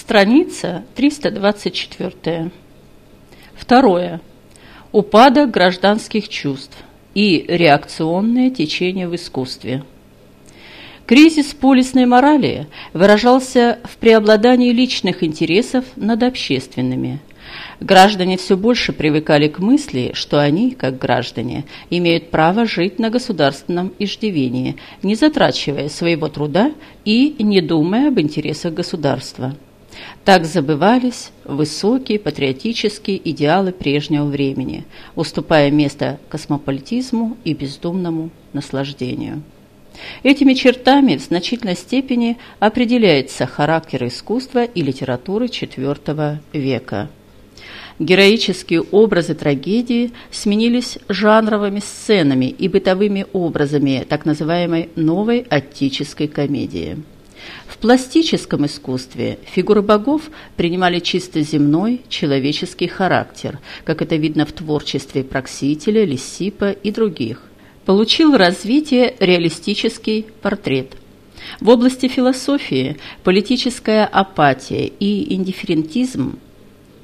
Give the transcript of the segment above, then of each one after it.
Страница 324. Второе. Упадок гражданских чувств и реакционное течение в искусстве. Кризис полисной морали выражался в преобладании личных интересов над общественными. Граждане все больше привыкали к мысли, что они, как граждане, имеют право жить на государственном иждивении, не затрачивая своего труда и не думая об интересах государства. Так забывались высокие патриотические идеалы прежнего времени, уступая место космополитизму и бездумному наслаждению. Этими чертами в значительной степени определяется характер искусства и литературы IV века. Героические образы трагедии сменились жанровыми сценами и бытовыми образами так называемой новой аттической комедии. В пластическом искусстве фигуры богов принимали чисто земной человеческий характер, как это видно в творчестве Проксителя, Лисипа и других. Получил развитие реалистический портрет. В области философии политическая апатия и индифферентизм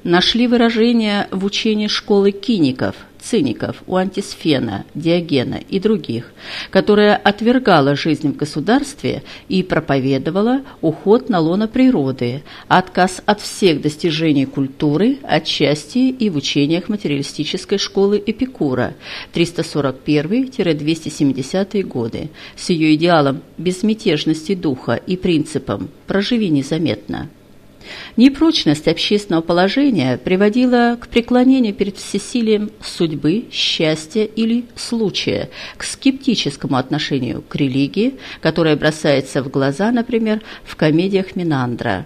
нашли выражение в учении школы киников, циников у Антисфена, Диогена и других, которая отвергала жизнь в государстве и проповедовала уход на лоно природы, отказ от всех достижений культуры, отчасти и в учениях материалистической школы Эпикура 341-270 годы с ее идеалом безмятежности духа и принципом «проживи незаметно». Непрочность общественного положения приводила к преклонению перед всесилием судьбы, счастья или случая, к скептическому отношению к религии, которая бросается в глаза, например, в комедиях Минандра.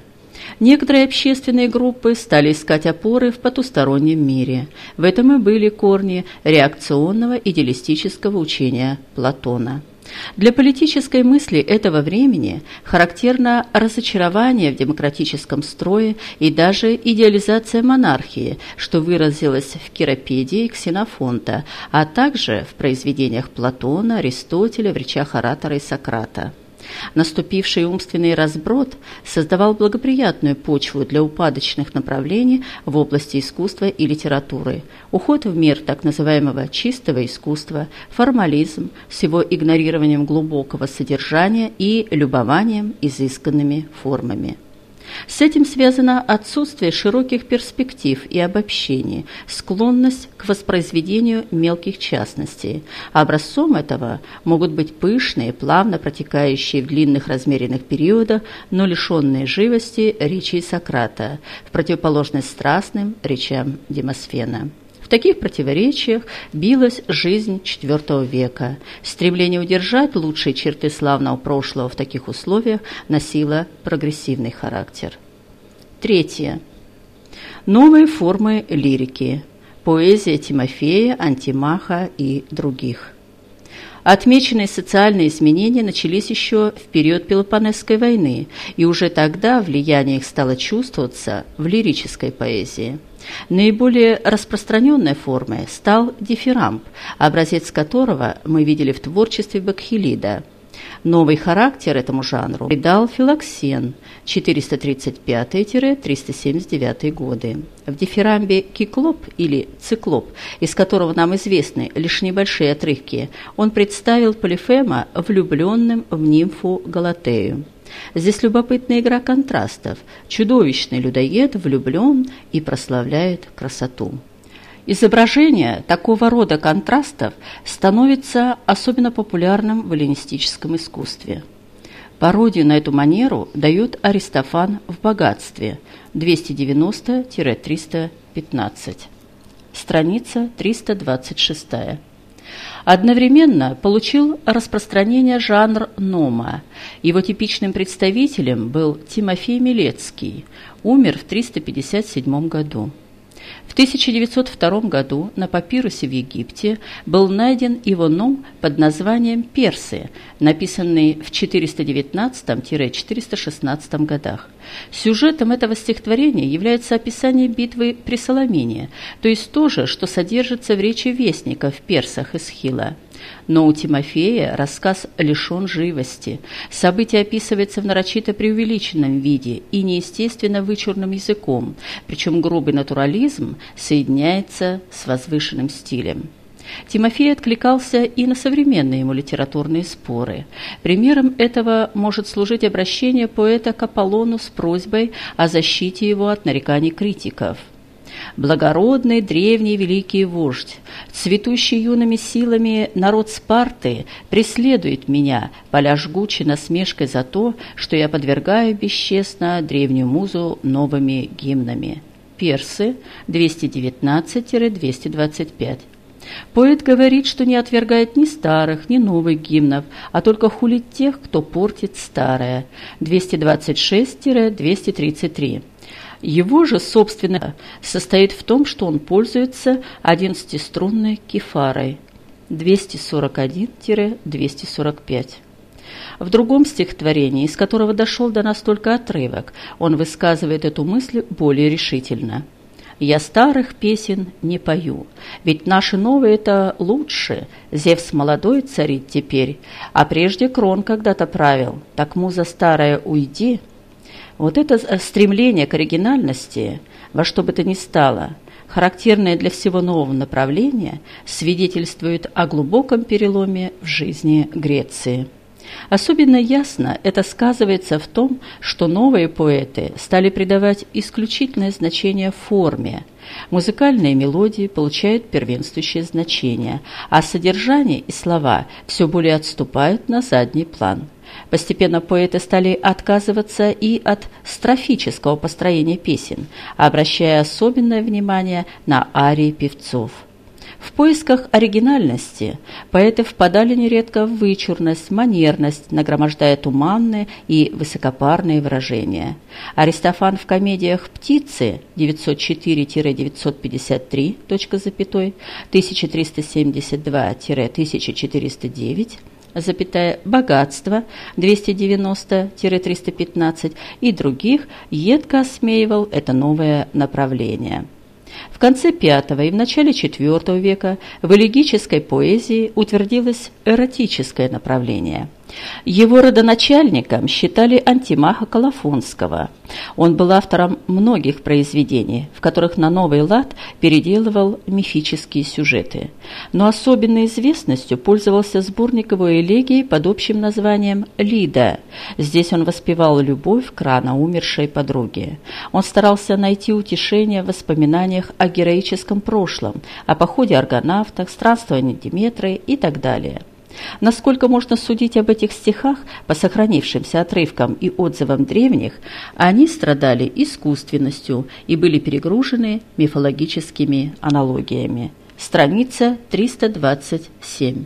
Некоторые общественные группы стали искать опоры в потустороннем мире. В этом и были корни реакционного идеалистического учения Платона. Для политической мысли этого времени характерно разочарование в демократическом строе и даже идеализация монархии, что выразилось в Киропедии Ксенофонта, а также в произведениях Платона, Аристотеля, в речах оратора и Сократа. Наступивший умственный разброд создавал благоприятную почву для упадочных направлений в области искусства и литературы, уход в мир так называемого чистого искусства, формализм с его игнорированием глубокого содержания и любованием изысканными формами. С этим связано отсутствие широких перспектив и обобщений, склонность к воспроизведению мелких частностей. Образцом этого могут быть пышные, плавно протекающие в длинных размеренных периодах, но лишенные живости речи Сократа, в противоположность страстным речам Демосфена таких противоречиях билась жизнь IV века. Стремление удержать лучшие черты славного прошлого в таких условиях носило прогрессивный характер. Третье. Новые формы лирики. Поэзия Тимофея, Антимаха и других. Отмеченные социальные изменения начались еще в период Пелопонесской войны, и уже тогда влияние их стало чувствоваться в лирической поэзии. Наиболее распространенной формой стал дифирамб, образец которого мы видели в творчестве Бакхилида. Новый характер этому жанру придал Филоксен 435-379 годы. В дифирамбе «Киклоп» или «Циклоп», из которого нам известны лишь небольшие отрывки, он представил Полифема влюбленным в нимфу Галатею. Здесь любопытная игра контрастов. Чудовищный людоед влюблен и прославляет красоту. Изображение такого рода контрастов становится особенно популярным в эллинистическом искусстве. Пародию на эту манеру дает Аристофан в «Богатстве» 290-315. Страница 326. Одновременно получил распространение жанр нома. Его типичным представителем был Тимофей Милецкий, умер в 357 году. В 1902 году на папирусе в Египте был найден его ном под названием «Персы», написанный в 419-416 годах. Сюжетом этого стихотворения является описание битвы при Соломине, то есть то же, что содержится в речи Вестника в Персах из Хила. Но у Тимофея рассказ лишен живости. Событие описывается в нарочито преувеличенном виде и неестественно вычурным языком, причем грубый натурализм соединяется с возвышенным стилем. Тимофей откликался и на современные ему литературные споры. Примером этого может служить обращение поэта к Аполлону с просьбой о защите его от нареканий критиков – благородный, древний, великий вождь, цветущий юными силами народ Спарты преследует меня, поля жгучей насмешкой за то, что я подвергаю бесчестно древнюю музу новыми гимнами. Персы 219-225. Поэт говорит, что не отвергает ни старых, ни новых гимнов, а только хулит тех, кто портит старое. 226-233. Его же, собственно, состоит в том, что он пользуется одиннадцатиструнной кефарой 241-245. В другом стихотворении, из которого дошел до нас только отрывок, он высказывает эту мысль более решительно. «Я старых песен не пою, ведь наши новые-то лучше. Зевс молодой царит теперь, а прежде крон когда-то правил. Так муза старая уйди, вот это э, стремление к оригинальности, во что бы то ни стало, характерное для всего нового направления, свидетельствует о глубоком переломе в жизни Греции. Особенно ясно это сказывается в том, что новые поэты стали придавать исключительное значение форме. Музыкальные мелодии получают первенствующее значение, а содержание и слова все более отступают на задний план. Постепенно поэты стали отказываться и от строфического построения песен, обращая особенное внимание на арии певцов. В поисках оригинальности поэты впадали нередко в вычурность, манерность, нагромождая туманные и высокопарные выражения. Аристофан в комедиях «Птицы» 904-953, точка запятой, 1372-1409 запятая, богатство 290-315 и других едко осмеивал это новое направление. В конце V и в начале IV века в элегической поэзии утвердилось эротическое направление – его родоначальником считали Антимаха Колофонского. Он был автором многих произведений, в которых на новый лад переделывал мифические сюжеты. Но особенной известностью пользовался сборник его элегий под общим названием «Лида». Здесь он воспевал любовь к рано умершей подруге. Он старался найти утешение в воспоминаниях о героическом прошлом, о походе аргонавтах, странствовании Диметры и так далее. Насколько можно судить об этих стихах по сохранившимся отрывкам и отзывам древних, они страдали искусственностью и были перегружены мифологическими аналогиями. Страница 327.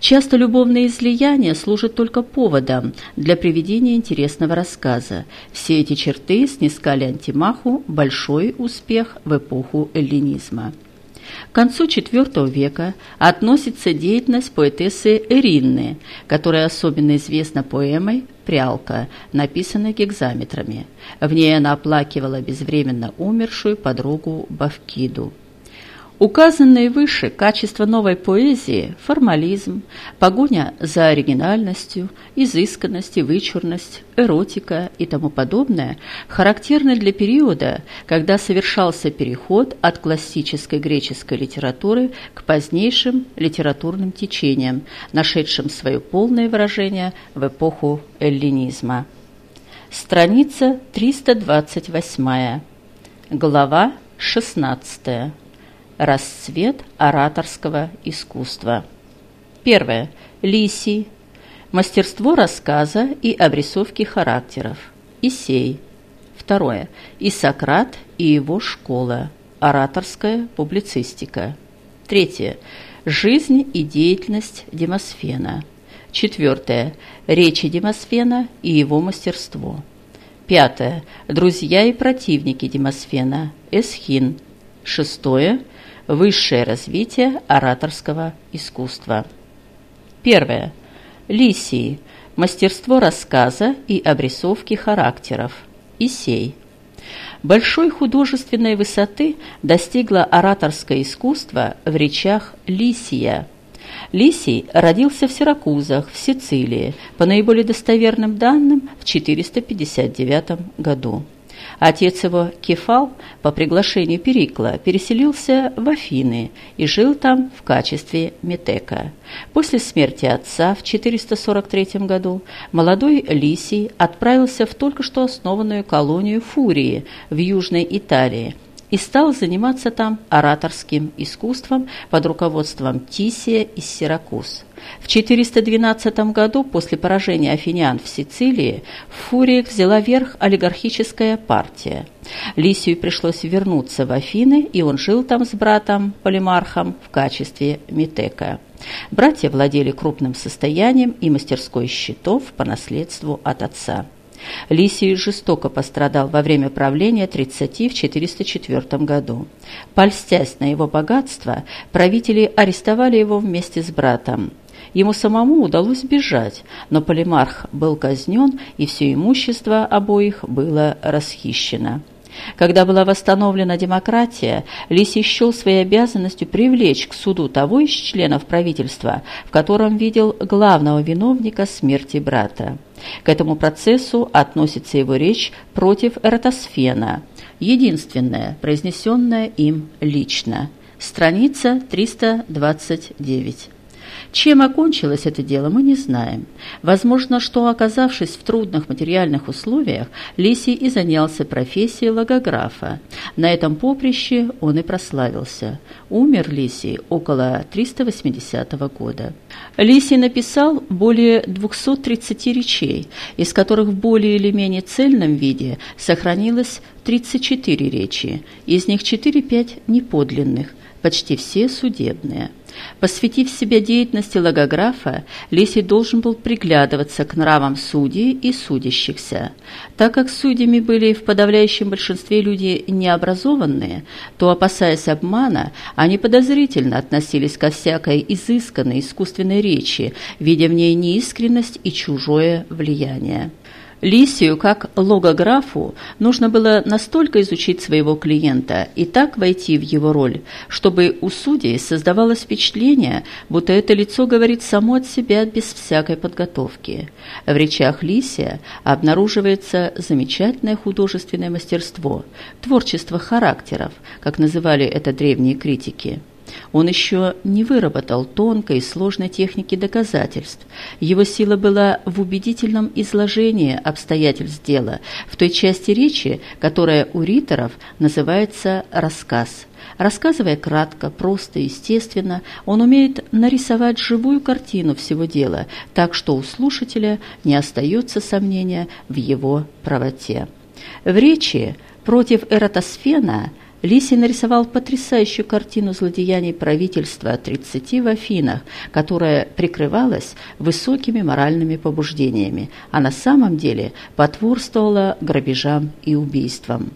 Часто любовные излияния служат только поводом для приведения интересного рассказа. Все эти черты снискали Антимаху большой успех в эпоху эллинизма. К концу IV века относится деятельность поэтессы Эринны, которая особенно известна поэмой «Прялка», написанной гекзаметрами. В ней она оплакивала безвременно умершую подругу Бавкиду. Указанные выше качества новой поэзии – формализм, погоня за оригинальностью, изысканность и вычурность, эротика и тому подобное – характерны для периода, когда совершался переход от классической греческой литературы к позднейшим литературным течениям, нашедшим свое полное выражение в эпоху эллинизма. Страница 328. Глава 16. Расцвет ораторского искусства. Первое. Лисий. Мастерство рассказа и обрисовки характеров. Исей. Второе. Исократ и его школа. Ораторская публицистика. Третье. Жизнь и деятельность Демосфена. Четвертое. Речи Демосфена и его мастерство. Пятое. Друзья и противники Демосфена. Эсхин. Шестое Высшее развитие ораторского искусства. Первое. Лисии. Мастерство рассказа и обрисовки характеров. Исей. Большой художественной высоты достигло ораторское искусство в речах Лисия. Лисий родился в Сиракузах, в Сицилии, по наиболее достоверным данным, в 459 году. Отец его, Кефал, по приглашению Перикла, переселился в Афины и жил там в качестве метека. После смерти отца в 443 году молодой Лисий отправился в только что основанную колонию Фурии в Южной Италии – и стал заниматься там ораторским искусством под руководством Тисия из Сиракуз. В 412 году, после поражения афинян в Сицилии, в Фуриях взяла верх олигархическая партия. Лисию пришлось вернуться в Афины, и он жил там с братом Полимархом в качестве метека. Братья владели крупным состоянием и мастерской счетов по наследству от отца. Лисий жестоко пострадал во время правления 30 в 404 году. Польстясь на его богатство, правители арестовали его вместе с братом. Ему самому удалось бежать, но Полимарх был казнен, и все имущество обоих было расхищено. Когда была восстановлена демократия, Лисий счел своей обязанностью привлечь к суду того из членов правительства, в котором видел главного виновника смерти брата. К этому процессу относится его речь против Эратосфена, единственная, произнесенная им лично. Страница 329. Чем окончилось это дело, мы не знаем. Возможно, что, оказавшись в трудных материальных условиях, Лисий и занялся профессией логографа. На этом поприще он и прославился. Умер Лисий около 380 года. Лисий написал более 230 речей, из которых в более или менее цельном виде сохранилось 34 речи, из них 4-5 неподлинных, почти все судебные. Посвятив себя деятельности логографа, Лисий должен был приглядываться к нравам судей и судящихся. Так как судьями были в подавляющем большинстве люди необразованные, то, опасаясь обмана, они подозрительно относились ко всякой изысканной искусственной речи, видя в ней неискренность и чужое влияние. Лисию, как логографу, нужно было настолько изучить своего клиента и так войти в его роль, чтобы у судей создавалось впечатление, будто это лицо говорит само от себя без всякой подготовки. В речах Лисия обнаруживается замечательное художественное мастерство, творчество характеров, как называли это древние критики. Он еще не выработал тонкой и сложной техники доказательств. Его сила была в убедительном изложении обстоятельств дела, в той части речи, которая у риторов называется «рассказ». Рассказывая кратко, просто, естественно, он умеет нарисовать живую картину всего дела, так что у слушателя не остается сомнения в его правоте. В речи против Эратосфена – Лисий нарисовал потрясающую картину злодеяний правительства 30 в Афинах, которая прикрывалась высокими моральными побуждениями, а на самом деле потворствовала грабежам и убийствам.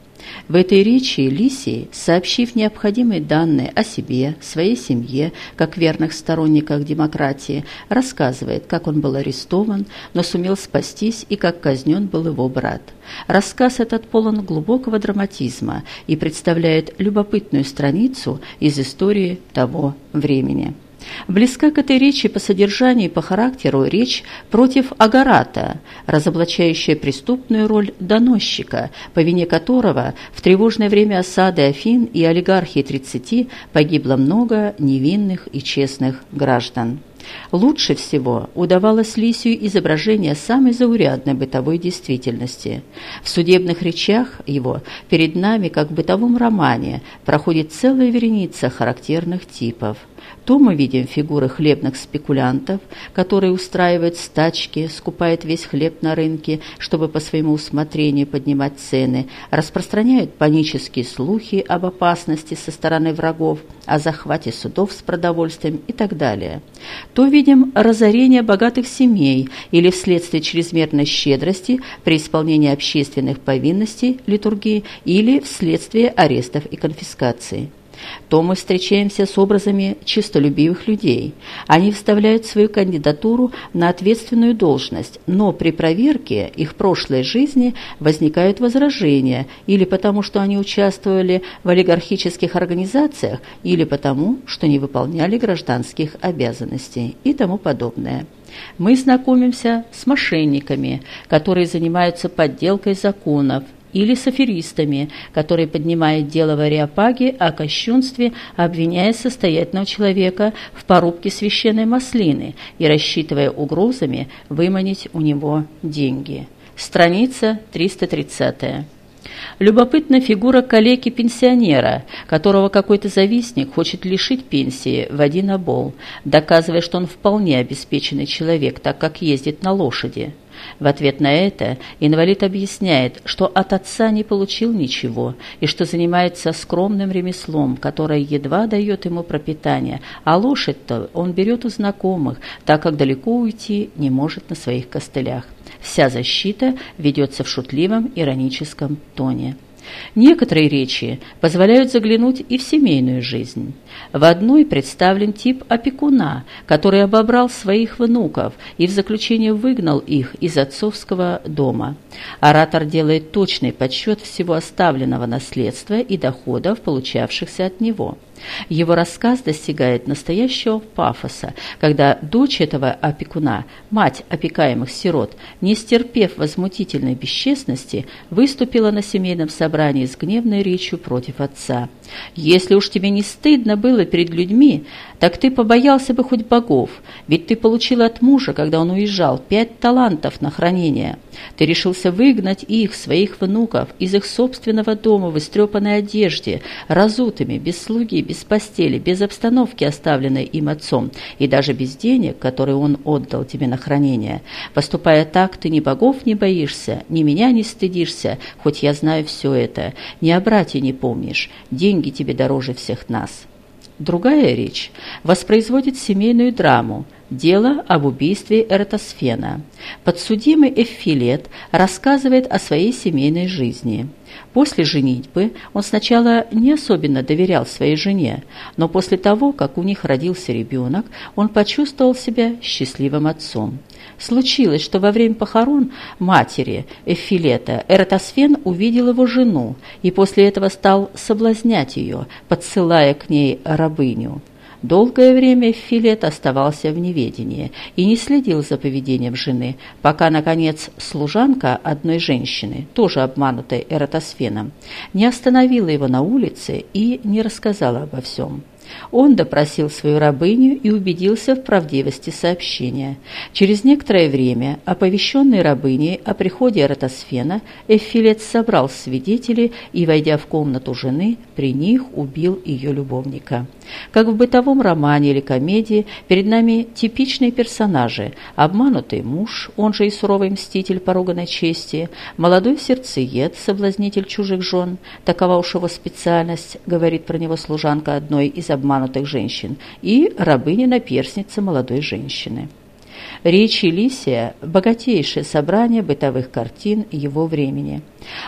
В этой речи Лисий, сообщив необходимые данные о себе, своей семье, как верных сторонниках демократии, рассказывает, как он был арестован, но сумел спастись и как казнен был его брат. Рассказ этот полон глубокого драматизма и представляет любопытную страницу из истории того времени. Близка к этой речи по содержанию и по характеру речь против Агарата, разоблачающая преступную роль доносчика, по вине которого в тревожное время осады Афин и олигархии 30 погибло много невинных и честных граждан. Лучше всего удавалось Лисию изображение самой заурядной бытовой действительности. В судебных речах его перед нами, как в бытовом романе, проходит целая вереница характерных типов – то мы видим фигуры хлебных спекулянтов, которые устраивают стачки, скупают весь хлеб на рынке, чтобы по своему усмотрению поднимать цены, распространяют панические слухи об опасности со стороны врагов, о захвате судов с продовольствием и так далее. То видим разорение богатых семей или вследствие чрезмерной щедрости при исполнении общественных повинностей литургии или вследствие арестов и конфискаций. То мы встречаемся с образами чистолюбивых людей. Они вставляют свою кандидатуру на ответственную должность, но при проверке их прошлой жизни возникают возражения или потому, что они участвовали в олигархических организациях, или потому, что не выполняли гражданских обязанностей и тому подобное. Мы знакомимся с мошенниками, которые занимаются подделкой законов, или с аферистами, которые поднимают дело в Ариапаге о кощунстве, обвиняя состоятельного человека в порубке священной маслины и рассчитывая угрозами выманить у него деньги. Страница 330. Любопытна фигура калеки-пенсионера, которого какой-то завистник хочет лишить пенсии в один обол, доказывая, что он вполне обеспеченный человек, так как ездит на лошади. В ответ на это инвалид объясняет, что от отца не получил ничего и что занимается скромным ремеслом, которое едва дает ему пропитание, а лошадь-то он берет у знакомых, так как далеко уйти не может на своих костылях. Вся защита ведется в шутливом ироническом тоне. Некоторые речи позволяют заглянуть и в семейную жизнь. В одной представлен тип опекуна, который обобрал своих внуков и в заключение выгнал их из отцовского дома. Оратор делает точный подсчет всего оставленного наследства и доходов, получавшихся от него. Его рассказ достигает настоящего пафоса, когда дочь этого опекуна, мать опекаемых сирот, не стерпев возмутительной бесчестности, выступила на семейном собрании с гневной речью против отца. «Если уж тебе не стыдно было перед людьми, так ты побоялся бы хоть богов, ведь ты получил от мужа, когда он уезжал, пять талантов на хранение. Ты решился выгнать их, своих внуков, из их собственного дома в истрепанной одежде, разутыми, без слуги, без постели, без обстановки, оставленной им отцом, и даже без денег, которые он отдал тебе на хранение. Поступая так, ты ни богов не боишься, ни меня не стыдишься, хоть я знаю все это, ни о брате не помнишь, деньги тебе дороже всех нас». Другая речь воспроизводит семейную драму «Дело об убийстве Эратосфена». Подсудимый Эфилет рассказывает о своей семейной жизни. После женитьбы он сначала не особенно доверял своей жене, но после того, как у них родился ребенок, он почувствовал себя счастливым отцом. Случилось, что во время похорон матери Эфилета Эратосфен увидел его жену и после этого стал соблазнять ее, подсылая к ней рабыню. Долгое время Филет оставался в неведении и не следил за поведением жены, пока, наконец, служанка одной женщины, тоже обманутой Эратосфеном, не остановила его на улице и не рассказала обо всем. Он допросил свою рабыню и убедился в правдивости сообщения. Через некоторое время, оповещенный рабыней о приходе Эратосфена, Эфилец собрал свидетелей и, войдя в комнату жены, при них убил ее любовника. Как в бытовом романе или комедии, перед нами типичные персонажи – обманутый муж, он же и суровый мститель поруганной чести, молодой сердцеед, соблазнитель чужих жен, такова уж его специальность, говорит про него служанка одной из обманутых женщин, и рабыня-наперсница молодой женщины. Речь Елисия – богатейшее собрание бытовых картин его времени.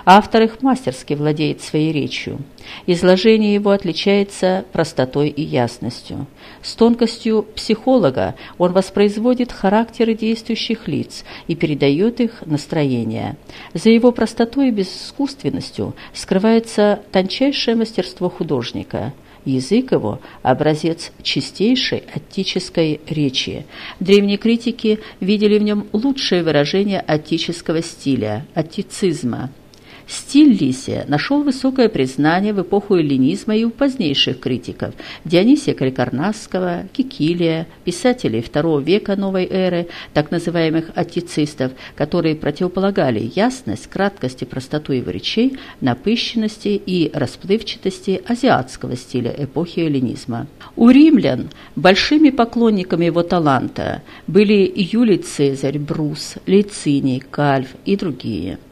Автор их мастерски владеет своей речью. Изложение его отличается простотой и ясностью. С тонкостью психолога он воспроизводит характеры действующих лиц и передает их настроение. За его простотой и безыскусственностью скрывается тончайшее мастерство художника – Язык его – образец чистейшей аттической речи. Древние критики видели в нем лучшее выражение аттического стиля – аттицизма – Стиль Лисия нашел высокое признание в эпоху эллинизма и у позднейших критиков – Дионисия Каликарнасского, Кикилия, писателей II века новой эры, так называемых аттицистов, которые противополагали ясность, краткость и простоту его речей напыщенности и расплывчатости азиатского стиля эпохи эллинизма. У римлян большими поклонниками его таланта были Юлий Цезарь, Брус, Лициний, Кальв и другие –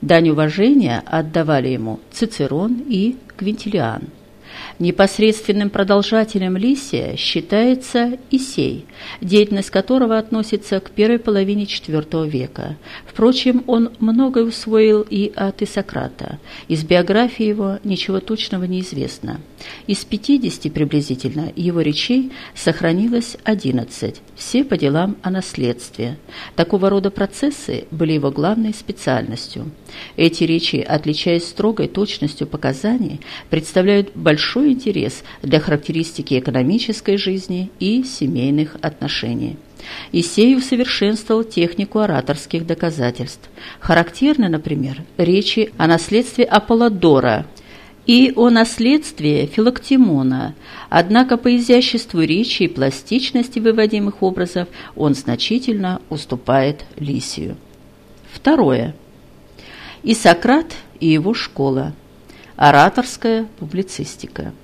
Дань уважения отдавали ему Цицерон и Квинтилиан. Непосредственным продолжателем Лисия считается Исей, деятельность которого относится к первой половине IV века. Впрочем, он многое усвоил и от Исократа. Из биографии его ничего точного не известно. Из 50 приблизительно его речей сохранилось 11, все по делам о наследстве. Такого рода процессы были его главной специальностью. Эти речи, отличаясь строгой точностью показаний, представляют большой интерес для характеристики экономической жизни и семейных отношений. Исей усовершенствовал технику ораторских доказательств. Характерны, например, речи о наследстве Аполлодора и о наследстве Филоктимона, однако по изяществу речи и пластичности выводимых образов он значительно уступает Лисию. Второе. И Сократ, и его школа. Ораторская публицистика.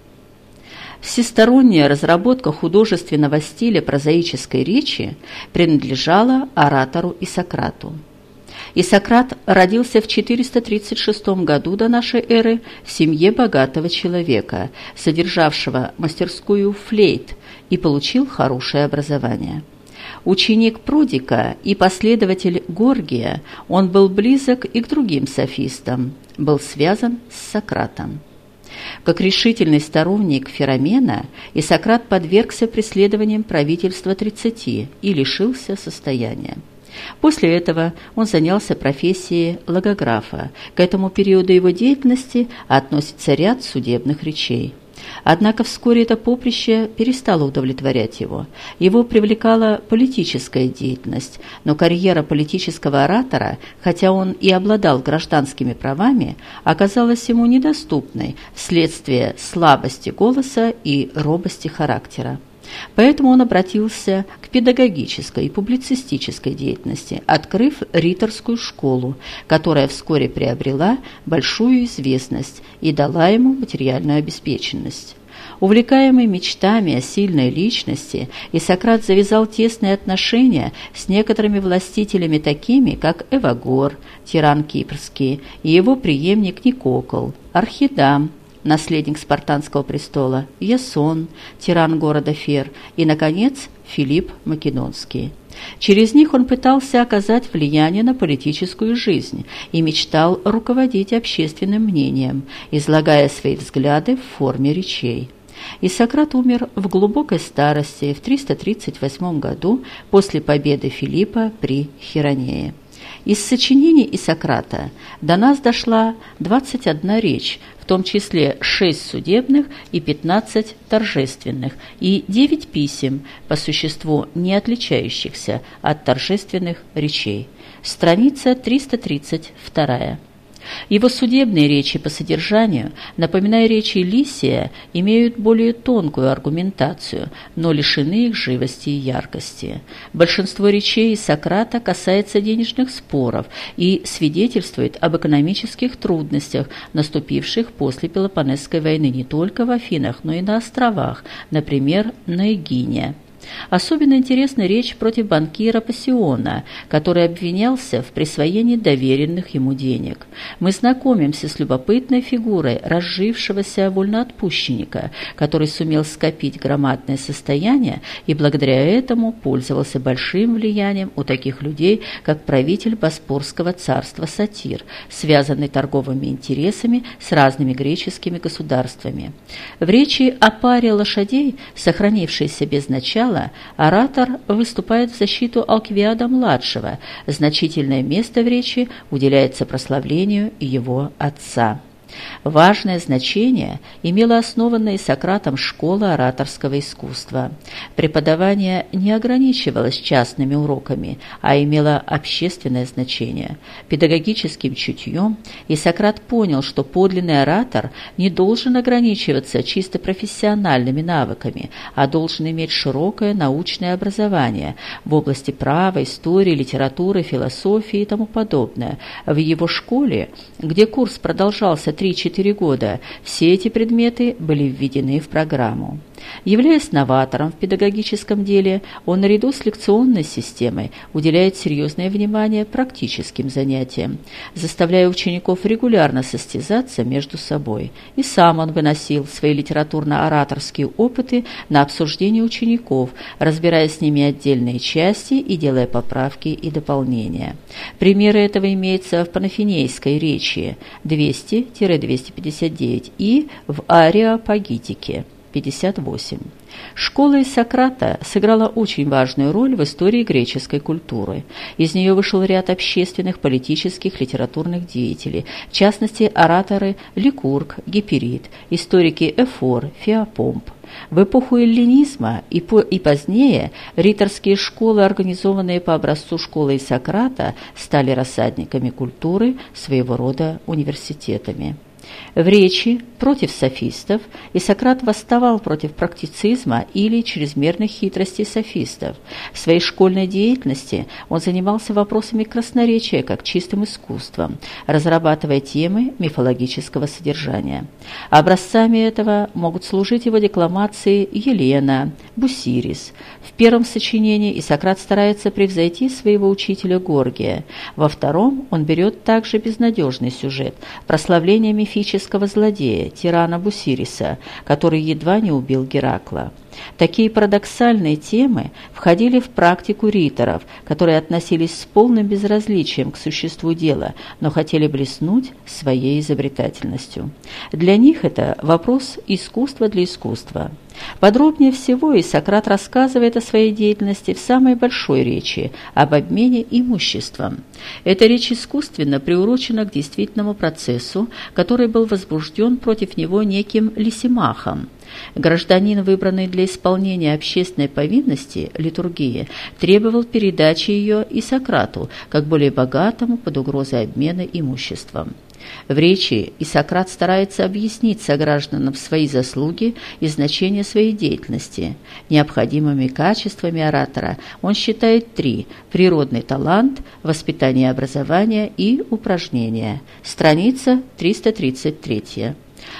Всесторонняя разработка художественного стиля прозаической речи принадлежала оратору Исократу. Исократ родился в 436 году до нашей эры в семье богатого человека, содержавшего мастерскую флейт, и получил хорошее образование. Ученик Прудика и последователь Горгия, он был близок и к другим софистам, был связан с Сократом. Как решительный сторонник Феромена, Исократ подвергся преследованиям правительства 30 и лишился состояния. После этого он занялся профессией логографа. К этому периоду его деятельности относится ряд судебных речей. Однако вскоре это поприще перестало удовлетворять его. Его привлекала политическая деятельность, но карьера политического оратора, хотя он и обладал гражданскими правами, оказалась ему недоступной вследствие слабости голоса и робости характера. Поэтому он обратился к педагогической и публицистической деятельности, открыв риторскую школу, которая вскоре приобрела большую известность и дала ему материальную обеспеченность. Увлекаемый мечтами о сильной личности, Исократ завязал тесные отношения с некоторыми властителями такими, как Эвагор, тиран кипрский, и его преемник Никокол, Архидам, наследник спартанского престола, Ясон, тиран города Фер и, наконец, Филипп Македонский. Через них он пытался оказать влияние на политическую жизнь и мечтал руководить общественным мнением, излагая свои взгляды в форме речей. И Сократ умер в глубокой старости в 338 году после победы Филиппа при Хиронее. Из сочинений Исократа до нас дошла 21 речь, в том числе 6 судебных и 15 торжественных, и 9 писем, по существу не отличающихся от торжественных речей. Страница 332. Его судебные речи по содержанию, напоминая речи Лисия, имеют более тонкую аргументацию, но лишены их живости и яркости. Большинство речей Сократа касается денежных споров и свидетельствует об экономических трудностях, наступивших после Пелопонесской войны не только в Афинах, но и на островах, например, на Эгине. Особенно интересна речь против банкира Пассиона, который обвинялся в присвоении доверенных ему денег. Мы знакомимся с любопытной фигурой разжившегося вольноотпущенника, который сумел скопить громадное состояние и благодаря этому пользовался большим влиянием у таких людей, как правитель Боспорского царства Сатир, связанный торговыми интересами с разными греческими государствами. В речи о паре лошадей, сохранившейся без начала, начала оратор выступает в защиту Алквиада-младшего, значительное место в речи уделяется прославлению его отца. Важное значение имела основанная Сократом школа ораторского искусства. Преподавание не ограничивалось частными уроками, а имело общественное значение. Педагогическим чутьем и Сократ понял, что подлинный оратор не должен ограничиваться чисто профессиональными навыками, а должен иметь широкое научное образование в области права, истории, литературы, философии и тому подобное. В его школе, где курс продолжался 3-4 года все эти предметы были введены в программу. Являясь новатором в педагогическом деле, он наряду с лекционной системой уделяет серьезное внимание практическим занятиям, заставляя учеников регулярно состязаться между собой. И сам он выносил свои литературно-ораторские опыты на обсуждение учеников, разбирая с ними отдельные части и делая поправки и дополнения. Примеры этого имеются в панафинейской речи 200-259 и в ариапагитике 58. Школа из Сократа сыграла очень важную роль в истории греческой культуры. Из нее вышел ряд общественных, политических, литературных деятелей, в частности, ораторы Ликург, Гиперид, историки Эфор, Феопомп. В эпоху эллинизма и, по, и позднее риторские школы, организованные по образцу школы из Сократа, стали рассадниками культуры, своего рода университетами. В речи против софистов Исократ восставал против практицизма или чрезмерных хитростей софистов. В своей школьной деятельности он занимался вопросами красноречия как чистым искусством, разрабатывая темы мифологического содержания. Образцами этого могут служить его декламации Елена, Бусирис. В первом сочинении Исократ старается превзойти своего учителя Горгия. Во втором он берет также безнадежный сюжет – прославление мифического мифического злодея, тирана Бусириса, который едва не убил Геракла. Такие парадоксальные темы входили в практику риторов, которые относились с полным безразличием к существу дела, но хотели блеснуть своей изобретательностью. Для них это вопрос искусства для искусства. Подробнее всего и Сократ рассказывает о своей деятельности в самой большой речи об обмене имуществом. Эта речь искусственно приурочена к действительному процессу, который был возбужден против него неким Лисимахом. Гражданин, выбранный для исполнения общественной повинности, литургии, требовал передачи ее и Сократу, как более богатому под угрозой обмена имуществом. В речи Исократ старается объяснить согражданам свои заслуги и значение своей деятельности. Необходимыми качествами оратора он считает три – природный талант, воспитание и образование и упражнения. Страница 333.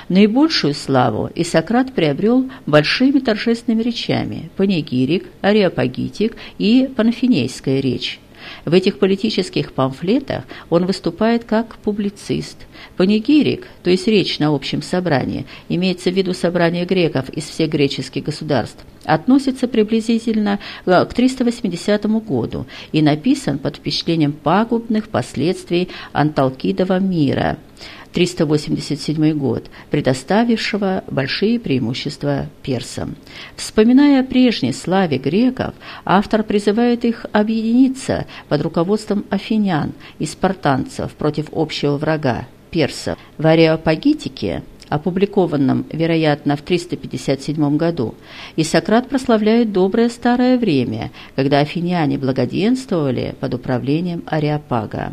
Наибольшую славу Исократ приобрел большими торжественными речами – панегирик, ареопагитик и панафинейская речь. В этих политических памфлетах он выступает как публицист. Панегирик, то есть речь на общем собрании, имеется в виду собрание греков из всех греческих государств, относится приблизительно э, к 380 году и написан под впечатлением пагубных последствий Анталкидова мира – 387 год, предоставившего большие преимущества персам. Вспоминая о прежней славе греков, автор призывает их объединиться под руководством афинян и спартанцев против общего врага – персов. В Ареопагитике опубликованном, вероятно, в 357 году, и Сократ прославляет доброе старое время, когда афиняне благоденствовали под управлением Ареопага.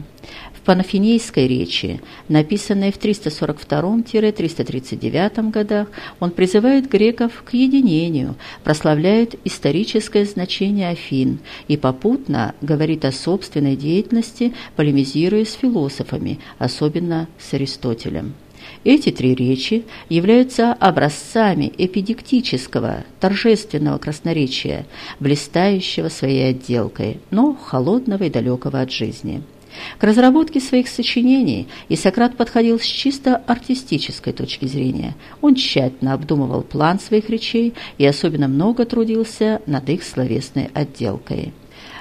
В панафинейской речи, написанной в 342-339 годах, он призывает греков к единению, прославляет историческое значение Афин и попутно говорит о собственной деятельности, полемизируя с философами, особенно с Аристотелем. Эти три речи являются образцами эпидектического, торжественного красноречия, блистающего своей отделкой, но холодного и далекого от жизни. К разработке своих сочинений Исократ подходил с чисто артистической точки зрения. Он тщательно обдумывал план своих речей и особенно много трудился над их словесной отделкой.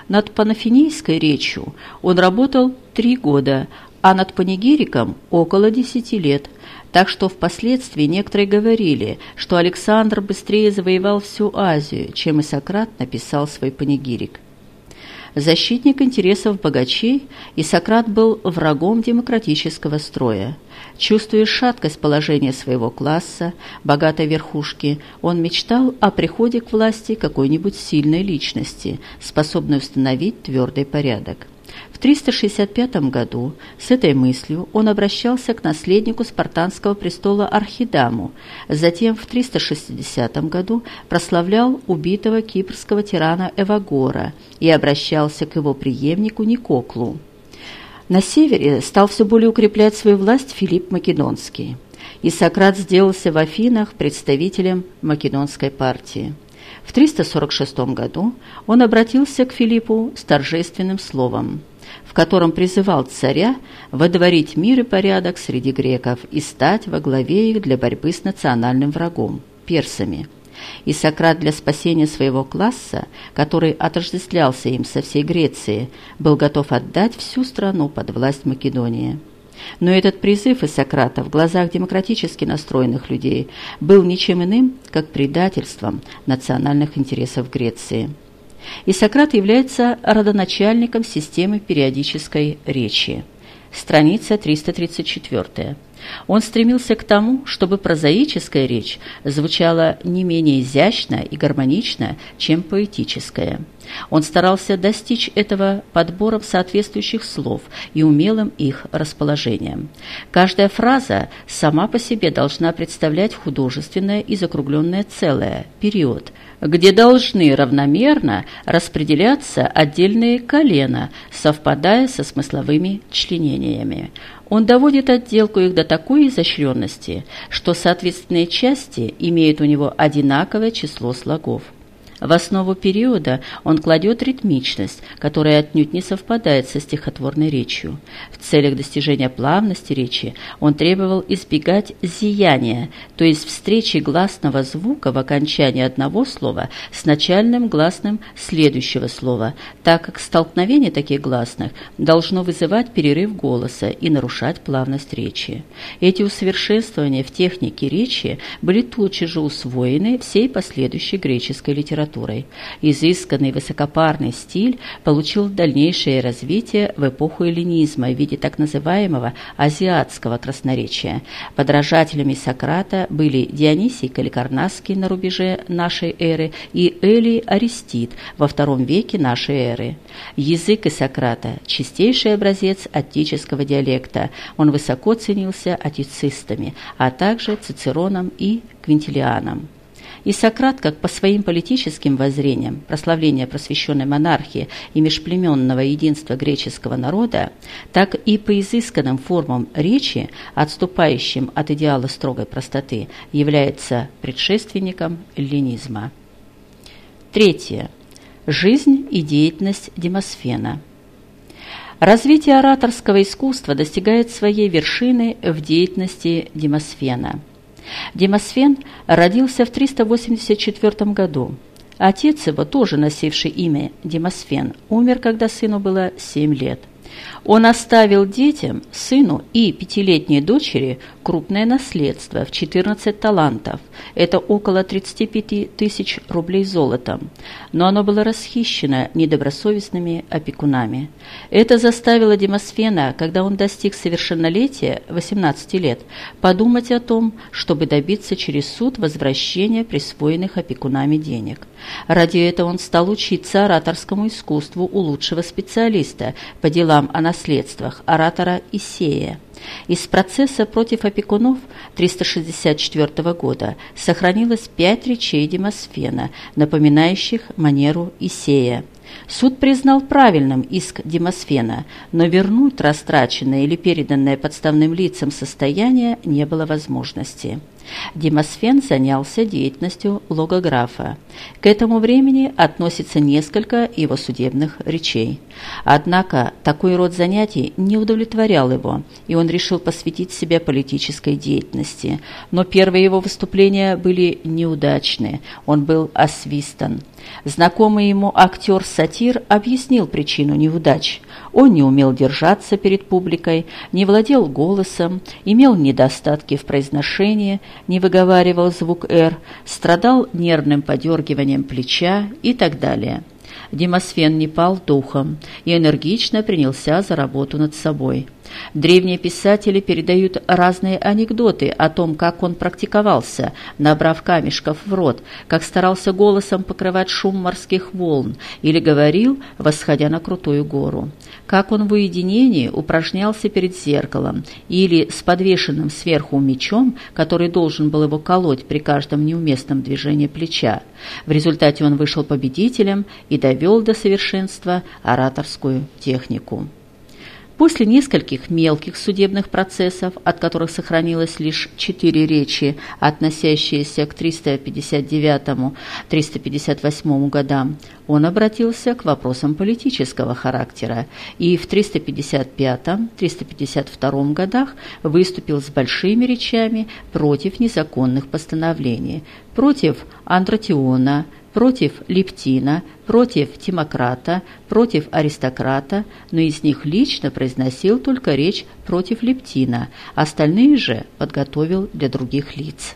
Над панафинийской речью он работал три года, а над панигириком – около десяти лет, так что впоследствии некоторые говорили, что Александр быстрее завоевал всю Азию, чем и написал свой панигирик защитник интересов богачей, и Сократ был врагом демократического строя. Чувствуя шаткость положения своего класса, богатой верхушки, он мечтал о приходе к власти какой-нибудь сильной личности, способной установить твердый порядок. В 365 году с этой мыслью он обращался к наследнику спартанского престола Архидаму, затем в 360 году прославлял убитого кипрского тирана Эвагора и обращался к его преемнику Никоклу. На севере стал все более укреплять свою власть Филипп Македонский. и Сократ сделался в Афинах представителем Македонской партии. В 346 году он обратился к Филиппу с торжественным словом, в котором призывал царя водворить мир и порядок среди греков и стать во главе их для борьбы с национальным врагом – персами. И Сократ для спасения своего класса, который отождествлялся им со всей Греции, был готов отдать всю страну под власть Македонии. Но этот призыв из Сократа в глазах демократически настроенных людей был ничем иным, как предательством национальных интересов Греции. И Сократ является родоначальником системы периодической речи. Страница 334. Он стремился к тому, чтобы прозаическая речь звучала не менее изящно и гармонично, чем поэтическая. Он старался достичь этого подбором соответствующих слов и умелым их расположением. Каждая фраза сама по себе должна представлять художественное и закругленное целое, период, где должны равномерно распределяться отдельные колена, совпадая со смысловыми членениями. Он доводит отделку их до такой изощренности, что соответственные части имеют у него одинаковое число слогов. В основу периода он кладет ритмичность, которая отнюдь не совпадает со стихотворной речью. В целях достижения плавности речи он требовал избегать зияния, то есть встречи гласного звука в окончании одного слова с начальным гласным следующего слова, так как столкновение таких гласных должно вызывать перерыв голоса и нарушать плавность речи. Эти усовершенствования в технике речи были тотчас же усвоены всей последующей греческой литературой литературой. Изысканный высокопарный стиль получил дальнейшее развитие в эпоху эллинизма в виде так называемого азиатского красноречия. Подражателями Сократа были Дионисий Каликарнасский на рубеже нашей эры и Элий Аристид во втором веке нашей эры. Язык и Сократа – чистейший образец аттического диалекта. Он высоко ценился аттицистами, а также Цицероном и Квинтилианом. И Сократ, как по своим политическим воззрениям прославления просвещенной монархии и межплеменного единства греческого народа, так и по изысканным формам речи, отступающим от идеала строгой простоты, является предшественником эллинизма. Третье. Жизнь и деятельность Демосфена. Развитие ораторского искусства достигает своей вершины в деятельности Демосфена – Демосфен родился в 384 году. Отец его, тоже носивший имя Демосфен, умер, когда сыну было 7 лет. Он оставил детям, сыну и пятилетней дочери крупное наследство в 14 талантов. Это около 35 тысяч рублей золотом. Но оно было расхищено недобросовестными опекунами. Это заставило Демосфена, когда он достиг совершеннолетия, 18 лет, подумать о том, чтобы добиться через суд возвращения присвоенных опекунами денег. Ради этого он стал учиться ораторскому искусству у лучшего специалиста по делам о наследствах, оратора Исея. Из процесса против опекунов 364 года сохранилось пять речей Демосфена, напоминающих манеру Исея. Суд признал правильным иск Демосфена, но вернуть растраченное или переданное подставным лицам состояние не было возможности. Демосфен занялся деятельностью логографа. К этому времени относится несколько его судебных речей. Однако такой род занятий не удовлетворял его, и он решил посвятить себя политической деятельности. Но первые его выступления были неудачны, он был освистан. Знакомый ему актер-сатир объяснил причину неудач. Он не умел держаться перед публикой, не владел голосом, имел недостатки в произношении, не выговаривал звук «р», страдал нервным подергиванием плеча и так далее. Демосфен не пал духом и энергично принялся за работу над собой. Древние писатели передают разные анекдоты о том, как он практиковался, набрав камешков в рот, как старался голосом покрывать шум морских волн или говорил, восходя на крутую гору, как он в уединении упражнялся перед зеркалом или с подвешенным сверху мечом, который должен был его колоть при каждом неуместном движении плеча. В результате он вышел победителем и довел до совершенства ораторскую технику. После нескольких мелких судебных процессов, от которых сохранилось лишь четыре речи, относящиеся к 359-358 годам, он обратился к вопросам политического характера и в 355-352 годах выступил с большими речами против незаконных постановлений, против Андратиона, против Лептина, против Тимократа, против аристократа, но из них лично произносил только речь против Лептина, остальные же подготовил для других лиц.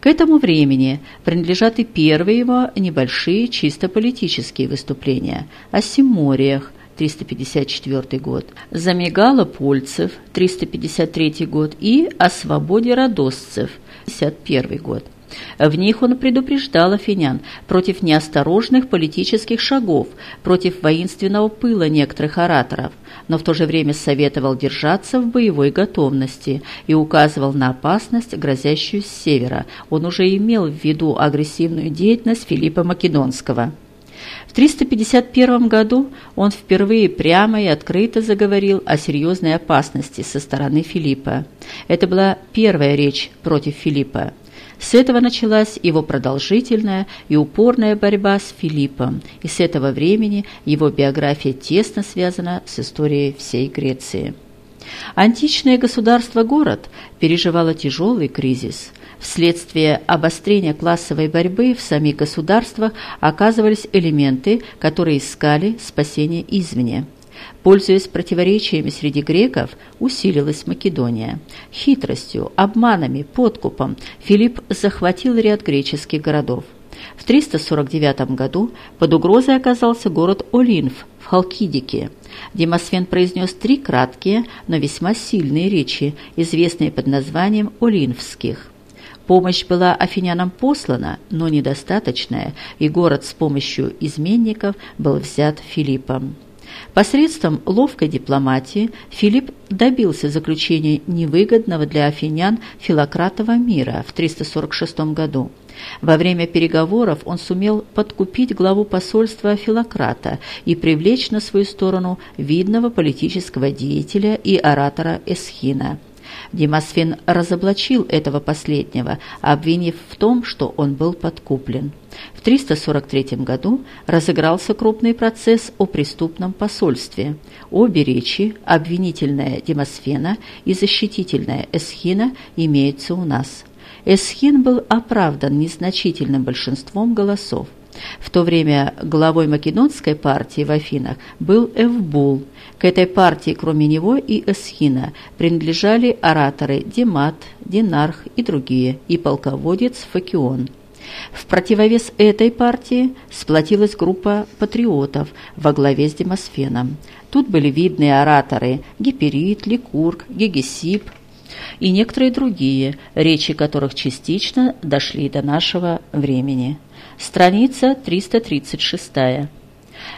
К этому времени принадлежат и первые его небольшие чисто политические выступления о Симориях, 354 год, Замигало Польцев, 353 год и о свободе родосцев, 51 год. В них он предупреждал афинян против неосторожных политических шагов, против воинственного пыла некоторых ораторов, но в то же время советовал держаться в боевой готовности и указывал на опасность, грозящую с севера. Он уже имел в виду агрессивную деятельность Филиппа Македонского. В 351 году он впервые прямо и открыто заговорил о серьезной опасности со стороны Филиппа. Это была первая речь против Филиппа. С этого началась его продолжительная и упорная борьба с Филиппом, и с этого времени его биография тесно связана с историей всей Греции. Античное государство-город переживало тяжелый кризис. Вследствие обострения классовой борьбы в самих государствах оказывались элементы, которые искали спасение извне – Пользуясь противоречиями среди греков, усилилась Македония. Хитростью, обманами, подкупом Филипп захватил ряд греческих городов. В 349 году под угрозой оказался город Олинф в Халкидике. Демосфен произнес три краткие, но весьма сильные речи, известные под названием «Олинфских». Помощь была афинянам послана, но недостаточная, и город с помощью изменников был взят Филиппом. Посредством ловкой дипломатии Филипп добился заключения невыгодного для афинян филократова мира в 346 году. Во время переговоров он сумел подкупить главу посольства Филократа и привлечь на свою сторону видного политического деятеля и оратора Эсхина – Демосфен разоблачил этого последнего, обвинив в том, что он был подкуплен. В 343 году разыгрался крупный процесс о преступном посольстве. Обе речи, обвинительная Демосфена и защитительная Эсхина, имеются у нас. Эсхин был оправдан незначительным большинством голосов. В то время главой македонской партии в Афинах был Эвбул. К этой партии, кроме него и Эсхина, принадлежали ораторы Демат, Динарх и другие, и полководец Факион. В противовес этой партии сплотилась группа патриотов во главе с Демосфеном. Тут были видные ораторы Гиперит, Ликург, Гегесип и некоторые другие, речи которых частично дошли до нашего времени. Страница 336.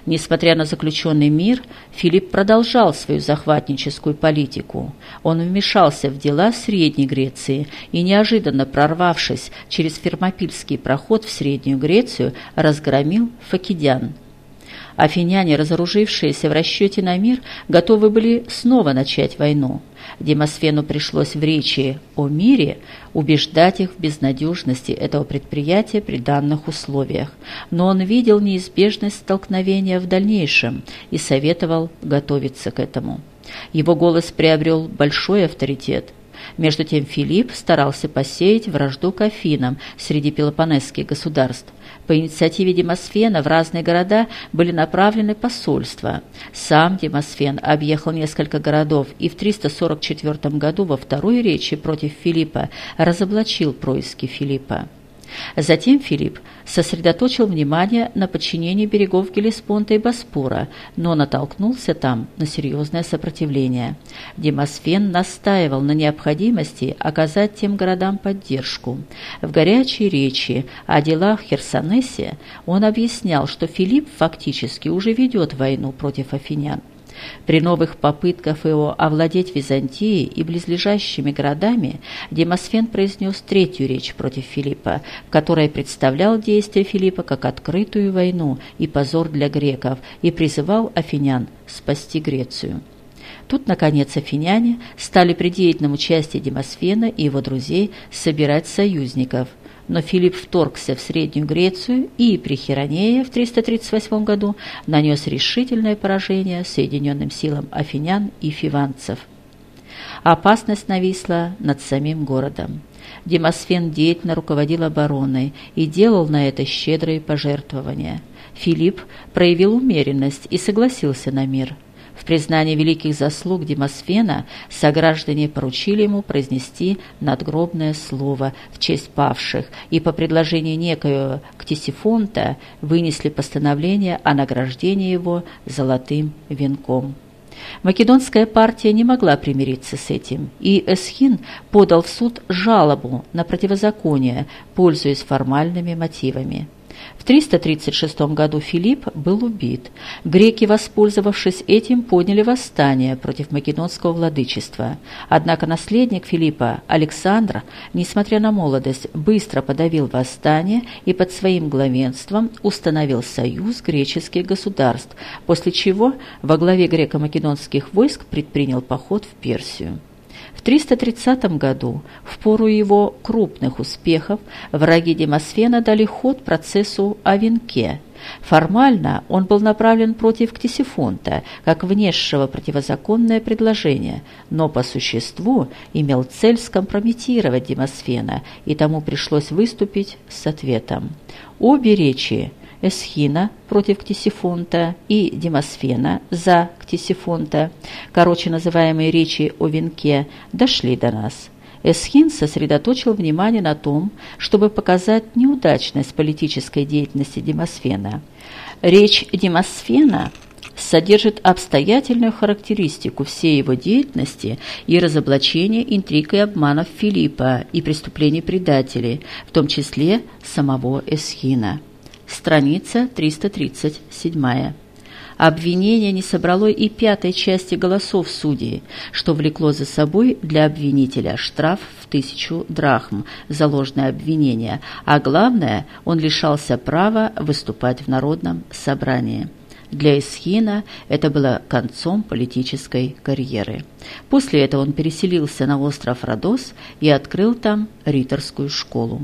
Несмотря на заключенный мир, Филипп продолжал свою захватническую политику. Он вмешался в дела Средней Греции и, неожиданно прорвавшись через Фермопильский проход в Среднюю Грецию, разгромил факидян. Афиняне, разоружившиеся в расчете на мир, готовы были снова начать войну. Демосфену пришлось в речи о мире убеждать их в безнадежности этого предприятия при данных условиях, но он видел неизбежность столкновения в дальнейшем и советовал готовиться к этому. Его голос приобрел большой авторитет – между тем Филипп старался посеять вражду к Афинам среди пелопонесских государств. По инициативе Демосфена в разные города были направлены посольства. Сам Демосфен объехал несколько городов и в 344 году во второй речи против Филиппа разоблачил происки Филиппа. Затем Филипп сосредоточил внимание на подчинении берегов Гелеспонта и Боспора, но натолкнулся там на серьезное сопротивление. Демосфен настаивал на необходимости оказать тем городам поддержку. В горячей речи о делах Херсонесе он объяснял, что Филипп фактически уже ведет войну против афинян. При новых попытках его овладеть Византией и близлежащими городами Демосфен произнес третью речь против Филиппа, в которой представлял действия Филиппа как открытую войну и позор для греков и призывал афинян спасти Грецию. Тут, наконец, афиняне стали при деятельном участии Демосфена и его друзей собирать союзников – но Филипп вторгся в Среднюю Грецию и при Хиронее в 338 году нанес решительное поражение Соединенным силам афинян и фиванцев. Опасность нависла над самим городом. Демосфен деятельно руководил обороной и делал на это щедрые пожертвования. Филипп проявил умеренность и согласился на мир – в признание великих заслуг Демосфена сограждане поручили ему произнести надгробное слово в честь павших и по предложению некоего Ктисифонта вынесли постановление о награждении его золотым венком. Македонская партия не могла примириться с этим, и Эсхин подал в суд жалобу на противозаконие, пользуясь формальными мотивами. В 336 году Филипп был убит. Греки, воспользовавшись этим, подняли восстание против македонского владычества. Однако наследник Филиппа, Александр, несмотря на молодость, быстро подавил восстание и под своим главенством установил союз греческих государств, после чего во главе греко-македонских войск предпринял поход в Персию. В 330 году, в пору его крупных успехов, враги Демосфена дали ход процессу о венке. Формально он был направлен против Ктисифонта, как внесшего противозаконное предложение, но по существу имел цель скомпрометировать Демосфена, и тому пришлось выступить с ответом. Обе речи – Эсхина против Ктисифонта и Демосфена за Ктисифонта, короче называемые речи о венке, дошли до нас. Эсхин сосредоточил внимание на том, чтобы показать неудачность политической деятельности Демосфена. Речь Демосфена содержит обстоятельную характеристику всей его деятельности и разоблачение интриг и обманов Филиппа и преступлений предателей, в том числе самого Эсхина страница 337. Обвинение не собрало и пятой части голосов судей, что влекло за собой для обвинителя штраф в тысячу драхм за ложное обвинение, а главное, он лишался права выступать в народном собрании. Для Исхина это было концом политической карьеры. После этого он переселился на остров Родос и открыл там риторскую школу.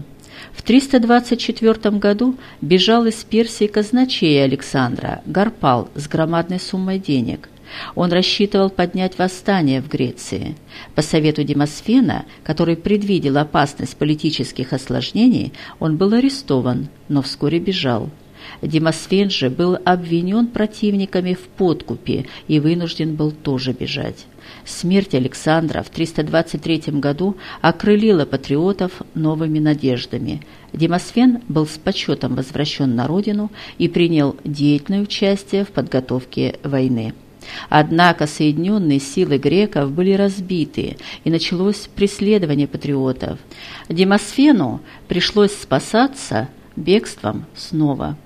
В 324 году бежал из Персии казначей Александра, Гарпал, с громадной суммой денег. Он рассчитывал поднять восстание в Греции. По совету Демосфена, который предвидел опасность политических осложнений, он был арестован, но вскоре бежал. Демосфен же был обвинен противниками в подкупе и вынужден был тоже бежать. Смерть Александра в 323 году окрылила патриотов новыми надеждами. Демосфен был с почетом возвращен на родину и принял деятельное участие в подготовке войны. Однако соединенные силы греков были разбиты, и началось преследование патриотов. Демосфену пришлось спасаться бегством снова.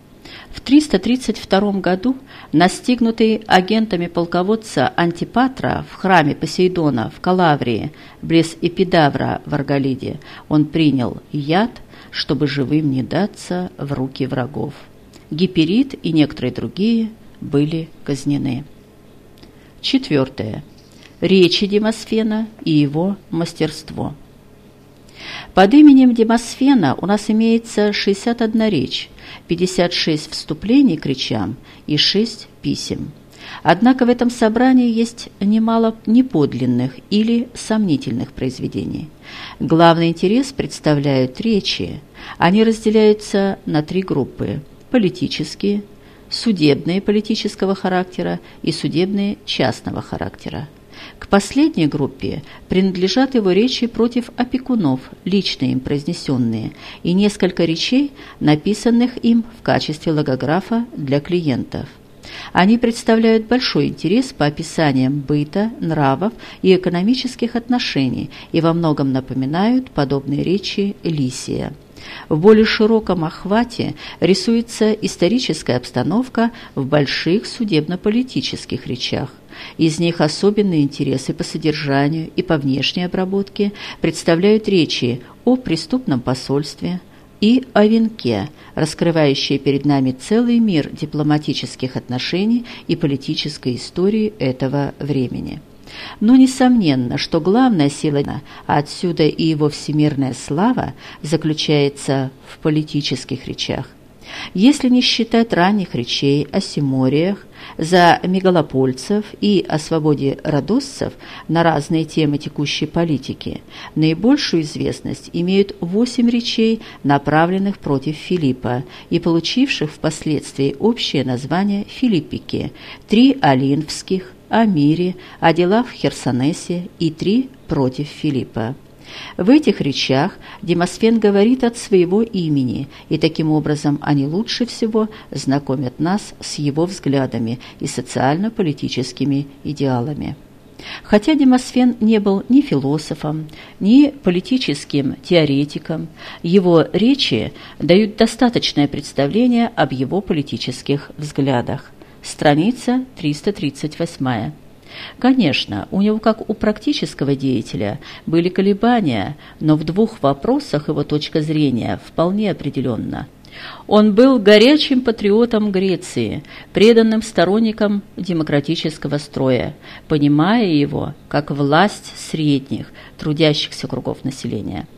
В 332 году, настигнутый агентами полководца Антипатра в храме Посейдона в Калаврии, близ Эпидавра в Арголиде, он принял яд, чтобы живым не даться в руки врагов. Гиперид и некоторые другие были казнены. Четвертое. Речи Демосфена и его мастерство. Под именем Демосфена у нас имеется 61 речь, 56 вступлений к речам и 6 писем. Однако в этом собрании есть немало неподлинных или сомнительных произведений. Главный интерес представляют речи. Они разделяются на три группы – политические, судебные политического характера и судебные частного характера. К последней группе принадлежат его речи против опекунов, лично им произнесенные, и несколько речей, написанных им в качестве логографа для клиентов. Они представляют большой интерес по описаниям быта, нравов и экономических отношений и во многом напоминают подобные речи Лисия. В более широком охвате рисуется историческая обстановка в больших судебно-политических речах. Из них особенные интересы по содержанию и по внешней обработке представляют речи о преступном посольстве и о венке, раскрывающие перед нами целый мир дипломатических отношений и политической истории этого времени. Но несомненно, что главная сила, а отсюда и его всемирная слава, заключается в политических речах. Если не считать ранних речей о Симориях, за мегалопольцев и о свободе родоссов на разные темы текущей политики, наибольшую известность имеют восемь речей, направленных против Филиппа и получивших впоследствии общее название «Филиппики», три олинфских, о мире, о делах в Херсонесе и три против Филиппа. В этих речах Демосфен говорит от своего имени, и таким образом они лучше всего знакомят нас с его взглядами и социально-политическими идеалами. Хотя Демосфен не был ни философом, ни политическим теоретиком, его речи дают достаточное представление об его политических взглядах. Страница 338. Конечно, у него, как у практического деятеля, были колебания, но в двух вопросах его точка зрения вполне определенна. Он был горячим патриотом Греции, преданным сторонником демократического строя, понимая его как власть средних, трудящихся кругов населения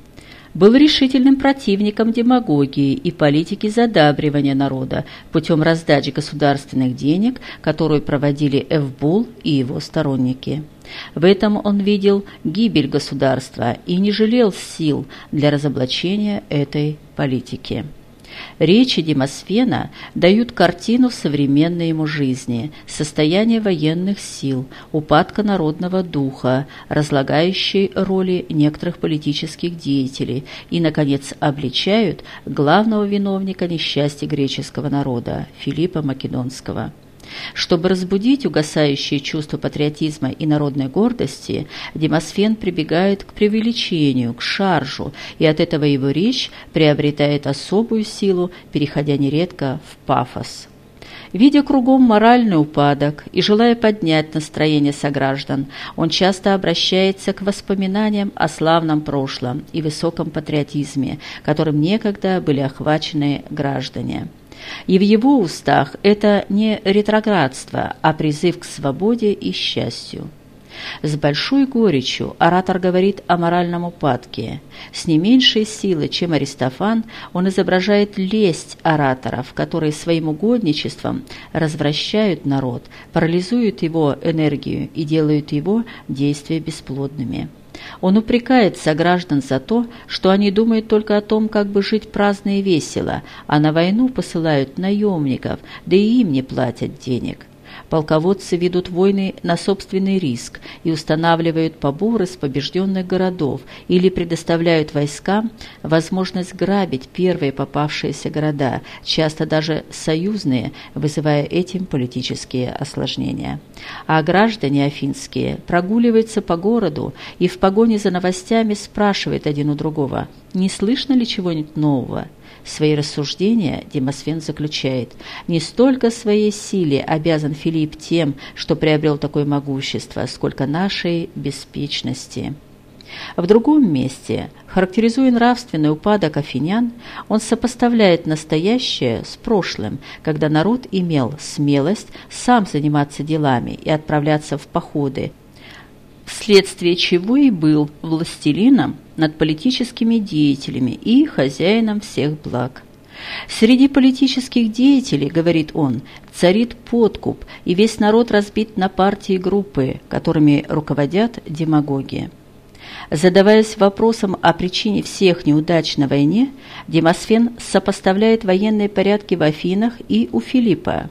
был решительным противником демагогии и политики задабривания народа путем раздачи государственных денег, которую проводили Эвбул и его сторонники. В этом он видел гибель государства и не жалел сил для разоблачения этой политики. Речи Демосфена дают картину современной ему жизни, состояния военных сил, упадка народного духа, разлагающей роли некоторых политических деятелей и, наконец, обличают главного виновника несчастья греческого народа – Филиппа Македонского. Чтобы разбудить угасающее чувство патриотизма и народной гордости, Демосфен прибегает к преувеличению, к шаржу, и от этого его речь приобретает особую силу, переходя нередко в пафос. Видя кругом моральный упадок и желая поднять настроение сограждан, он часто обращается к воспоминаниям о славном прошлом и высоком патриотизме, которым некогда были охвачены граждане. И в его устах это не ретроградство, а призыв к свободе и счастью. С большой горечью оратор говорит о моральном упадке. С не меньшей силой, чем Аристофан, он изображает лесть ораторов, которые своим угодничеством развращают народ, парализуют его энергию и делают его действия бесплодными. Он упрекает сограждан за то, что они думают только о том, как бы жить праздно и весело, а на войну посылают наемников, да и им не платят денег полководцы ведут войны на собственный риск и устанавливают поборы с побежденных городов или предоставляют войскам возможность грабить первые попавшиеся города, часто даже союзные, вызывая этим политические осложнения. А граждане афинские прогуливаются по городу и в погоне за новостями спрашивают один у другого, не слышно ли чего-нибудь нового. Свои рассуждения Демосфен заключает. Не столько своей силе обязан Филипп тем, что приобрел такое могущество, сколько нашей беспечности. В другом месте, характеризуя нравственный упадок афинян, он сопоставляет настоящее с прошлым, когда народ имел смелость сам заниматься делами и отправляться в походы, вследствие чего и был властелином над политическими деятелями и хозяином всех благ. Среди политических деятелей, говорит он, царит подкуп, и весь народ разбит на партии и группы, которыми руководят демагоги. Задаваясь вопросом о причине всех неудач на войне, Демосфен сопоставляет военные порядки в Афинах и у Филиппа.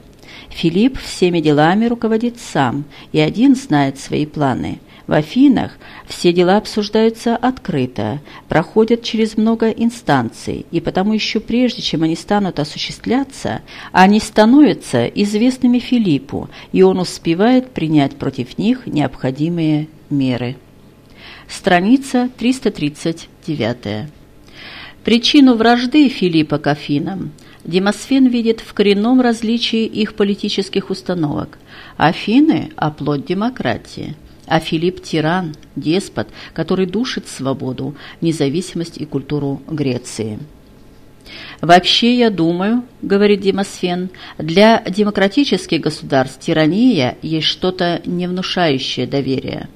Филипп всеми делами руководит сам и один знает свои планы – в Афинах все дела обсуждаются открыто, проходят через много инстанций, и потому еще прежде, чем они станут осуществляться, они становятся известными Филиппу, и он успевает принять против них необходимые меры. Страница 339. Причину вражды Филиппа к Афинам Демосфен видит в коренном различии их политических установок. Афины – оплот демократии – а Филипп – тиран, деспот, который душит свободу, независимость и культуру Греции. «Вообще, я думаю, — говорит Демосфен, — для демократических государств тирания есть что-то не внушающее доверия».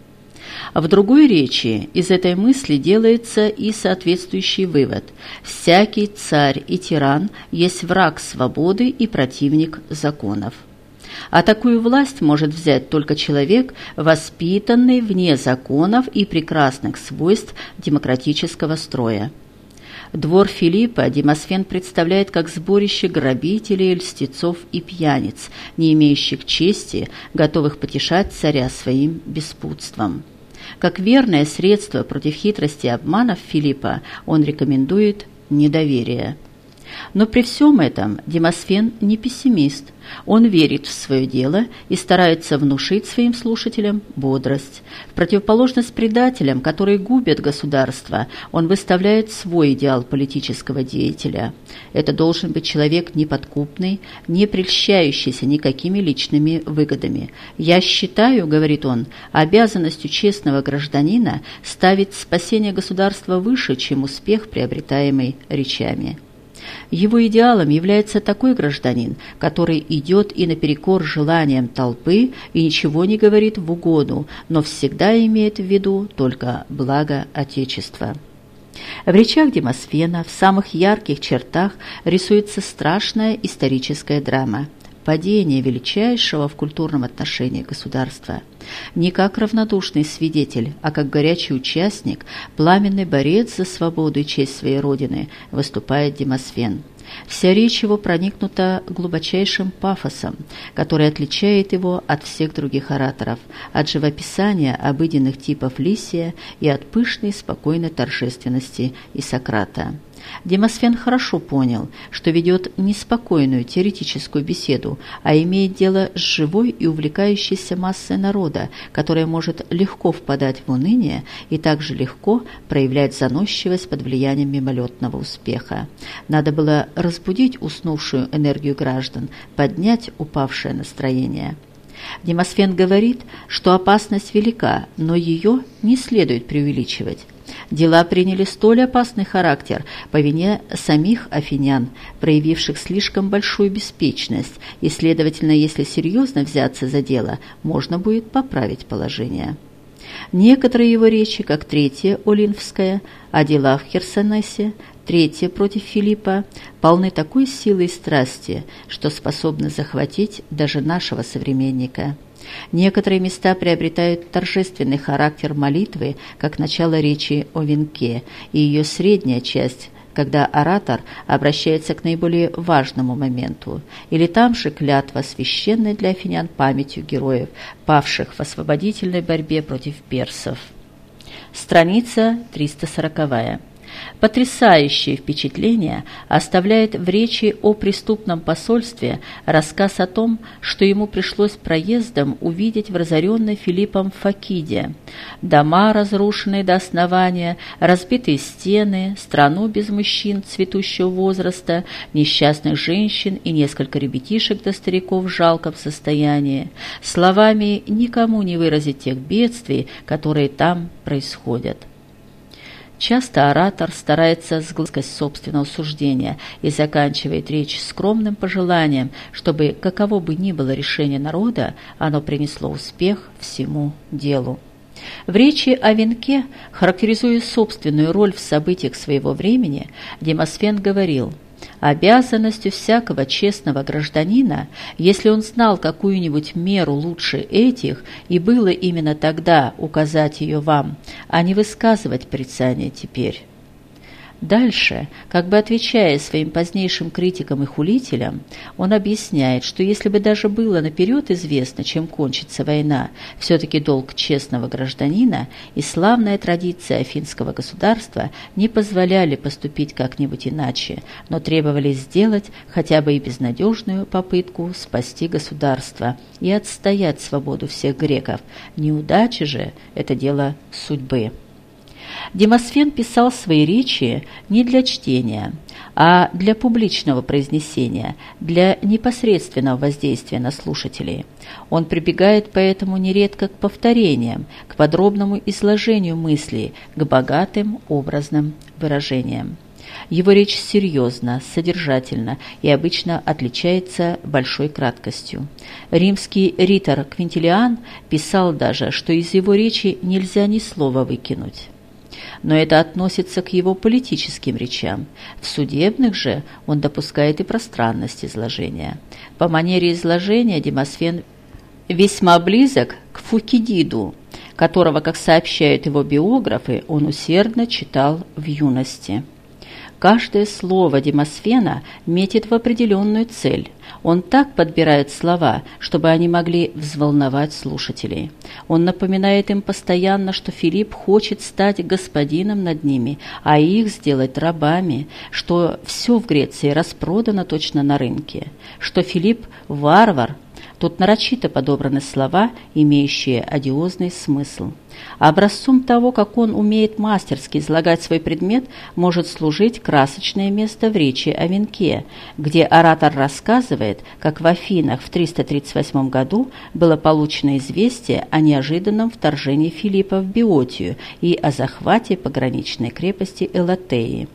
В другой речи из этой мысли делается и соответствующий вывод. Всякий царь и тиран есть враг свободы и противник законов. А такую власть может взять только человек, воспитанный вне законов и прекрасных свойств демократического строя. Двор Филиппа Демосфен представляет как сборище грабителей, льстецов и пьяниц, не имеющих чести, готовых потешать царя своим беспутством. Как верное средство против хитрости и обманов Филиппа он рекомендует недоверие. Но при всем этом Демосфен не пессимист. Он верит в свое дело и старается внушить своим слушателям бодрость. В противоположность предателям, которые губят государство, он выставляет свой идеал политического деятеля. Это должен быть человек неподкупный, не прельщающийся никакими личными выгодами. «Я считаю, — говорит он, — обязанностью честного гражданина ставить спасение государства выше, чем успех, приобретаемый речами». Его идеалом является такой гражданин, который идет и наперекор желаниям толпы и ничего не говорит в угоду, но всегда имеет в виду только благо Отечества. В речах Демосфена в самых ярких чертах рисуется страшная историческая драма – падение величайшего в культурном отношении государства. Не как равнодушный свидетель, а как горячий участник, пламенный борец за свободу и честь своей родины, выступает Демосфен. Вся речь его проникнута глубочайшим пафосом, который отличает его от всех других ораторов, от живописания обыденных типов Лисия и от пышной спокойной торжественности и Сократа. Демосфен хорошо понял, что ведет не спокойную теоретическую беседу, а имеет дело с живой и увлекающейся массой народа, которая может легко впадать в уныние и также легко проявлять заносчивость под влиянием мимолетного успеха. Надо было разбудить уснувшую энергию граждан, поднять упавшее настроение. Демосфен говорит, что опасность велика, но ее не следует преувеличивать. Дела приняли столь опасный характер по вине самих афинян, проявивших слишком большую беспечность, и, следовательно, если серьезно взяться за дело, можно будет поправить положение. Некоторые его речи, как третья Олинфская, о делах в Херсонесе, третья против Филиппа, полны такой силы и страсти, что способны захватить даже нашего современника – Некоторые места приобретают торжественный характер молитвы, как начало речи о венке, и ее средняя часть – когда оратор обращается к наиболее важному моменту, или там же клятва священная для афинян памятью героев, павших в освободительной борьбе против персов. Страница 340. Потрясающее впечатление оставляет в речи о преступном посольстве рассказ о том, что ему пришлось проездом увидеть в разоренной Филиппом Факиде. Дома, разрушенные до основания, разбитые стены, страну без мужчин цветущего возраста, несчастных женщин и несколько ребятишек до стариков в жалком состоянии. Словами никому не выразить тех бедствий, которые там происходят. Часто оратор старается сглазкать собственного суждения и заканчивает речь скромным пожеланием, чтобы, каково бы ни было решение народа, оно принесло успех всему делу. В речи о венке, характеризуя собственную роль в событиях своего времени, Демосфен говорил – Обязанностью всякого честного гражданина, если он знал какую-нибудь меру лучше этих, и было именно тогда указать ее вам, а не высказывать порицание теперь. Дальше, как бы отвечая своим позднейшим критикам и хулителям, он объясняет, что если бы даже было наперед известно, чем кончится война, все-таки долг честного гражданина и славная традиция афинского государства не позволяли поступить как-нибудь иначе, но требовали сделать хотя бы и безнадежную попытку спасти государство и отстоять свободу всех греков. Неудача же – это дело судьбы. Демосфен писал свои речи не для чтения, а для публичного произнесения, для непосредственного воздействия на слушателей. Он прибегает поэтому нередко к повторениям, к подробному изложению мыслей, к богатым образным выражениям. Его речь серьезна, содержательна и обычно отличается большой краткостью. Римский ритор Квинтилиан писал даже, что из его речи нельзя ни слова выкинуть. Но это относится к его политическим речам. В судебных же он допускает и пространность изложения. По манере изложения Демосфен весьма близок к Фукидиду, которого, как сообщают его биографы, он усердно читал в юности. Каждое слово Демосфена метит в определенную цель. Он так подбирает слова, чтобы они могли взволновать слушателей. Он напоминает им постоянно, что Филипп хочет стать господином над ними, а их сделать рабами, что все в Греции распродано точно на рынке, что Филипп – варвар, Тут нарочито подобраны слова, имеющие одиозный смысл. Образцом того, как он умеет мастерски излагать свой предмет, может служить красочное место в речи о венке, где оратор рассказывает, как в Афинах в 338 году было получено известие о неожиданном вторжении Филиппа в Биотию и о захвате пограничной крепости Элатеи.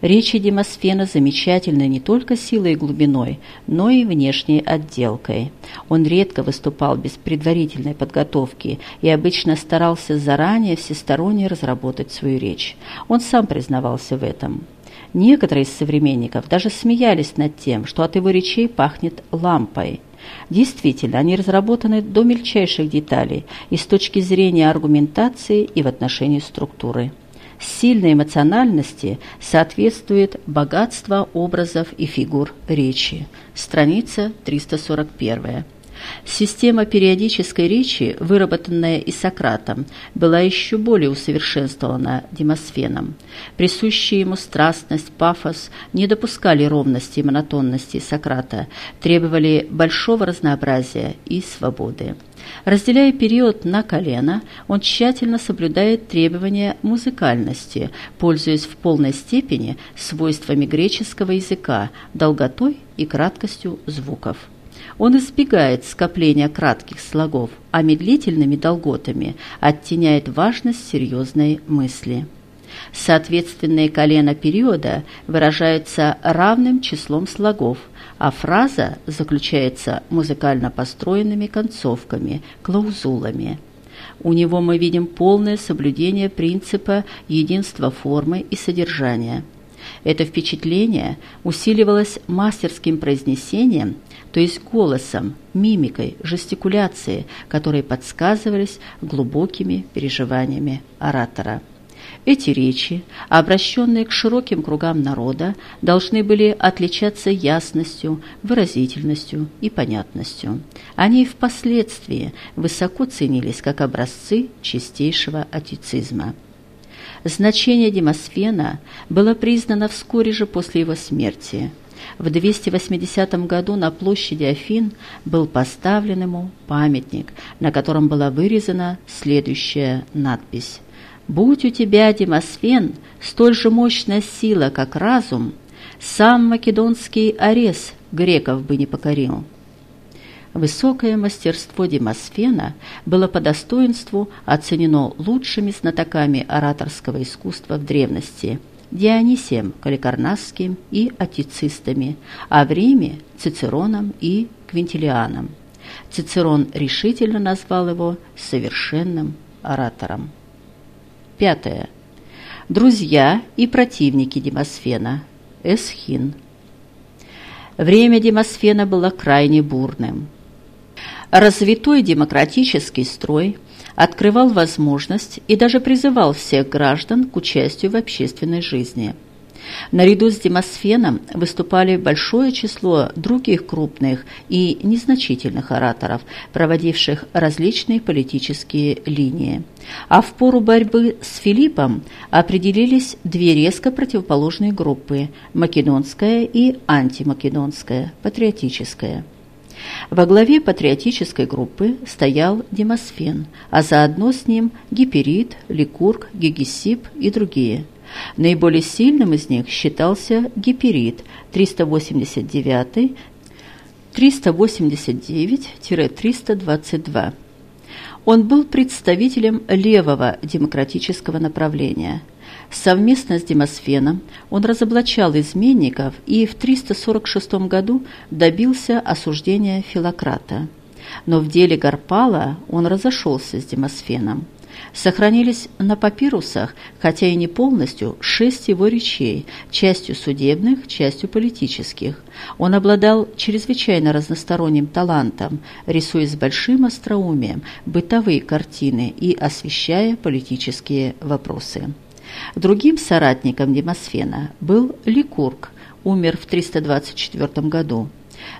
Речи Демосфена замечательны не только силой и глубиной, но и внешней отделкой. Он редко выступал без предварительной подготовки и обычно старался заранее всесторонне разработать свою речь. Он сам признавался в этом. Некоторые из современников даже смеялись над тем, что от его речей пахнет лампой. Действительно, они разработаны до мельчайших деталей и с точки зрения аргументации и в отношении структуры сильной эмоциональности соответствует богатство образов и фигур речи. Страница 341. Система периодической речи, выработанная и Сократом, была еще более усовершенствована Демосфеном. Присущие ему страстность, пафос не допускали ровности и монотонности Сократа, требовали большого разнообразия и свободы. Разделяя период на колено, он тщательно соблюдает требования музыкальности, пользуясь в полной степени свойствами греческого языка, долготой и краткостью звуков. Он избегает скопления кратких слогов, а медлительными долготами оттеняет важность серьезной мысли. Соответственные колена периода выражаются равным числом слогов – а фраза заключается музыкально построенными концовками, клаузулами. У него мы видим полное соблюдение принципа единства формы и содержания. Это впечатление усиливалось мастерским произнесением, то есть голосом, мимикой, жестикуляцией, которые подсказывались глубокими переживаниями оратора. Эти речи, обращенные к широким кругам народа, должны были отличаться ясностью, выразительностью и понятностью. Они впоследствии высоко ценились как образцы чистейшего атицизма. Значение Демосфена было признано вскоре же после его смерти. В 280 году на площади Афин был поставлен ему памятник, на котором была вырезана следующая надпись Будь у тебя, Демосфен, столь же мощная сила, как разум, сам македонский арес греков бы не покорил. Высокое мастерство Демосфена было по достоинству оценено лучшими знатоками ораторского искусства в древности – Дионисием Каликарнасским и атицистами, а в Риме – Цицероном и Квинтилианом. Цицерон решительно назвал его совершенным оратором. Пятое. Друзья и противники Демосфена. Эсхин. Время Демосфена было крайне бурным. Развитой демократический строй открывал возможность и даже призывал всех граждан к участию в общественной жизни – Наряду с Демосфеном выступали большое число других крупных и незначительных ораторов, проводивших различные политические линии. А в пору борьбы с Филиппом определились две резко противоположные группы – македонская и антимакедонская, патриотическая. Во главе патриотической группы стоял Демосфен, а заодно с ним Гиперид, Ликург, Гегесип и другие – Наиболее сильным из них считался гиперид 389 389-322. Он был представителем левого демократического направления. Совместно с Демосфеном он разоблачал изменников и в 346 году добился осуждения Филократа. Но в деле Гарпала он разошелся с Демосфеном. Сохранились на папирусах, хотя и не полностью, шесть его речей, частью судебных, частью политических. Он обладал чрезвычайно разносторонним талантом, рисуя с большим остроумием бытовые картины и освещая политические вопросы. Другим соратником Демосфена был Ликург, умер в 324 году.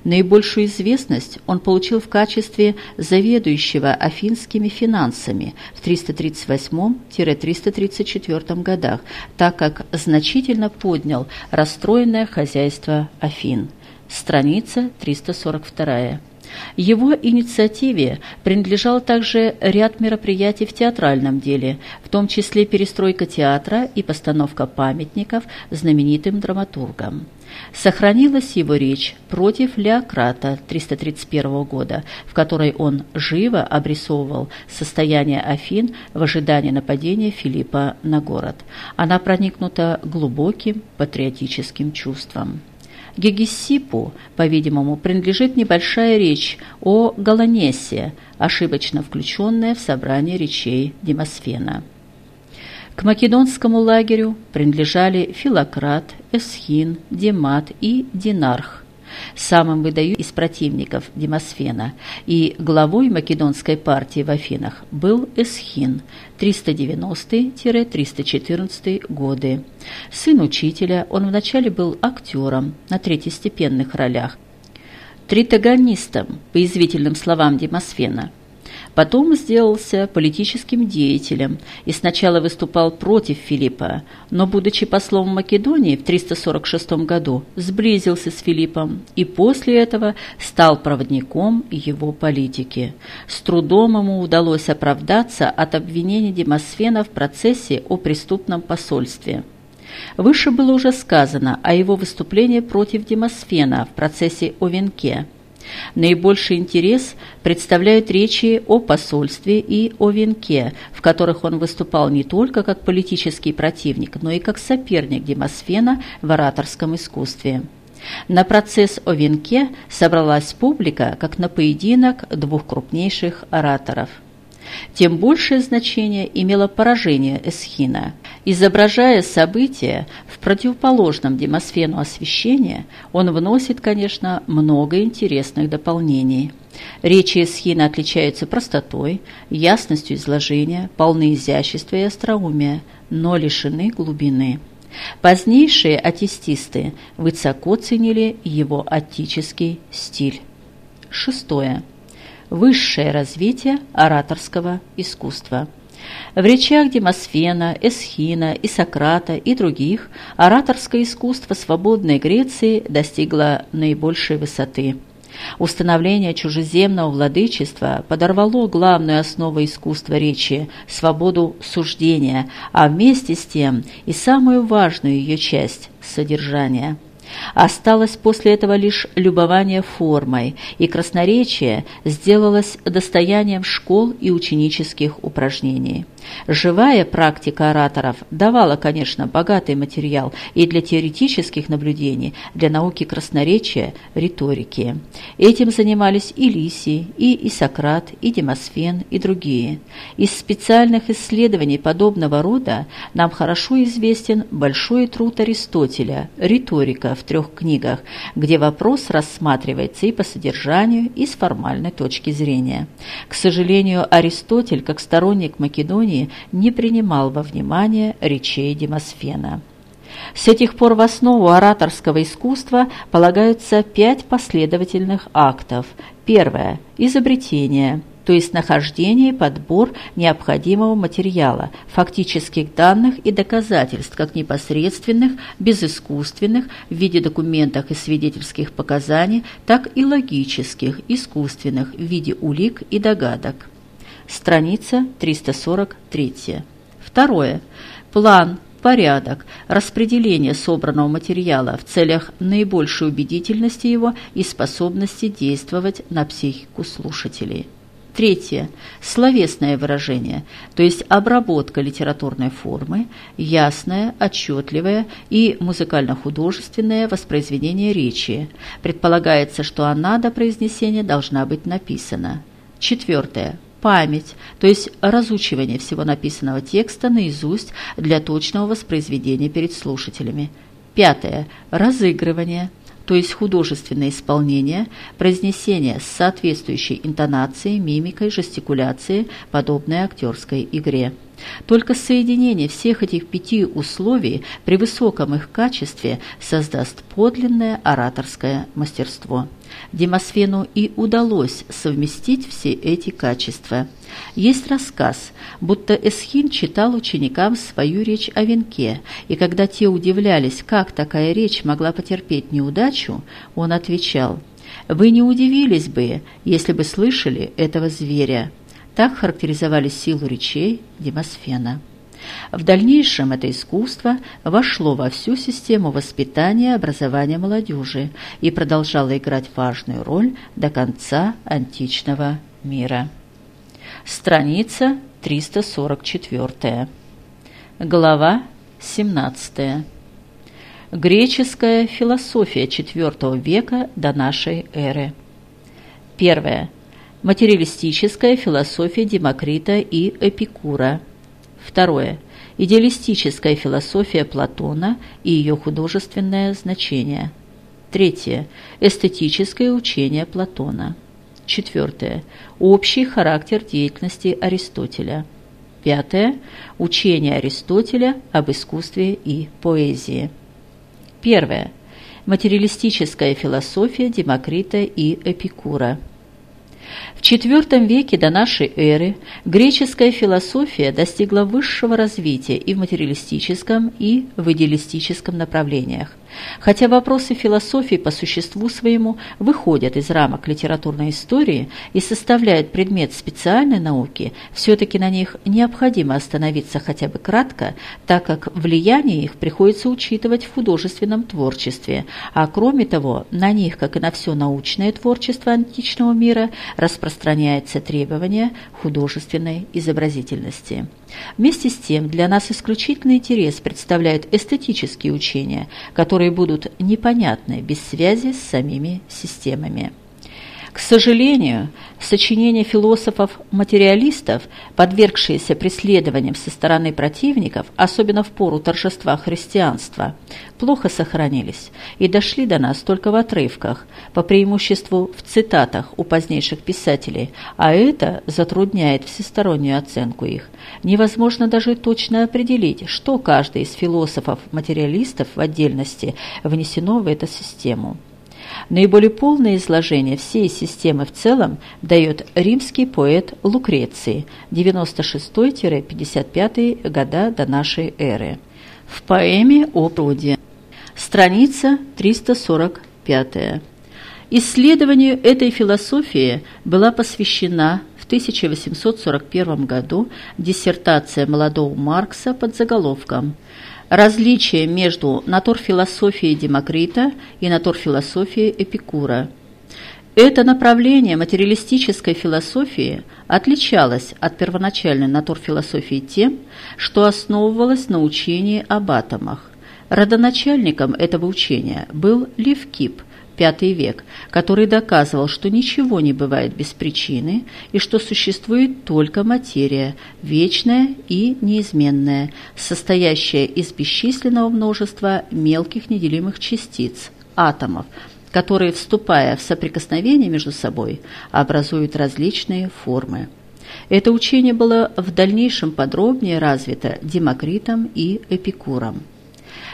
Наибольшую известность он получил в качестве заведующего афинскими финансами в 338-334 годах, так как значительно поднял расстроенное хозяйство Афин. Страница 342. Его инициативе принадлежал также ряд мероприятий в театральном деле, в том числе перестройка театра и постановка памятников знаменитым драматургам. Сохранилась его речь против Леократа 331 года, в которой он живо обрисовывал состояние Афин в ожидании нападения Филиппа на город. Она проникнута глубоким патриотическим чувством. Гегесипу, по-видимому, принадлежит небольшая речь о Галанесе, ошибочно включенная в собрание речей Демосфена. К македонскому лагерю принадлежали Филократ, Эсхин, Демат и Динарх, самым выдающим из противников Демосфена, и главой македонской партии в Афинах был Эсхин 390-314 годы. Сын учителя, он вначале был актером на третьестепенных ролях, тритагонистом, по извительным словам Демосфена – Потом сделался политическим деятелем и сначала выступал против Филиппа, но, будучи послом Македонии в 346 году, сблизился с Филиппом и после этого стал проводником его политики. С трудом ему удалось оправдаться от обвинений Демосфена в процессе о преступном посольстве. Выше было уже сказано о его выступлении против Демосфена в процессе о венке – Наибольший интерес представляют речи о посольстве и о венке, в которых он выступал не только как политический противник, но и как соперник Демосфена в ораторском искусстве. На процесс о венке собралась публика, как на поединок двух крупнейших ораторов – тем большее значение имело поражение Эсхина. Изображая события в противоположном демосфену освещения, он вносит, конечно, много интересных дополнений. Речи Эсхина отличаются простотой, ясностью изложения, полны изящества и остроумия, но лишены глубины. Позднейшие аттестисты высоко ценили его аттический стиль. Шестое высшее развитие ораторского искусства. В речах Демосфена, Эсхина и Сократа и других ораторское искусство свободной Греции достигло наибольшей высоты. Установление чужеземного владычества подорвало главную основу искусства речи – свободу суждения, а вместе с тем и самую важную ее часть – содержание – Осталось после этого лишь любование формой, и красноречие сделалось достоянием школ и ученических упражнений. Живая практика ораторов давала, конечно, богатый материал и для теоретических наблюдений, для науки красноречия, риторики. Этим занимались и Лисий, и Исократ, и Демосфен, и другие. Из специальных исследований подобного рода нам хорошо известен большой труд Аристотеля «Риторика» в трех книгах, где вопрос рассматривается и по содержанию, и с формальной точки зрения. К сожалению, Аристотель, как сторонник Македонии, не принимал во внимание речей Демосфена. С этих пор в основу ораторского искусства полагаются пять последовательных актов. Первое – изобретение, то есть нахождение и подбор необходимого материала, фактических данных и доказательств, как непосредственных, безыскусственных, в виде документов и свидетельских показаний, так и логических, искусственных, в виде улик и догадок страница 343. Второе. План, порядок, распределение собранного материала в целях наибольшей убедительности его и способности действовать на психику слушателей. Третье. Словесное выражение, то есть обработка литературной формы, ясное, отчетливое и музыкально-художественное воспроизведение речи. Предполагается, что она до произнесения должна быть написана. Четвертое память, то есть разучивание всего написанного текста наизусть для точного воспроизведения перед слушателями. Пятое. Разыгрывание, то есть художественное исполнение, произнесение с соответствующей интонацией, мимикой, жестикуляцией, подобной актерской игре. Только соединение всех этих пяти условий при высоком их качестве создаст подлинное ораторское мастерство. Демосфену и удалось совместить все эти качества. Есть рассказ, будто Эсхин читал ученикам свою речь о венке, и когда те удивлялись, как такая речь могла потерпеть неудачу, он отвечал «Вы не удивились бы, если бы слышали этого зверя». Так характеризовали силу речей Демосфена. В дальнейшем это искусство вошло во всю систему воспитания и образования молодежи и продолжало играть важную роль до конца античного мира. Страница 344. Глава 17. Греческая философия IV века до нашей эры. Первое. Материалистическая философия Демокрита и Эпикура. Второе. Идеалистическая философия Платона и ее художественное значение. Третье. Эстетическое учение Платона. Четвертое. Общий характер деятельности Аристотеля. Пятое. Учение Аристотеля об искусстве и поэзии. Первое. Материалистическая философия Демокрита и Эпикура. В IV веке до нашей эры греческая философия достигла высшего развития и в материалистическом, и в идеалистическом направлениях. Хотя вопросы философии по существу своему выходят из рамок литературной истории и составляют предмет специальной науки, все-таки на них необходимо остановиться хотя бы кратко, так как влияние их приходится учитывать в художественном творчестве, а кроме того, на них, как и на все научное творчество античного мира, распространяется требование художественной изобразительности. Вместе с тем, для нас исключительный интерес представляют эстетические учения, которые будут непонятны без связи с самими системами. К сожалению, сочинения философов-материалистов, подвергшиеся преследованиям со стороны противников, особенно в пору торжества христианства, плохо сохранились и дошли до нас только в отрывках, по преимуществу в цитатах у позднейших писателей, а это затрудняет всестороннюю оценку их. Невозможно даже точно определить, что каждый из философов-материалистов в отдельности внесено в эту систему. Наиболее полное изложение всей системы в целом дает римский поэт Лукреций 96-55 года до нашей эры. В поэме о пруде. Страница 345. Исследованию этой философии была посвящена в 1841 году диссертация молодого Маркса под заголовком различие между натурфилософией Демокрита и натурфилософией Эпикура. Это направление материалистической философии отличалось от первоначальной натурфилософии тем, что основывалось на учении об атомах. Родоначальником этого учения был Левкип, V век, который доказывал, что ничего не бывает без причины и что существует только материя, вечная и неизменная, состоящая из бесчисленного множества мелких неделимых частиц, атомов, которые, вступая в соприкосновение между собой, образуют различные формы. Это учение было в дальнейшем подробнее развито Демокритом и Эпикуром.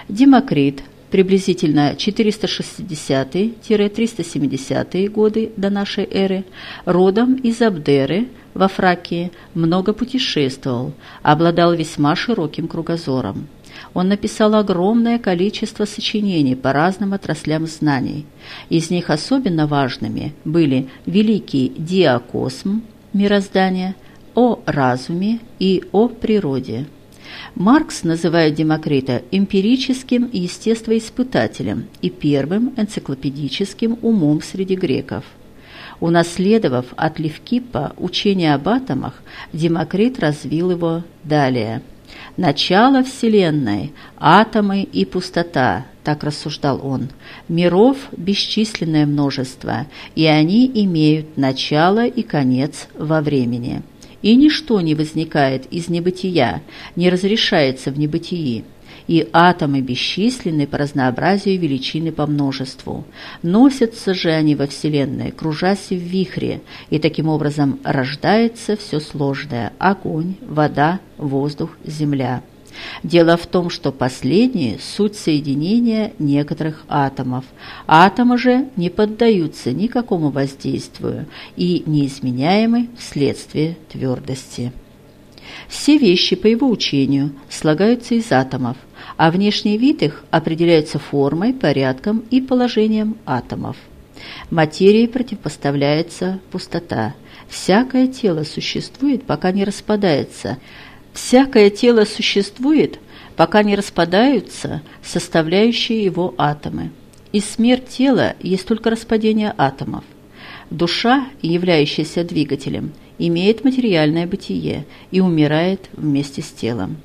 Демокрит приблизительно 460-370 годы до нашей эры, родом из Абдеры во Фракии, много путешествовал, обладал весьма широким кругозором. Он написал огромное количество сочинений по разным отраслям знаний. Из них особенно важными были «Великий диакосм» мироздания, «О разуме» и «О природе». Маркс называет Демокрита эмпирическим естествоиспытателем и первым энциклопедическим умом среди греков. Унаследовав от Левкипа учение об атомах, Демокрит развил его далее. «Начало Вселенной – атомы и пустота», – так рассуждал он. «Миров – бесчисленное множество, и они имеют начало и конец во времени. И ничто не возникает из небытия, не разрешается в небытии и атомы бесчисленны по разнообразию величины по множеству. Носятся же они во Вселенной, кружась в вихре, и таким образом рождается все сложное – огонь, вода, воздух, земля. Дело в том, что последние – суть соединения некоторых атомов. Атомы же не поддаются никакому воздействию и неизменяемы вследствие твердости. Все вещи, по его учению, слагаются из атомов, а внешний вид их определяется формой, порядком и положением атомов. Материи противопоставляется пустота. Всякое тело существует, пока не распадается. Всякое тело существует, пока не распадаются составляющие его атомы. И смерть тела есть только распадение атомов. Душа, являющаяся двигателем, имеет материальное бытие и умирает вместе с телом.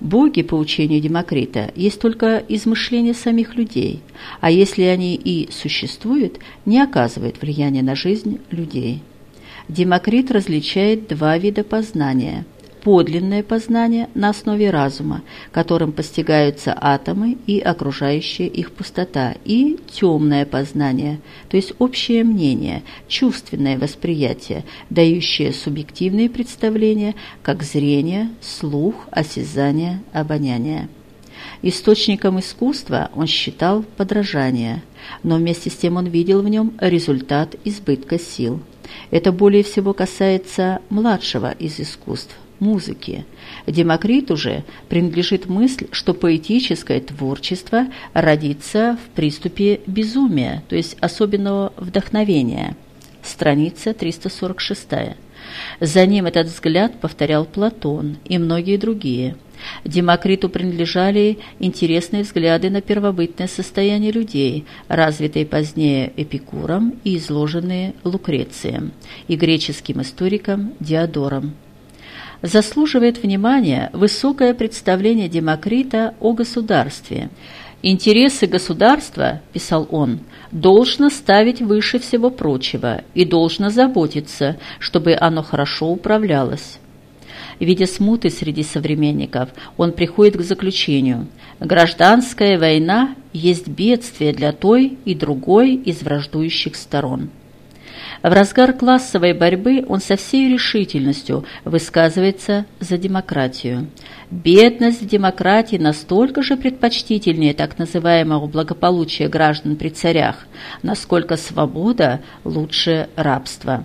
Боги, по учению Демокрита, есть только измышления самих людей, а если они и существуют, не оказывают влияния на жизнь людей. Демокрит различает два вида познания – подлинное познание на основе разума, которым постигаются атомы и окружающая их пустота, и темное познание, то есть общее мнение, чувственное восприятие, дающее субъективные представления, как зрение, слух, осязание, обоняние. Источником искусства он считал подражание, но вместе с тем он видел в нем результат избытка сил. Это более всего касается младшего из искусств музыки. Демокриту же принадлежит мысль, что поэтическое творчество родится в приступе безумия, то есть особенного вдохновения. Страница 346. За ним этот взгляд повторял Платон и многие другие. Демокриту принадлежали интересные взгляды на первобытное состояние людей, развитые позднее Эпикуром и изложенные Лукрецием и греческим историком Диодором заслуживает внимания высокое представление Демокрита о государстве. «Интересы государства, – писал он, – должно ставить выше всего прочего и должно заботиться, чтобы оно хорошо управлялось». Видя смуты среди современников, он приходит к заключению – гражданская война есть бедствие для той и другой из враждующих сторон. В разгар классовой борьбы он со всей решительностью высказывается за демократию. Бедность в демократии настолько же предпочтительнее так называемого благополучия граждан при царях, насколько свобода лучше рабства.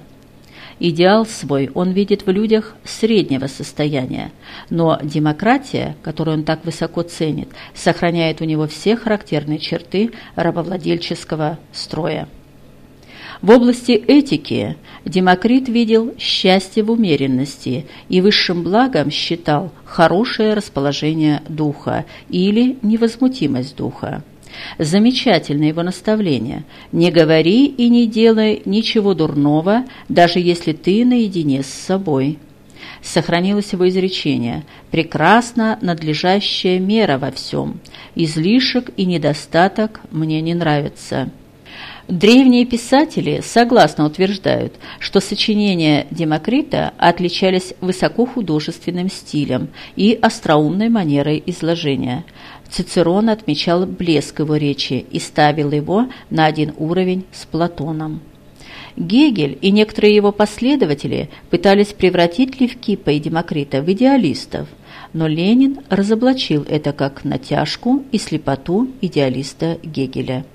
Идеал свой он видит в людях среднего состояния, но демократия, которую он так высоко ценит, сохраняет у него все характерные черты рабовладельческого строя. В области этики Демокрит видел счастье в умеренности и высшим благом считал хорошее расположение духа или невозмутимость духа. Замечательное его наставление «Не говори и не делай ничего дурного, даже если ты наедине с собой». Сохранилось его изречение «Прекрасна надлежащая мера во всем, излишек и недостаток мне не нравятся». Древние писатели согласно утверждают, что сочинения Демокрита отличались высокохудожественным стилем и остроумной манерой изложения. Цицерон отмечал блеск его речи и ставил его на один уровень с Платоном. Гегель и некоторые его последователи пытались превратить Левкипа и Демокрита в идеалистов, но Ленин разоблачил это как натяжку и слепоту идеалиста Гегеля.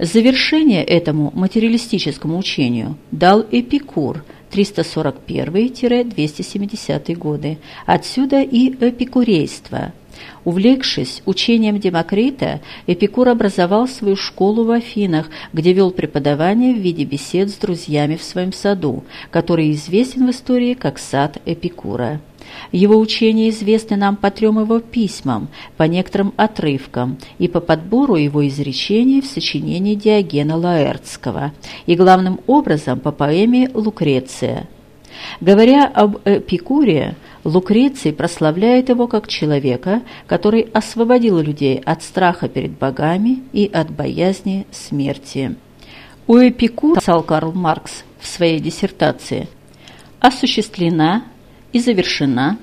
Завершение этому материалистическому учению дал Эпикур 341-270 годы. Отсюда и эпикурейство. Увлекшись учением Демокрита, Эпикур образовал свою школу в Афинах, где вел преподавание в виде бесед с друзьями в своем саду, который известен в истории как сад Эпикура. Его учения известны нам по трем его письмам, по некоторым отрывкам и по подбору его изречений в сочинении Диогена Лаэртского и главным образом по поэме «Лукреция». Говоря об Эпикуре, Лукреций прославляет его как человека, который освободил людей от страха перед богами и от боязни смерти. У Эпикура, писал Карл Маркс в своей диссертации, осуществлена и завершена,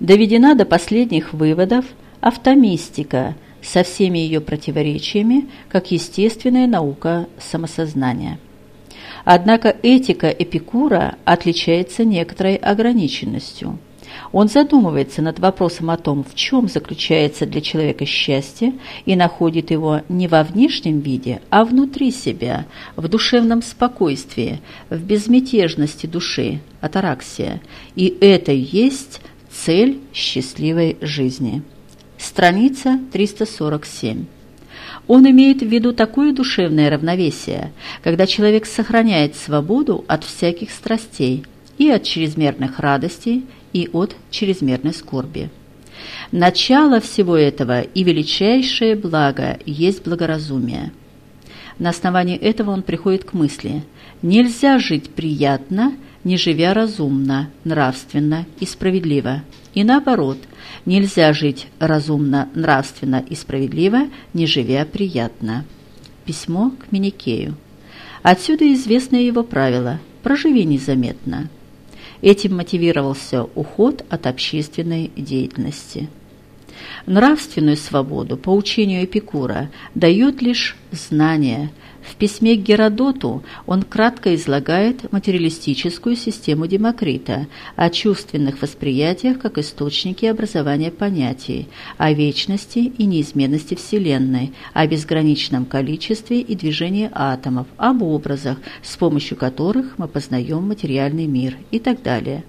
доведена до последних выводов автомистика со всеми ее противоречиями, как естественная наука самосознания. Однако этика Эпикура отличается некоторой ограниченностью. Он задумывается над вопросом о том, в чем заключается для человека счастье, и находит его не во внешнем виде, а внутри себя, в душевном спокойствии, в безмятежности души, атараксия. И это есть цель счастливой жизни. Страница 347. Он имеет в виду такое душевное равновесие, когда человек сохраняет свободу от всяких страстей и от чрезмерных радостей, и от чрезмерной скорби. Начало всего этого и величайшее благо есть благоразумие. На основании этого он приходит к мысли «нельзя жить приятно, не живя разумно, нравственно и справедливо». И наоборот, нельзя жить разумно, нравственно и справедливо, не живя приятно. Письмо к Миникею. Отсюда известное его правило «проживи незаметно». Этим мотивировался уход от общественной деятельности. Нравственную свободу по учению Эпикура дает лишь знание – в письме к Геродоту он кратко излагает материалистическую систему Демокрита о чувственных восприятиях как источнике образования понятий, о вечности и неизменности Вселенной, о безграничном количестве и движении атомов, об образах, с помощью которых мы познаем материальный мир и так далее.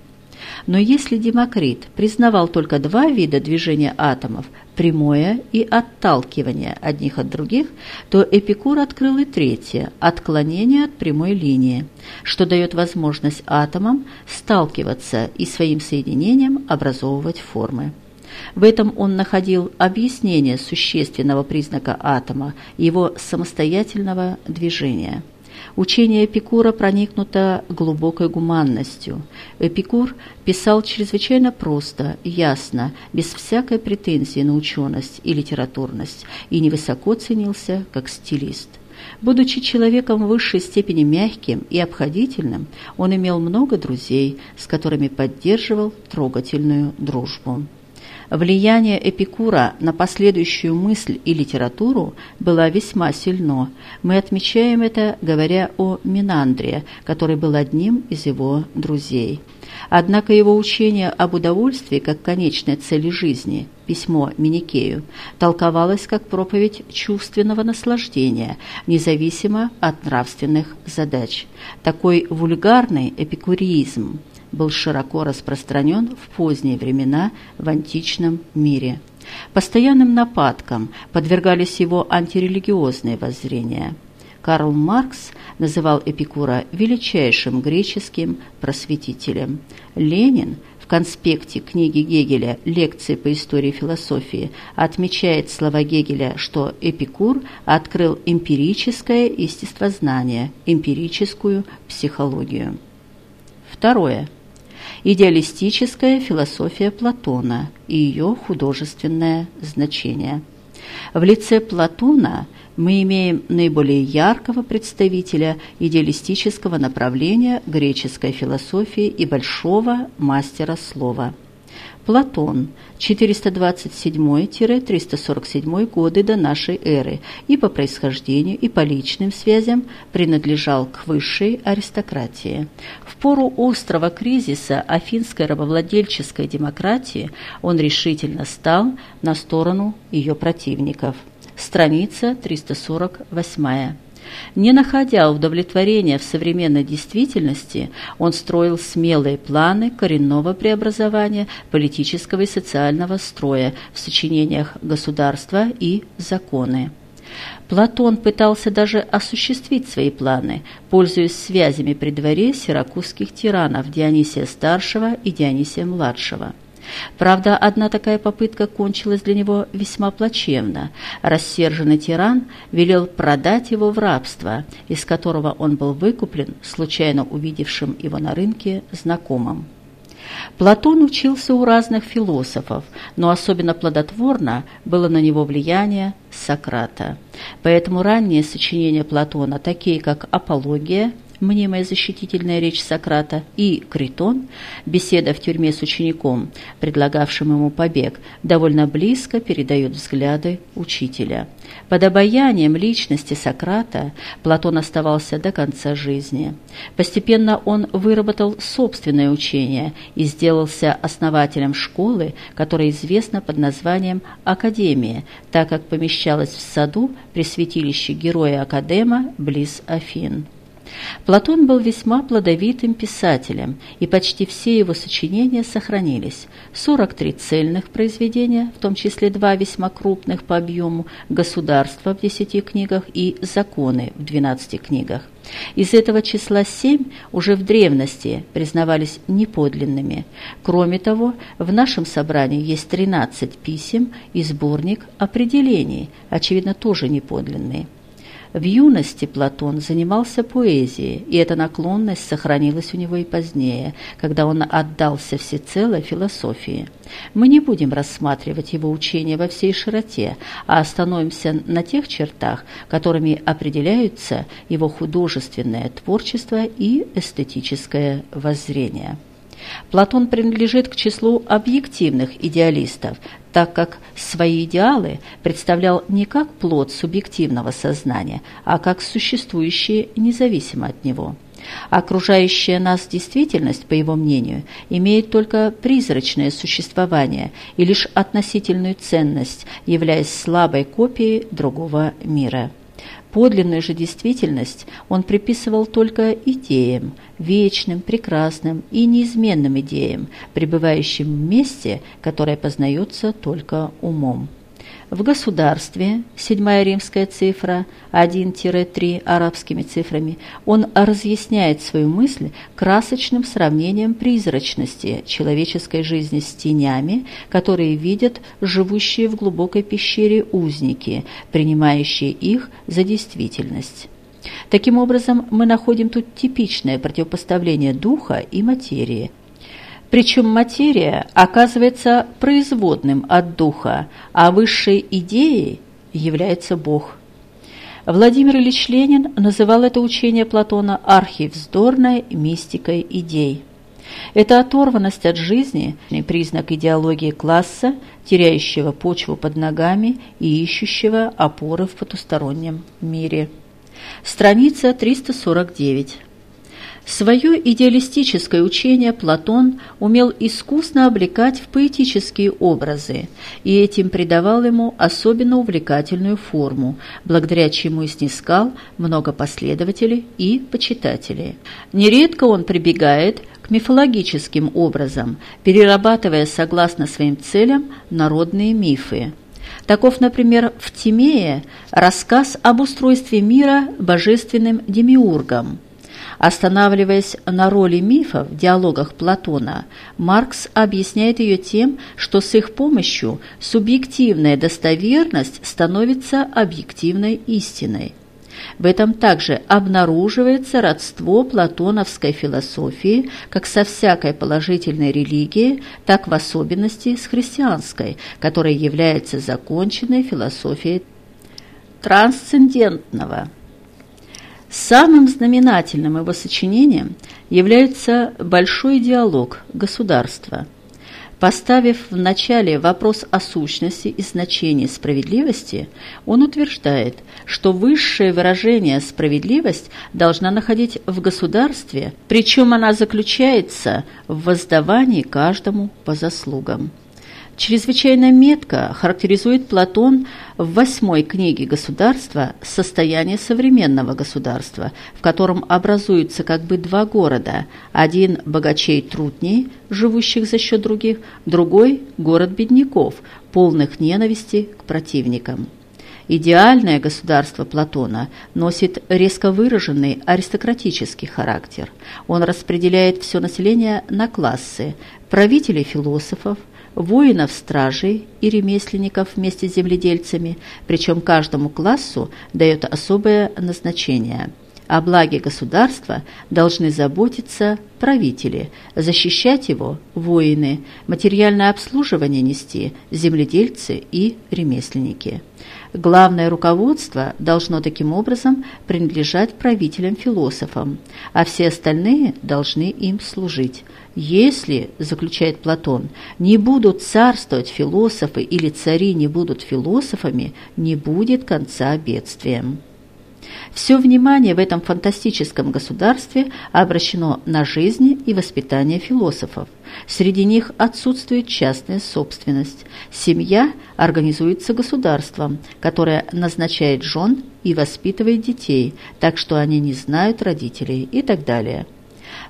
Но если Демокрит признавал только два вида движения атомов – прямое и отталкивание одних от других, то Эпикур открыл и третье – отклонение от прямой линии, что дает возможность атомам сталкиваться и своим соединением образовывать формы. В этом он находил объяснение существенного признака атома, его самостоятельного движения – Учение Эпикура проникнуто глубокой гуманностью. Эпикур писал чрезвычайно просто, ясно, без всякой претензии на ученость и литературность, и невысоко ценился как стилист. Будучи человеком в высшей степени мягким и обходительным, он имел много друзей, с которыми поддерживал трогательную дружбу. Влияние Эпикура на последующую мысль и литературу было весьма сильно. Мы отмечаем это, говоря о Минандре, который был одним из его друзей. Однако его учение об удовольствии как конечной цели жизни, письмо Миникею, толковалось как проповедь чувственного наслаждения, независимо от нравственных задач. Такой вульгарный эпикуризм – был широко распространен в поздние времена в античном мире. Постоянным нападкам подвергались его антирелигиозные воззрения. Карл Маркс называл Эпикура величайшим греческим просветителем. Ленин в конспекте книги Гегеля «Лекции по истории философии» отмечает слова Гегеля, что Эпикур открыл эмпирическое естествознание, эмпирическую психологию. Второе идеалистическая философия Платона и ее художественное значение. В лице Платона мы имеем наиболее яркого представителя идеалистического направления греческой философии и большого мастера слова – Платон, 427-347 годы до нашей эры, и по происхождению, и по личным связям принадлежал к высшей аристократии. В пору острого кризиса афинской рабовладельческой демократии он решительно стал на сторону ее противников. Страница 348. Не находя удовлетворения в современной действительности, он строил смелые планы коренного преобразования политического и социального строя в сочинениях «Государства» и «Законы». Платон пытался даже осуществить свои планы, пользуясь связями при дворе сиракузских тиранов Дионисия Старшего и Дионисия Младшего – Правда, одна такая попытка кончилась для него весьма плачевно. Рассерженный тиран велел продать его в рабство, из которого он был выкуплен случайно увидевшим его на рынке знакомым. Платон учился у разных философов, но особенно плодотворно было на него влияние Сократа. Поэтому ранние сочинения Платона, такие как «Апология», мнимая защитительная речь Сократа, и Критон, беседа в тюрьме с учеником, предлагавшим ему побег, довольно близко передают взгляды учителя. Под обаянием личности Сократа Платон оставался до конца жизни. Постепенно он выработал собственное учение и сделался основателем школы, которая известна под названием Академия, так как помещалась в саду при святилище героя Академа близ Афин. Платон был весьма плодовитым писателем, и почти все его сочинения сохранились. 43 цельных произведения, в том числе два весьма крупных по объему «Государство» в 10 книгах и «Законы» в 12 книгах. Из этого числа семь уже в древности признавались неподлинными. Кроме того, в нашем собрании есть 13 писем и сборник определений, очевидно, тоже неподлинные. В юности Платон занимался поэзией, и эта наклонность сохранилась у него и позднее, когда он отдался всецело философии. Мы не будем рассматривать его учение во всей широте, а остановимся на тех чертах, которыми определяются его художественное творчество и эстетическое воззрение. Платон принадлежит к числу объективных идеалистов, так как свои идеалы представлял не как плод субъективного сознания, а как существующие независимо от него. Окружающая нас действительность, по его мнению, имеет только призрачное существование и лишь относительную ценность, являясь слабой копией другого мира. Подлинную же действительность он приписывал только идеям, вечным, прекрасным и неизменным идеям, пребывающим в месте, которое познается только умом. В государстве, седьмая римская цифра, 1-3 арабскими цифрами, он разъясняет свою мысль красочным сравнением призрачности человеческой жизни с тенями, которые видят живущие в глубокой пещере узники, принимающие их за действительность. Таким образом, мы находим тут типичное противопоставление духа и материи – причем материя оказывается производным от духа, а высшей идеей является Бог. Владимир Ильич Ленин называл это учение Платона архивздорной мистикой идей. Это оторванность от жизни – признак идеологии класса, теряющего почву под ногами и ищущего опоры в потустороннем мире. Страница 349. Свое идеалистическое учение Платон умел искусно облекать в поэтические образы, и этим придавал ему особенно увлекательную форму, благодаря чему и снискал много последователей и почитателей. Нередко он прибегает к мифологическим образам, перерабатывая согласно своим целям народные мифы. Таков, например, в Тимее рассказ об устройстве мира божественным демиургом – Останавливаясь на роли мифа в диалогах Платона, Маркс объясняет ее тем, что с их помощью субъективная достоверность становится объективной истиной. В этом также обнаруживается родство платоновской философии как со всякой положительной религией, так в особенности с христианской, которая является законченной философией трансцендентного. Самым знаменательным его сочинением является большой диалог государства. Поставив в начале вопрос о сущности и значении справедливости, он утверждает, что высшее выражение «справедливость» должна находить в государстве, причем она заключается в воздавании каждому по заслугам. Чрезвычайно метко характеризует Платон в восьмой книге «Государство» состояние современного государства, в котором образуются как бы два города, один богачей трудней, живущих за счет других, другой – город бедняков, полных ненависти к противникам. Идеальное государство Платона носит резко выраженный аристократический характер. Он распределяет все население на классы – правителей философов – воинов-стражей и ремесленников вместе с земледельцами, причем каждому классу дает особое назначение – о благе государства должны заботиться правители, защищать его – воины, материальное обслуживание нести – земледельцы и ремесленники. Главное руководство должно таким образом принадлежать правителям-философам, а все остальные должны им служить. Если, заключает Платон, не будут царствовать философы или цари не будут философами, не будет конца бедствиям. Все внимание в этом фантастическом государстве обращено на жизнь и воспитание философов. Среди них отсутствует частная собственность. Семья организуется государством, которое назначает жен и воспитывает детей, так что они не знают родителей и так далее.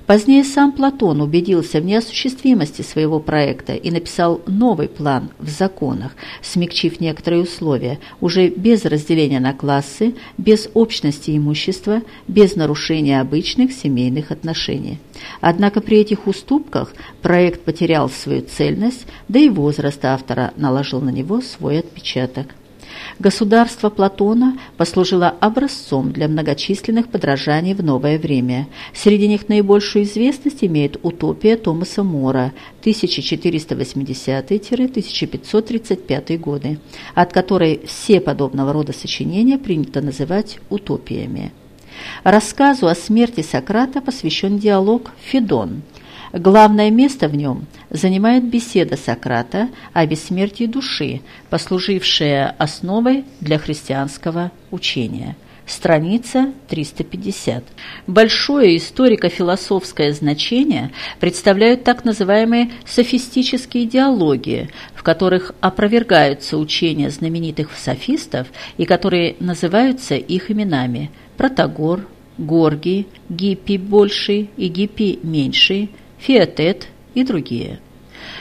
Позднее сам Платон убедился в неосуществимости своего проекта и написал новый план в законах, смягчив некоторые условия, уже без разделения на классы, без общности имущества, без нарушения обычных семейных отношений. Однако при этих уступках проект потерял свою цельность, да и возраст автора наложил на него свой отпечаток. Государство Платона послужило образцом для многочисленных подражаний в новое время. Среди них наибольшую известность имеет утопия Томаса Мора 1480-1535 годы, от которой все подобного рода сочинения принято называть утопиями. Рассказу о смерти Сократа посвящен диалог «Федон», Главное место в нем занимает беседа Сократа о бессмертии души, послужившая основой для христианского учения. Страница 350. Большое историко-философское значение представляют так называемые софистические диалоги, в которых опровергаются учения знаменитых софистов и которые называются их именами – Протагор, Горгий, Гиппий Больший и Гиппий Меньший – Фиатет и другие.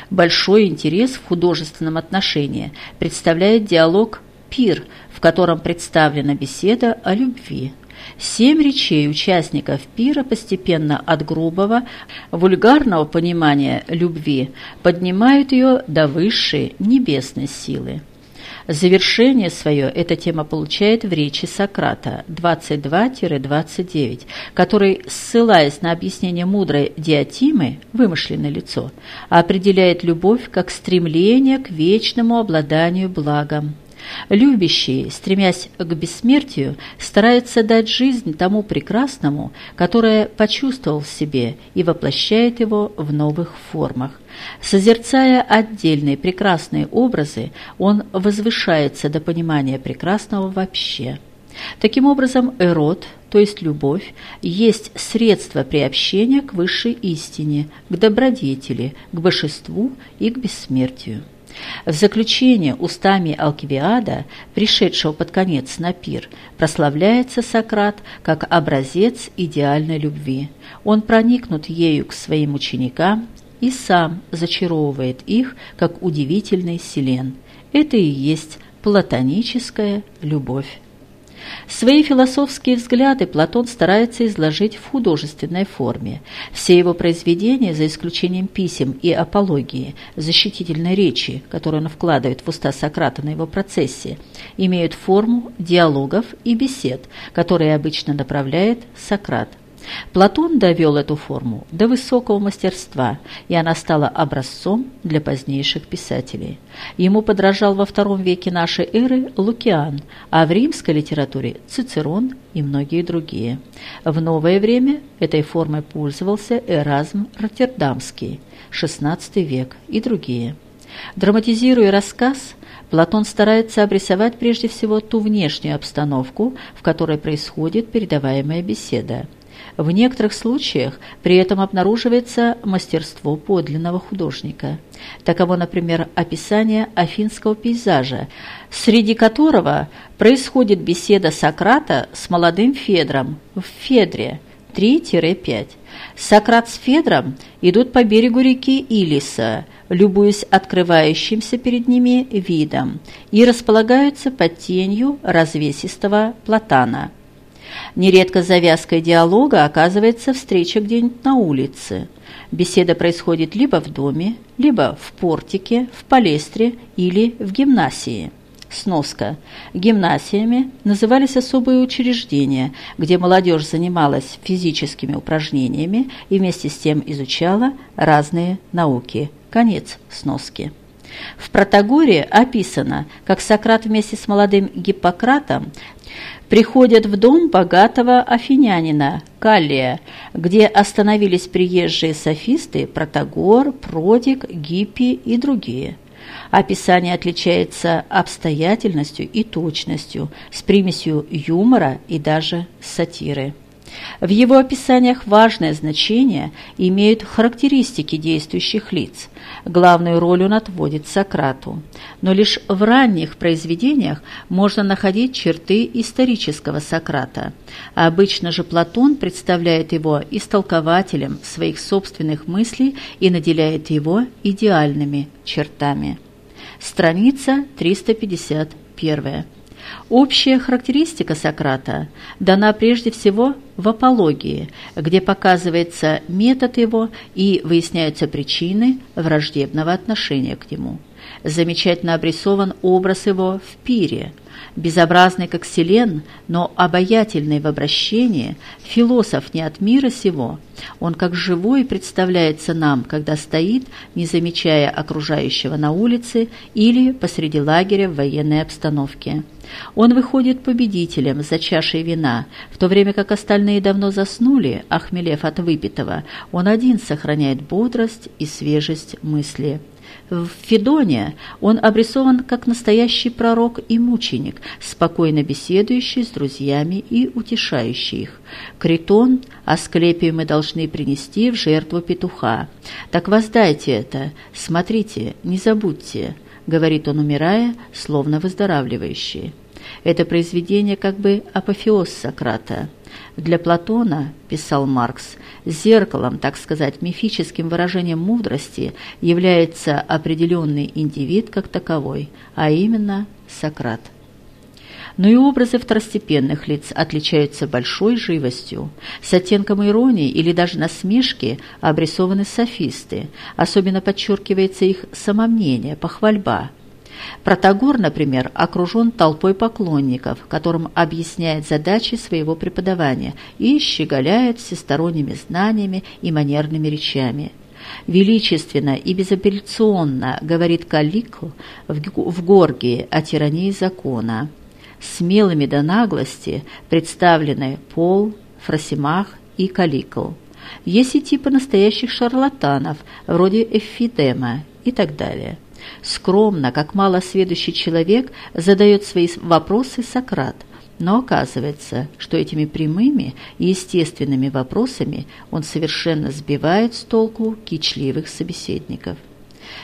Большой интерес в художественном отношении представляет диалог «Пир», в котором представлена беседа о любви. Семь речей участников пира постепенно от грубого, вульгарного понимания любви поднимают ее до высшей небесной силы. Завершение свое эта тема получает в речи Сократа 22-29, который, ссылаясь на объяснение мудрой диатимы, вымышленное лицо, определяет любовь как стремление к вечному обладанию благом. Любящие, стремясь к бессмертию, стараются дать жизнь тому прекрасному, которое почувствовал в себе и воплощает его в новых формах. Созерцая отдельные прекрасные образы, он возвышается до понимания прекрасного вообще. Таким образом, эрот, то есть любовь, есть средство приобщения к высшей истине, к добродетели, к божеству и к бессмертию. В заключение устами Алкивиада, пришедшего под конец на пир, прославляется Сократ как образец идеальной любви. Он проникнут ею к своим ученикам и сам зачаровывает их, как удивительный селен. Это и есть платоническая любовь. Свои философские взгляды Платон старается изложить в художественной форме. Все его произведения, за исключением писем и апологии, защитительной речи, которую он вкладывает в уста Сократа на его процессе, имеют форму диалогов и бесед, которые обычно направляет Сократ. Платон довел эту форму до высокого мастерства, и она стала образцом для позднейших писателей. Ему подражал во втором веке нашей эры Лукиан, а в римской литературе Цицерон и многие другие. В новое время этой формой пользовался Эразм Роттердамский, XVI век и другие. Драматизируя рассказ, Платон старается обрисовать прежде всего ту внешнюю обстановку, в которой происходит передаваемая беседа. В некоторых случаях при этом обнаруживается мастерство подлинного художника. Таково, например, описание афинского пейзажа, среди которого происходит беседа Сократа с молодым Федром в Федре 3-5. Сократ с Федром идут по берегу реки Илиса, любуясь открывающимся перед ними видом, и располагаются под тенью развесистого платана – Нередко завязкой диалога оказывается встреча где-нибудь на улице. Беседа происходит либо в доме, либо в портике, в палестре или в гимнасии. Сноска. Гимнасиями назывались особые учреждения, где молодежь занималась физическими упражнениями и вместе с тем изучала разные науки. Конец сноски. В Протагоре описано, как Сократ вместе с молодым Гиппократом приходят в дом богатого афинянина Каллия, где остановились приезжие софисты Протагор, Продик, Гиппи и другие. Описание отличается обстоятельностью и точностью, с примесью юмора и даже сатиры. В его описаниях важное значение имеют характеристики действующих лиц. Главную роль он отводит Сократу. Но лишь в ранних произведениях можно находить черты исторического Сократа. Обычно же Платон представляет его истолкователем своих собственных мыслей и наделяет его идеальными чертами. Страница 351. Общая характеристика Сократа дана прежде всего в апологии, где показывается метод его и выясняются причины враждебного отношения к нему. Замечательно обрисован образ его в пире – безобразный как селен, но обаятельный в обращении, философ не от мира сего, он как живой представляется нам, когда стоит, не замечая окружающего на улице или посреди лагеря в военной обстановке. Он выходит победителем за чашей вина, в то время как остальные давно заснули, охмелев от выпитого. Он один сохраняет бодрость и свежесть мысли. В Федоне он обрисован как настоящий пророк и мученик, спокойно беседующий с друзьями и утешающий их. Критон Асклепию мы должны принести в жертву петуха. Так воздайте это, смотрите, не забудьте, говорит он, умирая, словно выздоравливающий. Это произведение как бы апофеоз Сократа. Для Платона, писал Маркс, зеркалом, так сказать, мифическим выражением мудрости является определенный индивид как таковой, а именно Сократ. Но и образы второстепенных лиц отличаются большой живостью. С оттенком иронии или даже насмешки обрисованы софисты, особенно подчеркивается их самомнение, похвальба – Протагор, например, окружен толпой поклонников, которым объясняет задачи своего преподавания и щеголяет всесторонними знаниями и манерными речами. Величественно и безапелляционно говорит Каликл в Горгии о тирании закона. Смелыми до наглости представлены Пол, Фросимах и Каликл. Есть и типы настоящих шарлатанов, вроде Эфидема и так далее. Скромно, как малосведущий человек, задает свои вопросы Сократ, но оказывается, что этими прямыми и естественными вопросами он совершенно сбивает с толку кичливых собеседников.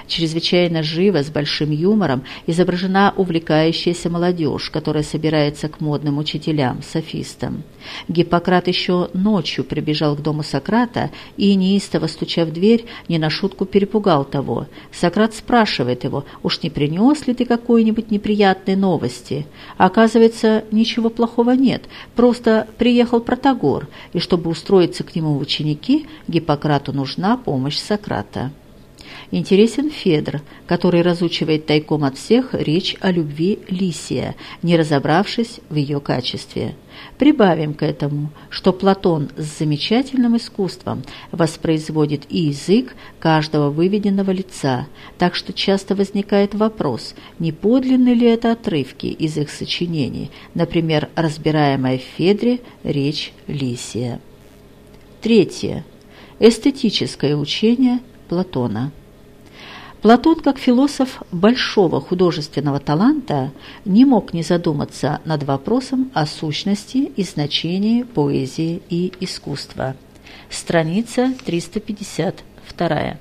Чрезвычайно живо, с большим юмором, изображена увлекающаяся молодежь, которая собирается к модным учителям, софистам. Гиппократ еще ночью прибежал к дому Сократа и, неистово стуча в дверь, не на шутку перепугал того. Сократ спрашивает его, уж не принес ли ты какой-нибудь неприятной новости? Оказывается, ничего плохого нет, просто приехал Протагор, и чтобы устроиться к нему в ученики, Гиппократу нужна помощь Сократа. Интересен Федор, который разучивает тайком от всех речь о любви Лисия, не разобравшись в ее качестве. Прибавим к этому, что Платон с замечательным искусством воспроизводит и язык каждого выведенного лица, так что часто возникает вопрос, не подлинны ли это отрывки из их сочинений, например, разбираемая в Федре речь Лисия. Третье. Эстетическое учение Платона. Платон, как философ большого художественного таланта, не мог не задуматься над вопросом о сущности и значении поэзии и искусства. Страница 352.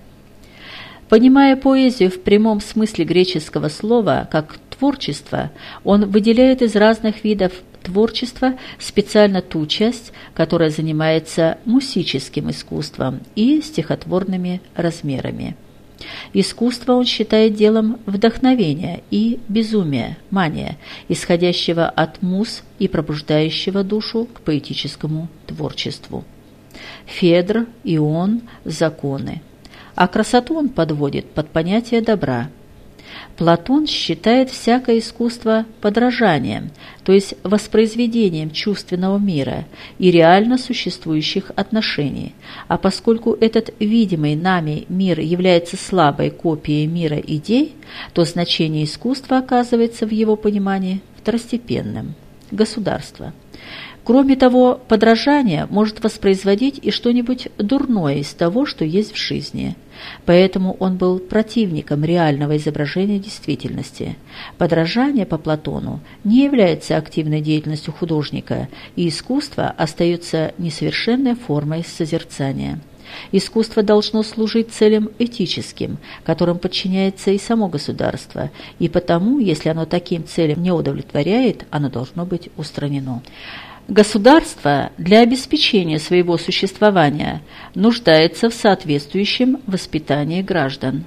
Понимая поэзию в прямом смысле греческого слова как творчество, он выделяет из разных видов творчества специально ту часть, которая занимается мусическим искусством и стихотворными размерами. Искусство он считает делом вдохновения и безумия, мания, исходящего от муз и пробуждающего душу к поэтическому творчеству. Федр, Ион, законы. А красоту он подводит под понятие добра – Платон считает всякое искусство подражанием, то есть воспроизведением чувственного мира и реально существующих отношений, а поскольку этот видимый нами мир является слабой копией мира идей, то значение искусства оказывается в его понимании второстепенным. Государство. Кроме того, подражание может воспроизводить и что-нибудь дурное из того, что есть в жизни. Поэтому он был противником реального изображения действительности. Подражание по Платону не является активной деятельностью художника, и искусство остается несовершенной формой созерцания. Искусство должно служить целям этическим, которым подчиняется и само государство, и потому, если оно таким целям не удовлетворяет, оно должно быть устранено. Государство для обеспечения своего существования нуждается в соответствующем воспитании граждан.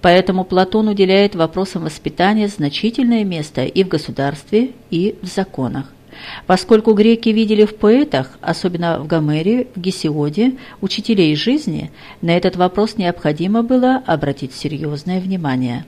Поэтому Платон уделяет вопросам воспитания значительное место и в государстве, и в законах. Поскольку греки видели в поэтах, особенно в Гомере, в Гесиоде, учителей жизни, на этот вопрос необходимо было обратить серьезное внимание.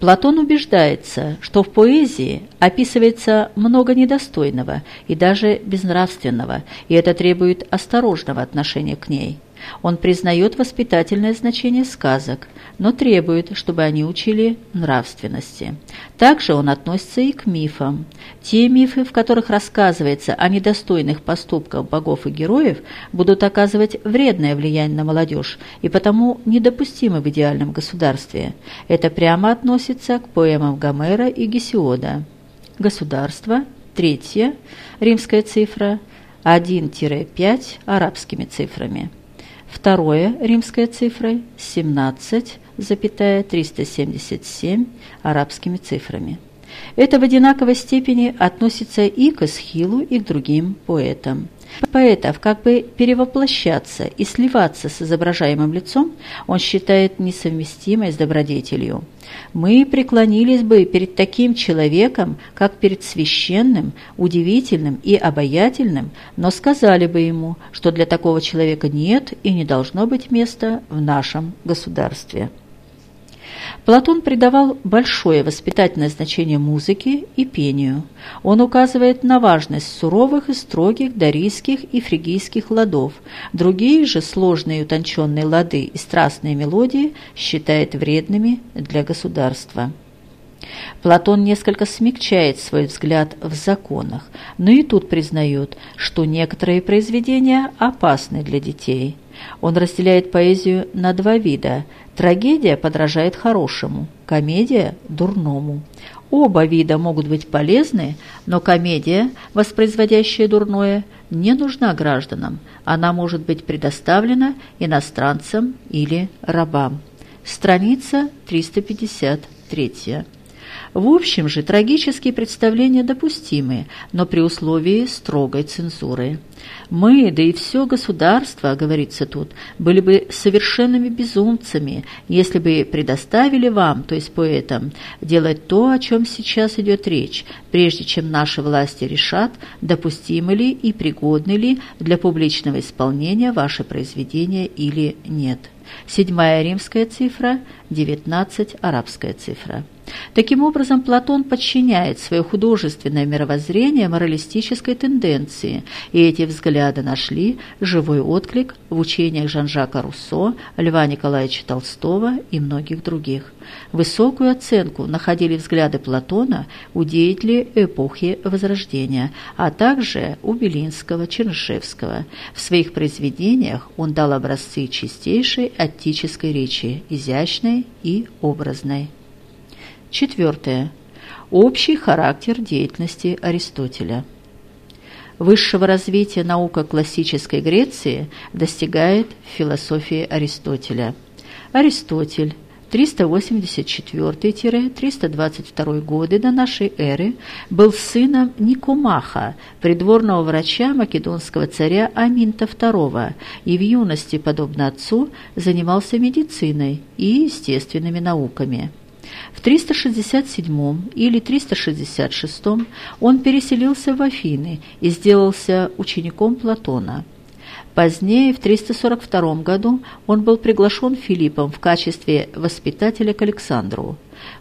Платон убеждается, что в поэзии описывается много недостойного и даже безнравственного, и это требует осторожного отношения к ней. Он признает воспитательное значение сказок, но требует, чтобы они учили нравственности. Также он относится и к мифам. Те мифы, в которых рассказывается о недостойных поступках богов и героев, будут оказывать вредное влияние на молодежь и потому недопустимы в идеальном государстве. Это прямо относится к поэмам Гомера и Гесиода. Государство, третья, римская цифра, 1-5 арабскими цифрами. Второе, римской цифрой, 17,377 арабскими цифрами. Это в одинаковой степени относится и к Эсхилу, и к другим поэтам. Поэтов как бы перевоплощаться и сливаться с изображаемым лицом он считает несовместимой с добродетелью. Мы преклонились бы перед таким человеком, как перед священным, удивительным и обаятельным, но сказали бы ему, что для такого человека нет и не должно быть места в нашем государстве. Платон придавал большое воспитательное значение музыке и пению. Он указывает на важность суровых и строгих дарийских и фригийских ладов. Другие же сложные и утонченные лады и страстные мелодии считает вредными для государства. Платон несколько смягчает свой взгляд в законах, но и тут признает, что некоторые произведения опасны для детей. Он разделяет поэзию на два вида Трагедия подражает хорошему, комедия – дурному. Оба вида могут быть полезны, но комедия, воспроизводящая дурное, не нужна гражданам. Она может быть предоставлена иностранцам или рабам. Страница 353. В общем же, трагические представления допустимы, но при условии строгой цензуры. Мы, да и все государство, говорится тут, были бы совершенными безумцами, если бы предоставили вам, то есть поэтам, делать то, о чем сейчас идет речь, прежде чем наши власти решат, допустимы ли и пригодны ли для публичного исполнения ваши произведения или нет. Седьмая римская цифра, девятнадцать арабская цифра. Таким образом, Платон подчиняет свое художественное мировоззрение моралистической тенденции, и эти взгляды нашли живой отклик в учениях Жан-Жака Руссо, Льва Николаевича Толстого и многих других. Высокую оценку находили взгляды Платона у деятелей эпохи Возрождения, а также у Белинского, Чернышевского. В своих произведениях он дал образцы чистейшей аттической речи, изящной и образной. Четвертое. Общий характер деятельности Аристотеля. Высшего развития наука классической Греции достигает философии Аристотеля. Аристотель 384-322 годы до нашей эры был сыном Никомаха, придворного врача македонского царя Аминта II, и в юности, подобно отцу, занимался медициной и естественными науками. В 367 или 366 он переселился в Афины и сделался учеником Платона – Позднее, в 342 году, он был приглашен Филиппом в качестве воспитателя к Александру.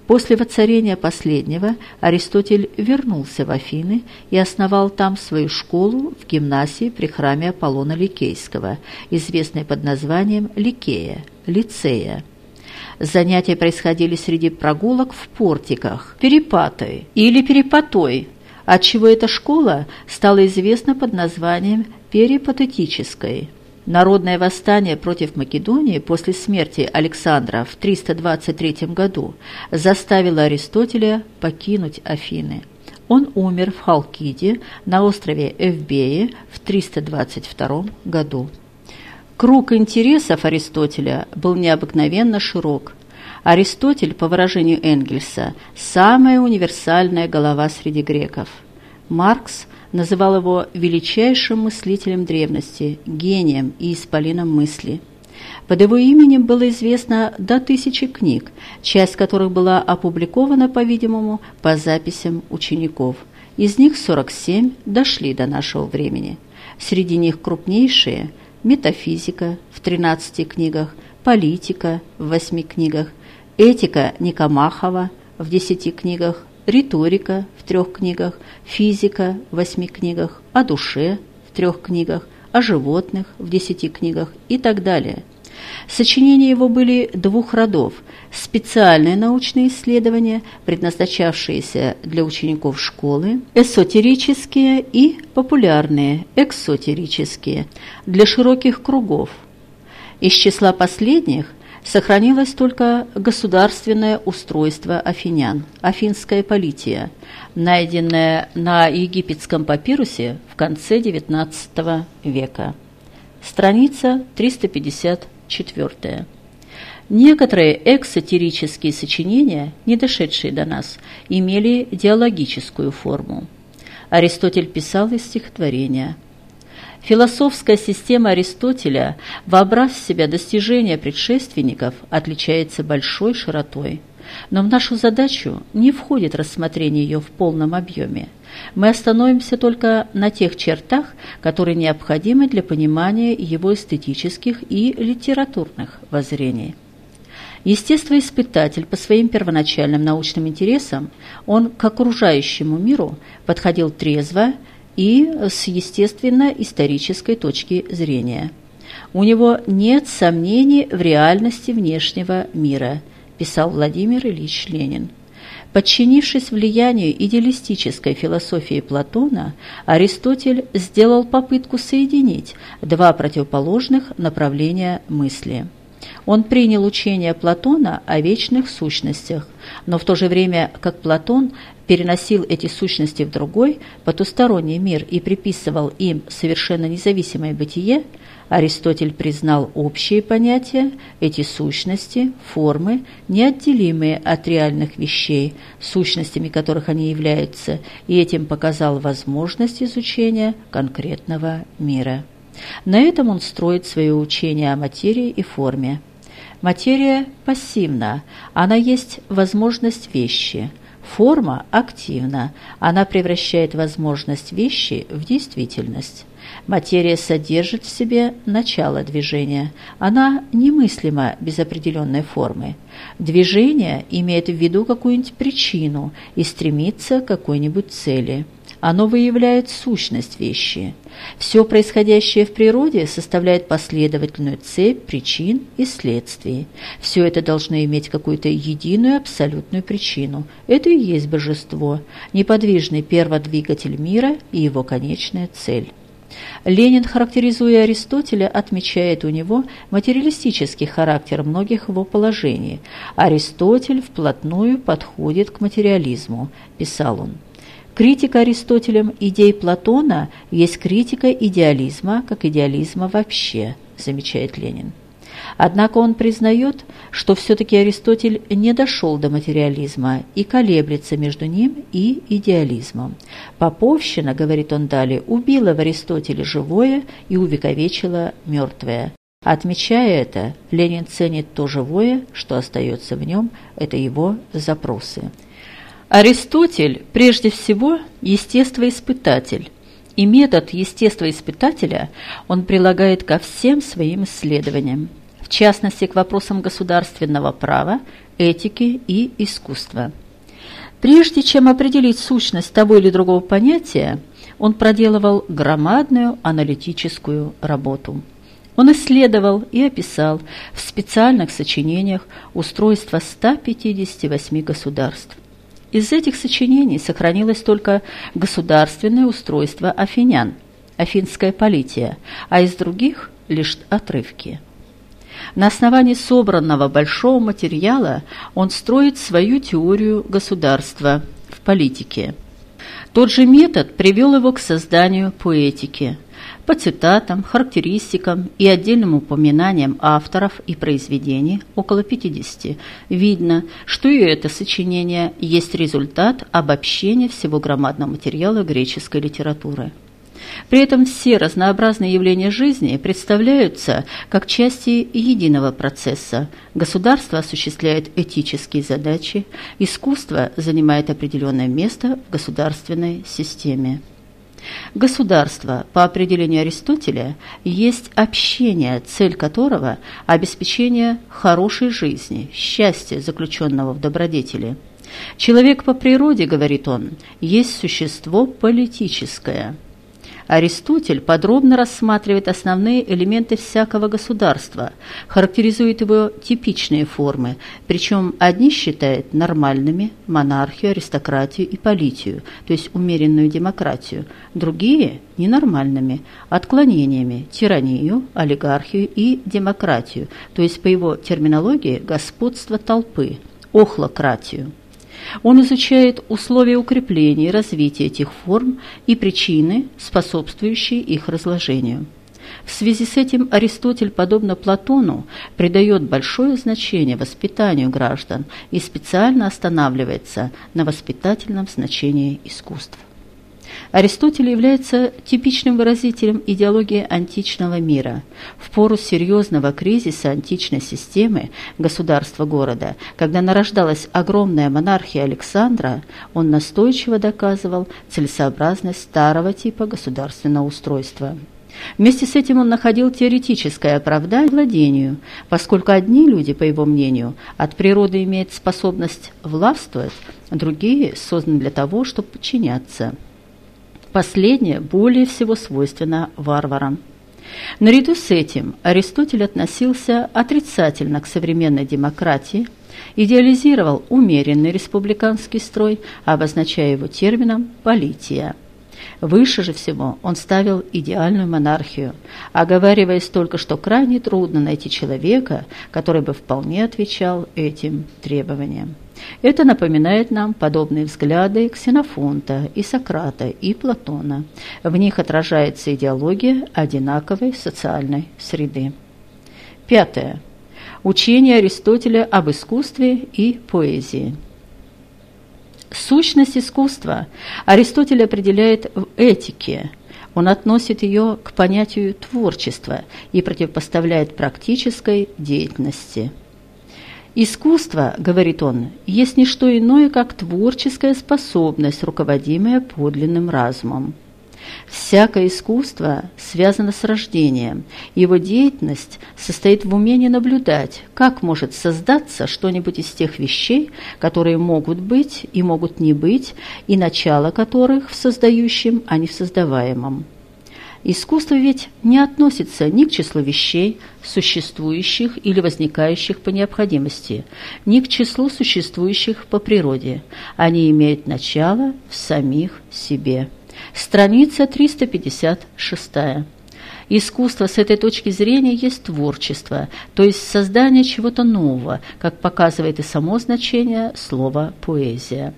После воцарения последнего Аристотель вернулся в Афины и основал там свою школу в гимнасии при храме Аполлона Ликейского, известной под названием Ликея, Лицея. Занятия происходили среди прогулок в портиках, перепатой или перепатой, отчего эта школа стала известна под названием перипатетической. Народное восстание против Македонии после смерти Александра в 323 году заставило Аристотеля покинуть Афины. Он умер в Халкиде на острове Эвбее в 322 году. Круг интересов Аристотеля был необыкновенно широк. Аристотель, по выражению Энгельса, самая универсальная голова среди греков. Маркс – называл его величайшим мыслителем древности, гением и исполином мысли. Под его именем было известно до тысячи книг, часть которых была опубликована, по-видимому, по записям учеников. Из них 47 дошли до нашего времени. Среди них крупнейшие – метафизика в 13 книгах, политика в 8 книгах, этика Никомахова в 10 книгах, риторика в трех книгах, физика в восьми книгах, о душе в трех книгах, о животных в десяти книгах и так далее. Сочинения его были двух родов – специальные научные исследования, предназначавшиеся для учеников школы, эсотерические и популярные, эксотерические, для широких кругов. Из числа последних Сохранилось только государственное устройство афинян, афинская полития, найденная на египетском папирусе в конце XIX века. Страница 354. Некоторые эксотерические сочинения, не дошедшие до нас, имели диалогическую форму. Аристотель писал из стихотворения – Философская система Аристотеля, вобрав в себя достижения предшественников, отличается большой широтой. Но в нашу задачу не входит рассмотрение ее в полном объеме. Мы остановимся только на тех чертах, которые необходимы для понимания его эстетических и литературных воззрений. Естествоиспытатель по своим первоначальным научным интересам, он к окружающему миру подходил трезво и с естественно-исторической точки зрения. У него нет сомнений в реальности внешнего мира, писал Владимир Ильич Ленин. Подчинившись влиянию идеалистической философии Платона, Аристотель сделал попытку соединить два противоположных направления мысли. Он принял учение Платона о вечных сущностях, но в то же время, как Платон переносил эти сущности в другой, потусторонний мир и приписывал им совершенно независимое бытие, Аристотель признал общие понятия, эти сущности, формы, неотделимые от реальных вещей, сущностями которых они являются, и этим показал возможность изучения конкретного мира. На этом он строит свое учение о материи и форме. Материя пассивна, она есть возможность вещи – Форма активна, она превращает возможность вещи в действительность. Материя содержит в себе начало движения. Она немыслима без определенной формы. Движение имеет в виду какую-нибудь причину и стремится к какой-нибудь цели – оно выявляет сущность вещи. Все происходящее в природе составляет последовательную цепь причин и следствий. Все это должно иметь какую-то единую абсолютную причину. Это и есть божество, неподвижный перводвигатель мира и его конечная цель. Ленин, характеризуя Аристотеля, отмечает у него материалистический характер многих его положений. Аристотель вплотную подходит к материализму, писал он. Критика Аристотелем идей Платона есть критика идеализма, как идеализма вообще, замечает Ленин. Однако он признает, что все-таки Аристотель не дошел до материализма и колеблется между ним и идеализмом. Поповщина, говорит он далее, убила в Аристотеле живое и увековечила мертвое. Отмечая это, Ленин ценит то живое, что остается в нем, это его запросы. Аристотель прежде всего естествоиспытатель, и метод естествоиспытателя он прилагает ко всем своим исследованиям, в частности к вопросам государственного права, этики и искусства. Прежде чем определить сущность того или другого понятия, он проделывал громадную аналитическую работу. Он исследовал и описал в специальных сочинениях устройство 158 государств. Из этих сочинений сохранилось только государственное устройство афинян, афинская полития, а из других – лишь отрывки. На основании собранного большого материала он строит свою теорию государства в политике. Тот же метод привел его к созданию поэтики – по цитатам, характеристикам и отдельным упоминаниям авторов и произведений, около 50, видно, что и это сочинение есть результат обобщения всего громадного материала греческой литературы. При этом все разнообразные явления жизни представляются как части единого процесса. Государство осуществляет этические задачи, искусство занимает определенное место в государственной системе. Государство, по определению Аристотеля, есть общение, цель которого – обеспечение хорошей жизни, счастья, заключенного в добродетели. Человек по природе, говорит он, есть существо политическое – Аристотель подробно рассматривает основные элементы всякого государства, характеризует его типичные формы, причем одни считает нормальными – монархию, аристократию и политию, то есть умеренную демократию, другие – ненормальными – отклонениями, тиранию, олигархию и демократию, то есть по его терминологии господство толпы, охлократию. Он изучает условия укрепления и развития этих форм и причины, способствующие их разложению. В связи с этим Аристотель, подобно Платону, придает большое значение воспитанию граждан и специально останавливается на воспитательном значении искусства. Аристотель является типичным выразителем идеологии античного мира. В пору серьезного кризиса античной системы государства города, когда нарождалась огромная монархия Александра, он настойчиво доказывал целесообразность старого типа государственного устройства. Вместе с этим он находил теоретическое оправдание владению, поскольку одни люди, по его мнению, от природы имеют способность властвовать, другие созданы для того, чтобы подчиняться – Последнее более всего свойственно варварам. Наряду с этим Аристотель относился отрицательно к современной демократии, идеализировал умеренный республиканский строй, обозначая его термином «полития». Выше же всего он ставил идеальную монархию, оговариваясь только, что крайне трудно найти человека, который бы вполне отвечал этим требованиям. Это напоминает нам подобные взгляды Ксенофонта и Сократа и Платона. В них отражается идеология одинаковой социальной среды. Пятое. Учение Аристотеля об искусстве и поэзии. Сущность искусства Аристотель определяет в этике. Он относит ее к понятию творчества и противопоставляет практической деятельности – Искусство, говорит он, есть не что иное, как творческая способность, руководимая подлинным разумом. Всякое искусство связано с рождением. Его деятельность состоит в умении наблюдать, как может создаться что-нибудь из тех вещей, которые могут быть и могут не быть, и начало которых в создающем, а не в создаваемом. Искусство ведь не относится ни к числу вещей, существующих или возникающих по необходимости, ни к числу существующих по природе. Они имеют начало в самих себе. Страница 356. Искусство с этой точки зрения есть творчество, то есть создание чего-то нового, как показывает и само значение слова «поэзия».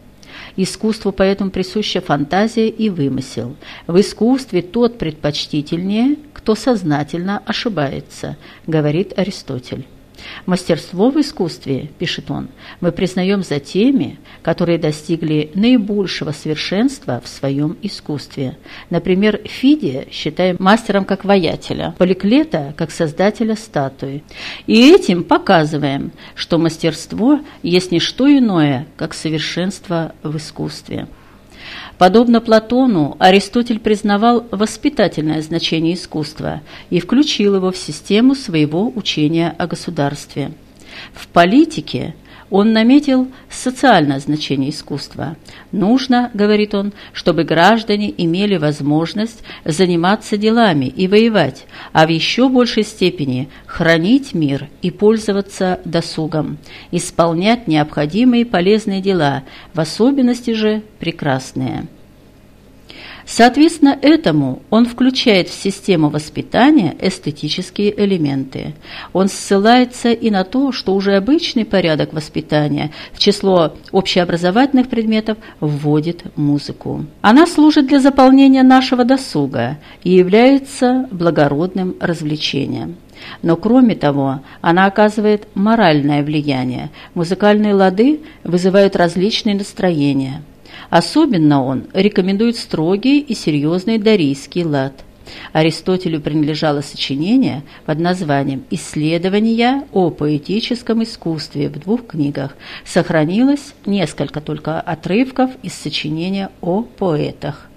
Искусству поэтому присуща фантазия и вымысел. В искусстве тот предпочтительнее, кто сознательно ошибается, говорит Аристотель. Мастерство в искусстве, пишет он, мы признаем за теми, которые достигли наибольшего совершенства в своем искусстве. Например, Фидия считаем мастером как воятеля, Поликлета как создателя статуи. И этим показываем, что мастерство есть не что иное, как совершенство в искусстве. Подобно Платону, Аристотель признавал воспитательное значение искусства и включил его в систему своего учения о государстве. В политике – он наметил социальное значение искусства. Нужно, говорит он, чтобы граждане имели возможность заниматься делами и воевать, а в еще большей степени хранить мир и пользоваться досугом, исполнять необходимые полезные дела, в особенности же прекрасные. Соответственно этому он включает в систему воспитания эстетические элементы. Он ссылается и на то, что уже обычный порядок воспитания в число общеобразовательных предметов вводит музыку. Она служит для заполнения нашего досуга и является благородным развлечением. Но кроме того, она оказывает моральное влияние. Музыкальные лады вызывают различные настроения – Особенно он рекомендует строгий и серьезный дарийский лад. Аристотелю принадлежало сочинение под названием «Исследования о поэтическом искусстве» в двух книгах. Сохранилось несколько только отрывков из сочинения о поэтах.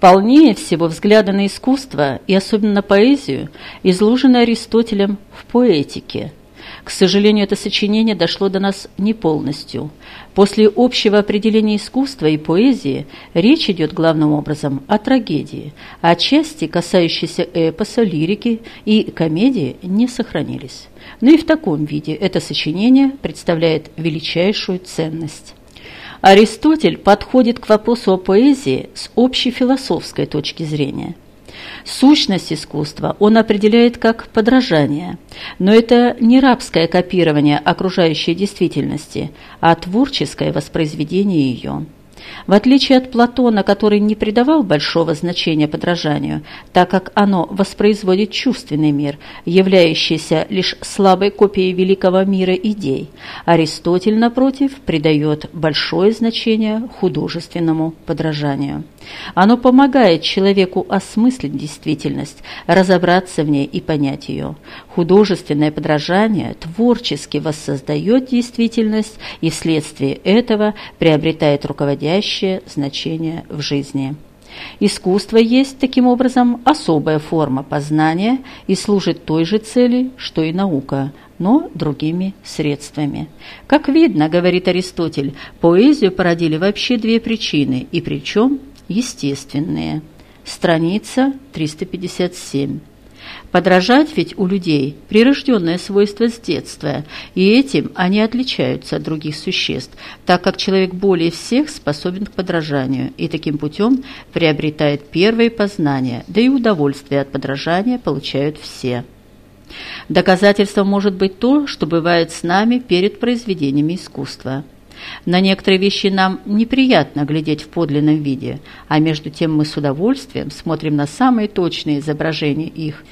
Полнее всего взгляда на искусство и особенно поэзию изложены Аристотелем в поэтике – к сожалению, это сочинение дошло до нас не полностью. После общего определения искусства и поэзии речь идет главным образом о трагедии, а части, касающиеся эпоса, лирики и комедии, не сохранились. Но и в таком виде это сочинение представляет величайшую ценность. Аристотель подходит к вопросу о поэзии с общей философской точки зрения – Сущность искусства он определяет как подражание, но это не рабское копирование окружающей действительности, а творческое воспроизведение ее. В отличие от Платона, который не придавал большого значения подражанию, так как оно воспроизводит чувственный мир, являющийся лишь слабой копией великого мира идей, Аристотель, напротив, придает большое значение художественному подражанию. Оно помогает человеку осмыслить действительность, разобраться в ней и понять ее. Художественное подражание творчески воссоздает действительность и вследствие этого приобретает руководящее значение в жизни. Искусство есть, таким образом, особая форма познания и служит той же цели, что и наука, но другими средствами. Как видно, говорит Аристотель, поэзию породили вообще две причины, и причем естественные. Страница 357. Подражать ведь у людей прирожденное свойство с детства, и этим они отличаются от других существ, так как человек более всех способен к подражанию и таким путем приобретает первые познания, да и удовольствие от подражания получают все. Доказательством может быть то, что бывает с нами перед произведениями искусства. На некоторые вещи нам неприятно глядеть в подлинном виде, а между тем мы с удовольствием смотрим на самые точные изображения их,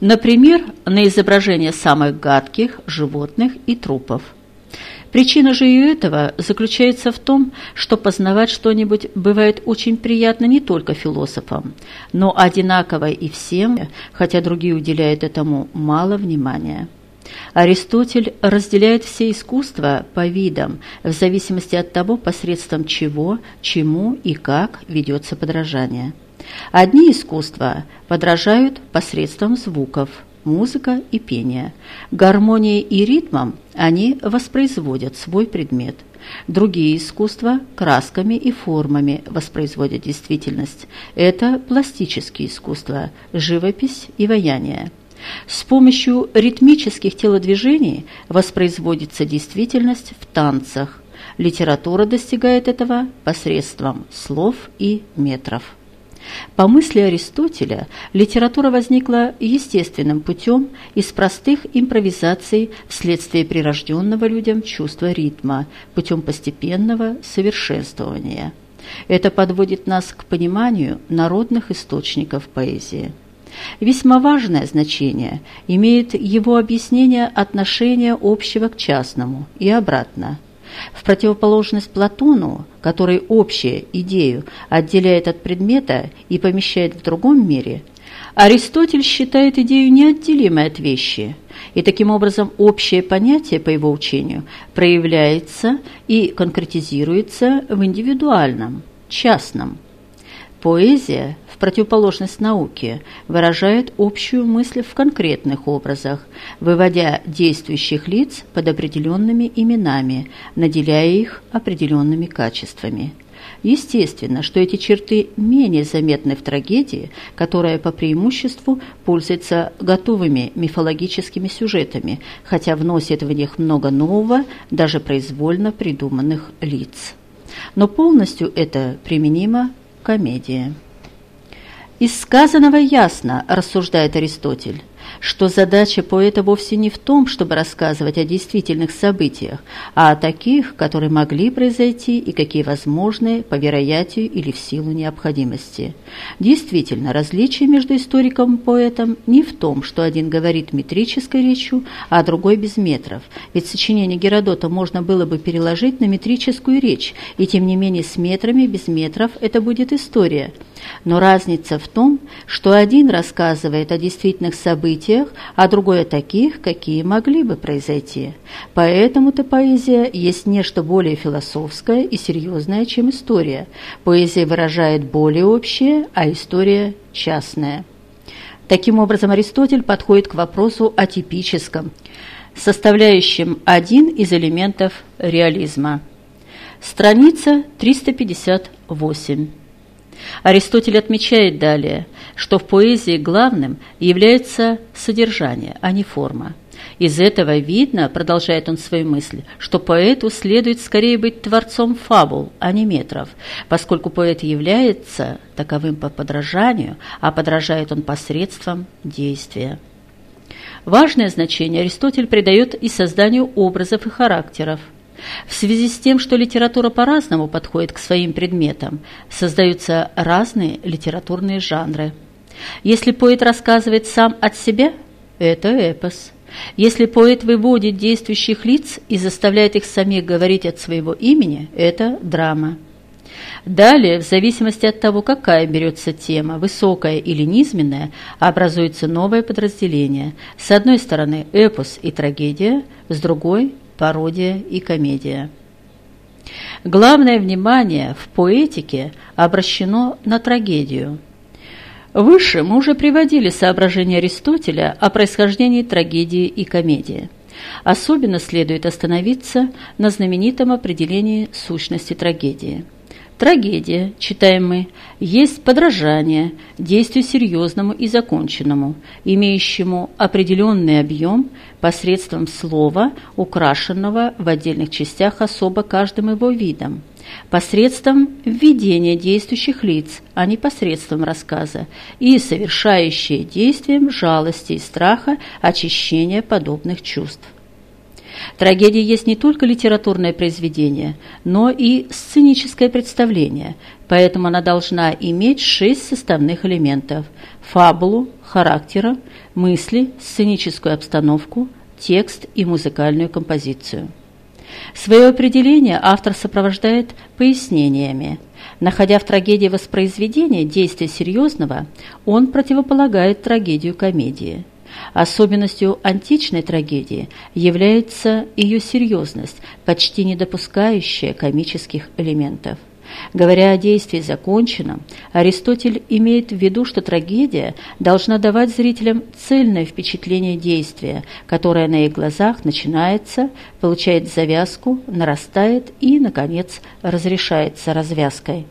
например, на изображения самых гадких животных и трупов. Причина же и этого заключается в том, что познавать что-нибудь бывает очень приятно не только философам, но одинаково и всем, хотя другие уделяют этому мало внимания. Аристотель разделяет все искусства по видам, в зависимости от того, посредством чего, чему и как ведется подражание. Одни искусства подражают посредством звуков, музыка и пение. Гармонией и ритмом они воспроизводят свой предмет. Другие искусства красками и формами воспроизводят действительность. Это пластические искусства, живопись и ваяние. С помощью ритмических телодвижений воспроизводится действительность в танцах. Литература достигает этого посредством слов и метров. По мысли Аристотеля, литература возникла естественным путем из простых импровизаций вследствие прирожденного людям чувства ритма, путем постепенного совершенствования. Это подводит нас к пониманию народных источников поэзии. Весьма важное значение имеет его объяснение отношения общего к частному и обратно. В противоположность Платону, который общую идею отделяет от предмета и помещает в другом мире, Аристотель считает идею неотделимой от вещи, и таким образом общее понятие, по его учению, проявляется и конкретизируется в индивидуальном, частном. Поэзия в противоположность науке, выражает общую мысль в конкретных образах, выводя действующих лиц под определенными именами, наделяя их определенными качествами. Естественно, что эти черты менее заметны в трагедии, которая по преимуществу пользуется готовыми мифологическими сюжетами, хотя вносит в них много нового, даже произвольно придуманных лиц. Но полностью это применимо к комедии. Из сказанного ясно, рассуждает Аристотель, что задача поэта вовсе не в том, чтобы рассказывать о действительных событиях, а о таких, которые могли произойти и какие возможны по вероятию или в силу необходимости. Действительно, различие между историком и поэтом не в том, что один говорит метрической речью, а другой без метров, ведь сочинение Геродота можно было бы переложить на метрическую речь, и тем не менее с метрами, без метров это будет история. Но разница в том, что один рассказывает о действительных событиях, а другой о таких, какие могли бы произойти. Поэтому-то поэзия есть нечто более философское и серьезное, чем история. Поэзия выражает более общее, а история – частное. Таким образом, Аристотель подходит к вопросу о типическом, составляющем один из элементов реализма. Страница 358. Аристотель отмечает далее, что в поэзии главным является содержание, а не форма. Из этого видно, продолжает он свою мысль, что поэту следует скорее быть творцом фабул, а не метров, поскольку поэт является таковым по подражанию, а подражает он посредством действия. Важное значение Аристотель придает и созданию образов и характеров – в связи с тем, что литература по-разному подходит к своим предметам, создаются разные литературные жанры. Если поэт рассказывает сам от себя, это эпос. Если поэт выводит действующих лиц и заставляет их самих говорить от своего имени, это драма. Далее, в зависимости от того, какая берется тема, высокая или низменная, образуется новое подразделение. С одной стороны эпос и трагедия, с другой пародия и комедия. Главное внимание в поэтике обращено на трагедию. Выше мы уже приводили соображения Аристотеля о происхождении трагедии и комедии. Особенно следует остановиться на знаменитом определении сущности трагедии – Трагедия, читаем мы, есть подражание действию серьезному и законченному, имеющему определенный объем посредством слова, украшенного в отдельных частях особо каждым его видом, посредством введения действующих лиц, а не посредством рассказа, и совершающее действием жалости и страха очищения подобных чувств. Трагедия есть не только литературное произведение, но и сценическое представление, поэтому она должна иметь шесть составных элементов – фабулу, характера, мысли, сценическую обстановку, текст и музыкальную композицию. Свое определение автор сопровождает пояснениями. Находя в трагедии воспроизведения действия серьезного, он противополагает трагедию комедии – Особенностью античной трагедии является ее серьезность, почти не допускающая комических элементов. Говоря о действии законченном, Аристотель имеет в виду, что трагедия должна давать зрителям цельное впечатление действия, которое на их глазах начинается, получает завязку, нарастает и, наконец, разрешается развязкой.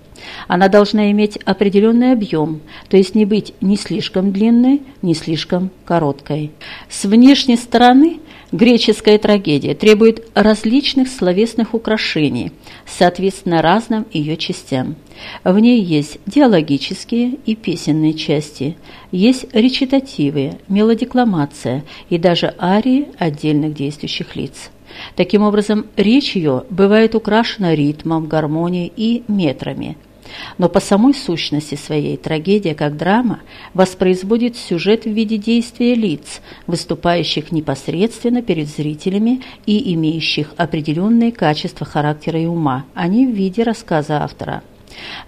Она должна иметь определенный объем, то есть не быть ни слишком длинной, ни слишком короткой. С внешней стороны Греческая трагедия требует различных словесных украшений, соответственно разным ее частям. В ней есть диалогические и песенные части, есть речитативы, мелодикламация и даже арии отдельных действующих лиц. Таким образом, речь ее бывает украшена ритмом, гармонией и метрами – но по самой сущности своей трагедия как драма воспроизводит сюжет в виде действия лиц, выступающих непосредственно перед зрителями и имеющих определенные качества характера и ума, а не в виде рассказа автора.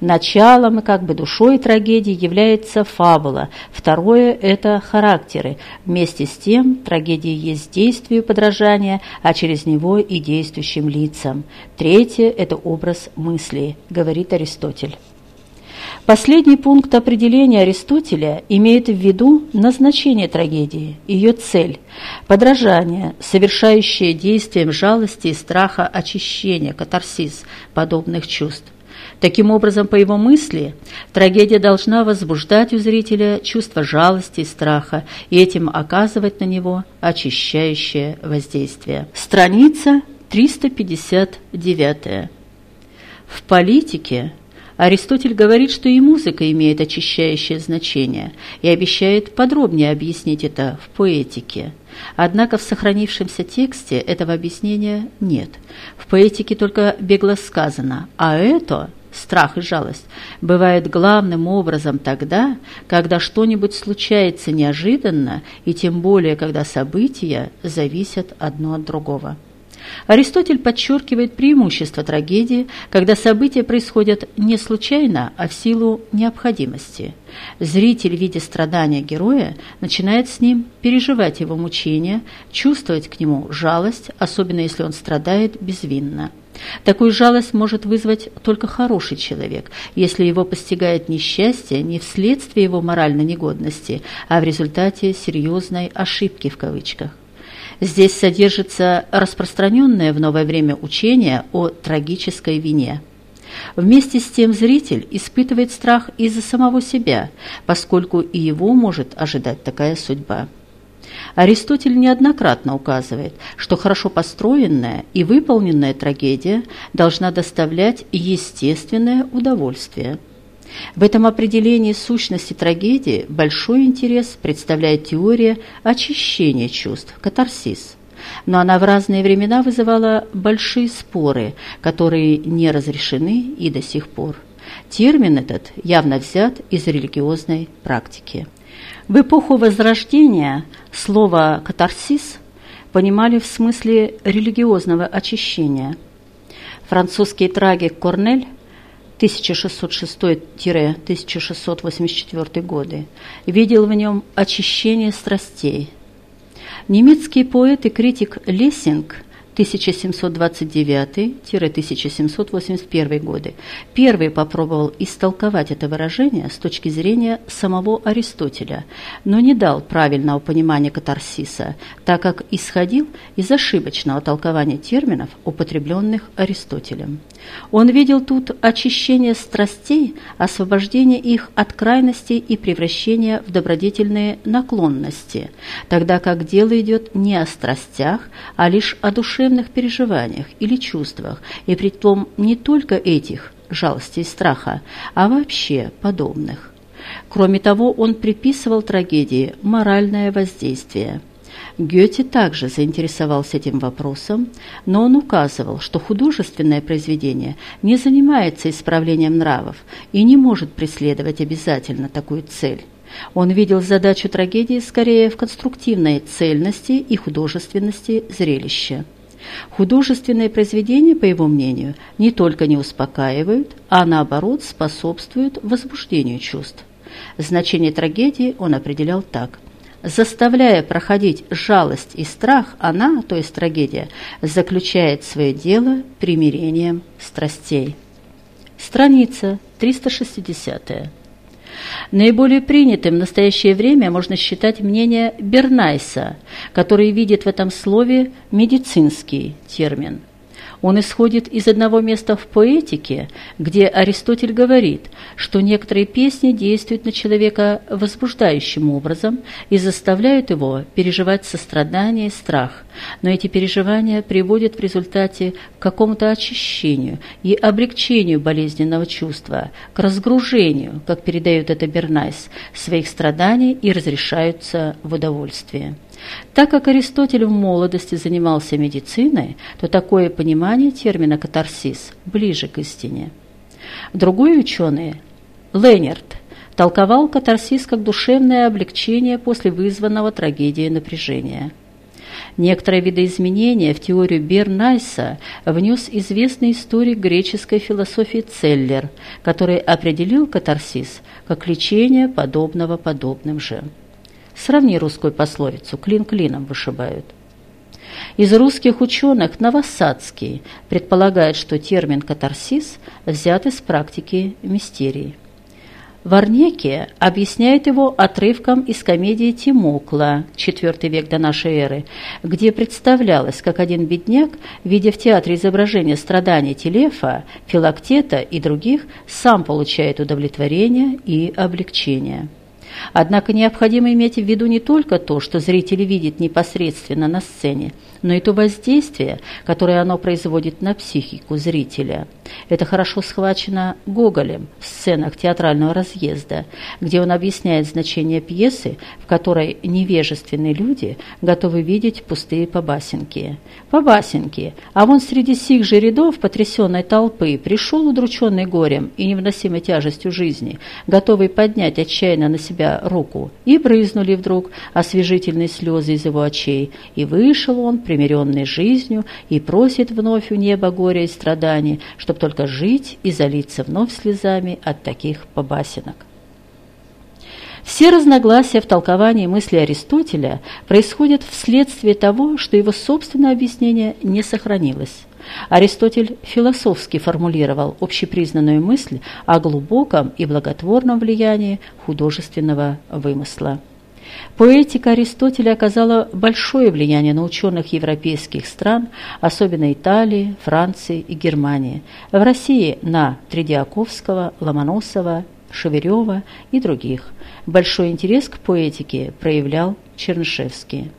Началом и как бы душой трагедии является фабула, второе – это характеры. Вместе с тем трагедия есть действие подражания, а через него и действующим лицам. Третье – это образ мысли, говорит Аристотель. Последний пункт определения Аристотеля имеет в виду назначение трагедии, ее цель – подражание, совершающее действием жалости и страха очищения, катарсис подобных чувств. Таким образом, по его мысли, трагедия должна возбуждать у зрителя чувство жалости и страха и этим оказывать на него очищающее воздействие. Страница 359. В политике Аристотель говорит, что и музыка имеет очищающее значение и обещает подробнее объяснить это в поэтике. Однако в сохранившемся тексте этого объяснения нет. В поэтике только бегло сказано «а это страх и жалость, бывает главным образом тогда, когда что-нибудь случается неожиданно, и тем более, когда события зависят одно от другого. Аристотель подчеркивает преимущество трагедии, когда события происходят не случайно, а в силу необходимости. Зритель, видя страдания героя, начинает с ним переживать его мучения, чувствовать к нему жалость, особенно если он страдает безвинно. Такую жалость может вызвать только хороший человек, если его постигает несчастье не вследствие его моральной негодности, а в результате серьезной «ошибки» в кавычках. Здесь содержится распространенное в новое время учение о трагической вине. Вместе с тем зритель испытывает страх из-за самого себя, поскольку и его может ожидать такая судьба. Аристотель неоднократно указывает, что хорошо построенная и выполненная трагедия должна доставлять естественное удовольствие. В этом определении сущности трагедии большой интерес представляет теория очищения чувств, катарсис. Но она в разные времена вызывала большие споры, которые не разрешены и до сих пор. Термин этот явно взят из религиозной практики. В эпоху Возрождения слово «катарсис» понимали в смысле религиозного очищения. Французский трагик Корнель 1606-1684 годы видел в нем очищение страстей. Немецкий поэт и критик Лессинг 1729-1781 годы. Первый попробовал истолковать это выражение с точки зрения самого Аристотеля, но не дал правильного понимания катарсиса, так как исходил из ошибочного толкования терминов, употребленных Аристотелем. Он видел тут очищение страстей, освобождение их от крайностей и превращение в добродетельные наклонности, тогда как дело идет не о страстях, а лишь о душе душевных переживаниях или чувствах, и при том не только этих, жалости и страха, а вообще подобных. Кроме того, он приписывал трагедии моральное воздействие. Гёте также заинтересовался этим вопросом, но он указывал, что художественное произведение не занимается исправлением нравов и не может преследовать обязательно такую цель. Он видел задачу трагедии скорее в конструктивной цельности и художественности зрелища. Художественные произведения, по его мнению, не только не успокаивают, а наоборот способствуют возбуждению чувств. Значение трагедии он определял так. Заставляя проходить жалость и страх, она, то есть трагедия, заключает свое дело примирением страстей. Страница 360. Наиболее принятым в настоящее время можно считать мнение Бернайса, который видит в этом слове медицинский термин. Он исходит из одного места в поэтике, где Аристотель говорит, что некоторые песни действуют на человека возбуждающим образом и заставляют его переживать сострадание и страх, но эти переживания приводят в результате к какому-то очищению и облегчению болезненного чувства, к разгружению, как передает это Бернайс, своих страданий и разрешаются в удовольствие. Так как Аристотель в молодости занимался медициной, то такое понимание термина «катарсис» ближе к истине. Другой ученый, Ленерт, толковал катарсис как душевное облегчение после вызванного трагедией напряжения. Некоторые видоизменения в теорию Бернайса внес известный историк греческой философии Целлер, который определил катарсис как лечение подобного подобным же. Сравни русскую пословицу «клин клином вышибают». Из русских ученых Новосадский предполагает, что термин «катарсис» взят из практики мистерии. Варнеке объясняет его отрывком из комедии Тимокла, IV век до нашей эры, где представлялось, как один бедняк, видя в театре изображение страданий Телефа, Филактета и других, сам получает удовлетворение и облегчение. Однако необходимо иметь в виду не только то, что зритель видит непосредственно на сцене, но и то воздействие, которое оно производит на психику зрителя. Это хорошо схвачено Гоголем в сценах театрального разъезда, где он объясняет значение пьесы, в которой невежественные люди готовы видеть пустые побасенки. Побасенки, а вон среди сих же рядов потрясенной толпы пришел удрученный горем и невыносимой тяжестью жизни, готовый поднять отчаянно на себя руку, и брызнули вдруг освежительные слезы из его очей, и вышел он, примиренный жизнью, и просит вновь у неба горя и страданий, чтобы только жить и залиться вновь слезами от таких побасенок. Все разногласия в толковании мысли Аристотеля происходят вследствие того, что его собственное объяснение не сохранилось. Аристотель философски формулировал общепризнанную мысль о глубоком и благотворном влиянии художественного вымысла. Поэтика Аристотеля оказала большое влияние на ученых европейских стран, особенно Италии, Франции и Германии. В России на Тредиаковского, Ломоносова, Шеверева и других. Большой интерес к поэтике проявлял Чернышевский.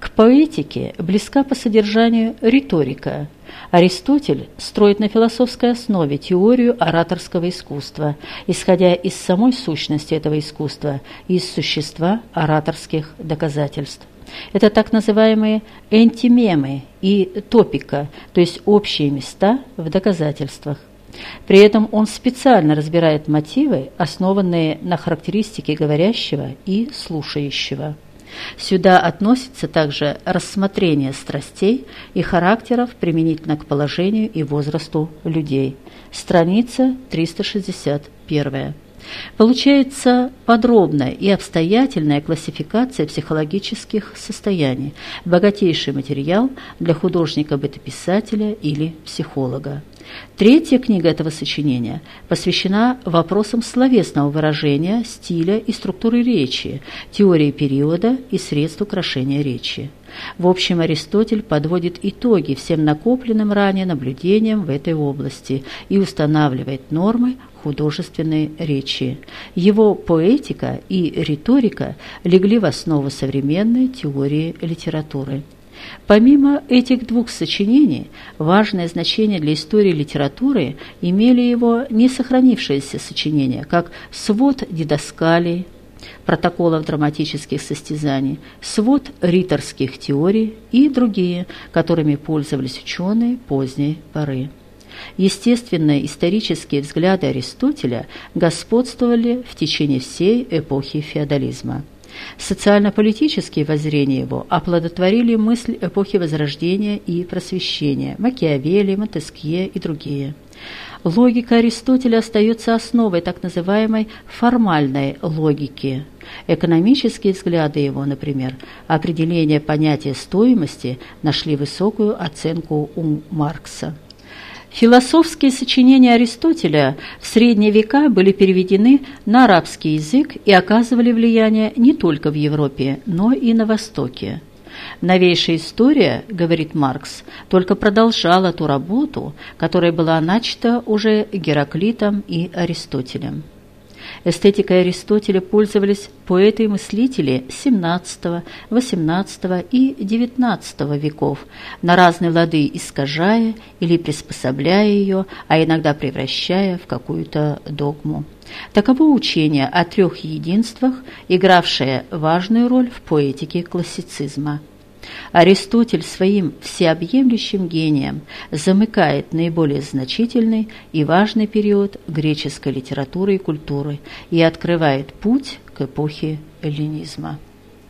К поэтике близка по содержанию риторика – Аристотель строит на философской основе теорию ораторского искусства, исходя из самой сущности этого искусства и из существа ораторских доказательств. Это так называемые энтимемы и топика, то есть общие места в доказательствах. При этом он специально разбирает мотивы, основанные на характеристике говорящего и слушающего. Сюда относится также рассмотрение страстей и характеров применительно к положению и возрасту людей. Страница 361. Получается подробная и обстоятельная классификация психологических состояний, богатейший материал для художника-бытописателя или психолога. Третья книга этого сочинения посвящена вопросам словесного выражения, стиля и структуры речи, теории периода и средств украшения речи. В общем, Аристотель подводит итоги всем накопленным ранее наблюдениям в этой области и устанавливает нормы художественной речи. Его поэтика и риторика легли в основу современной теории литературы. Помимо этих двух сочинений, важное значение для истории литературы имели его не сохранившиеся сочинения, как «Свод дидаскалий», протоколов драматических состязаний, свод риторских теорий и другие, которыми пользовались ученые поздней поры. Естественные исторические взгляды Аристотеля господствовали в течение всей эпохи феодализма. Социально-политические воззрения его оплодотворили мысль эпохи Возрождения и Просвещения, Макиавелли, Монтескье и другие. Логика Аристотеля остается основой так называемой формальной логики. Экономические взгляды его, например, определение понятия стоимости нашли высокую оценку у Маркса. Философские сочинения Аристотеля в средние века были переведены на арабский язык и оказывали влияние не только в Европе, но и на Востоке. Новейшая история, говорит Маркс, только продолжала ту работу, которая была начата уже Гераклитом и Аристотелем. Эстетикой Аристотеля пользовались поэты и мыслители XVII, XVIII и XIX веков, на разные лады искажая или приспособляя ее, а иногда превращая в какую-то догму. Таково учение о трех единствах, игравшее важную роль в поэтике классицизма. Аристотель своим всеобъемлющим гением замыкает наиболее значительный и важный период греческой литературы и культуры и открывает путь к эпохе эллинизма.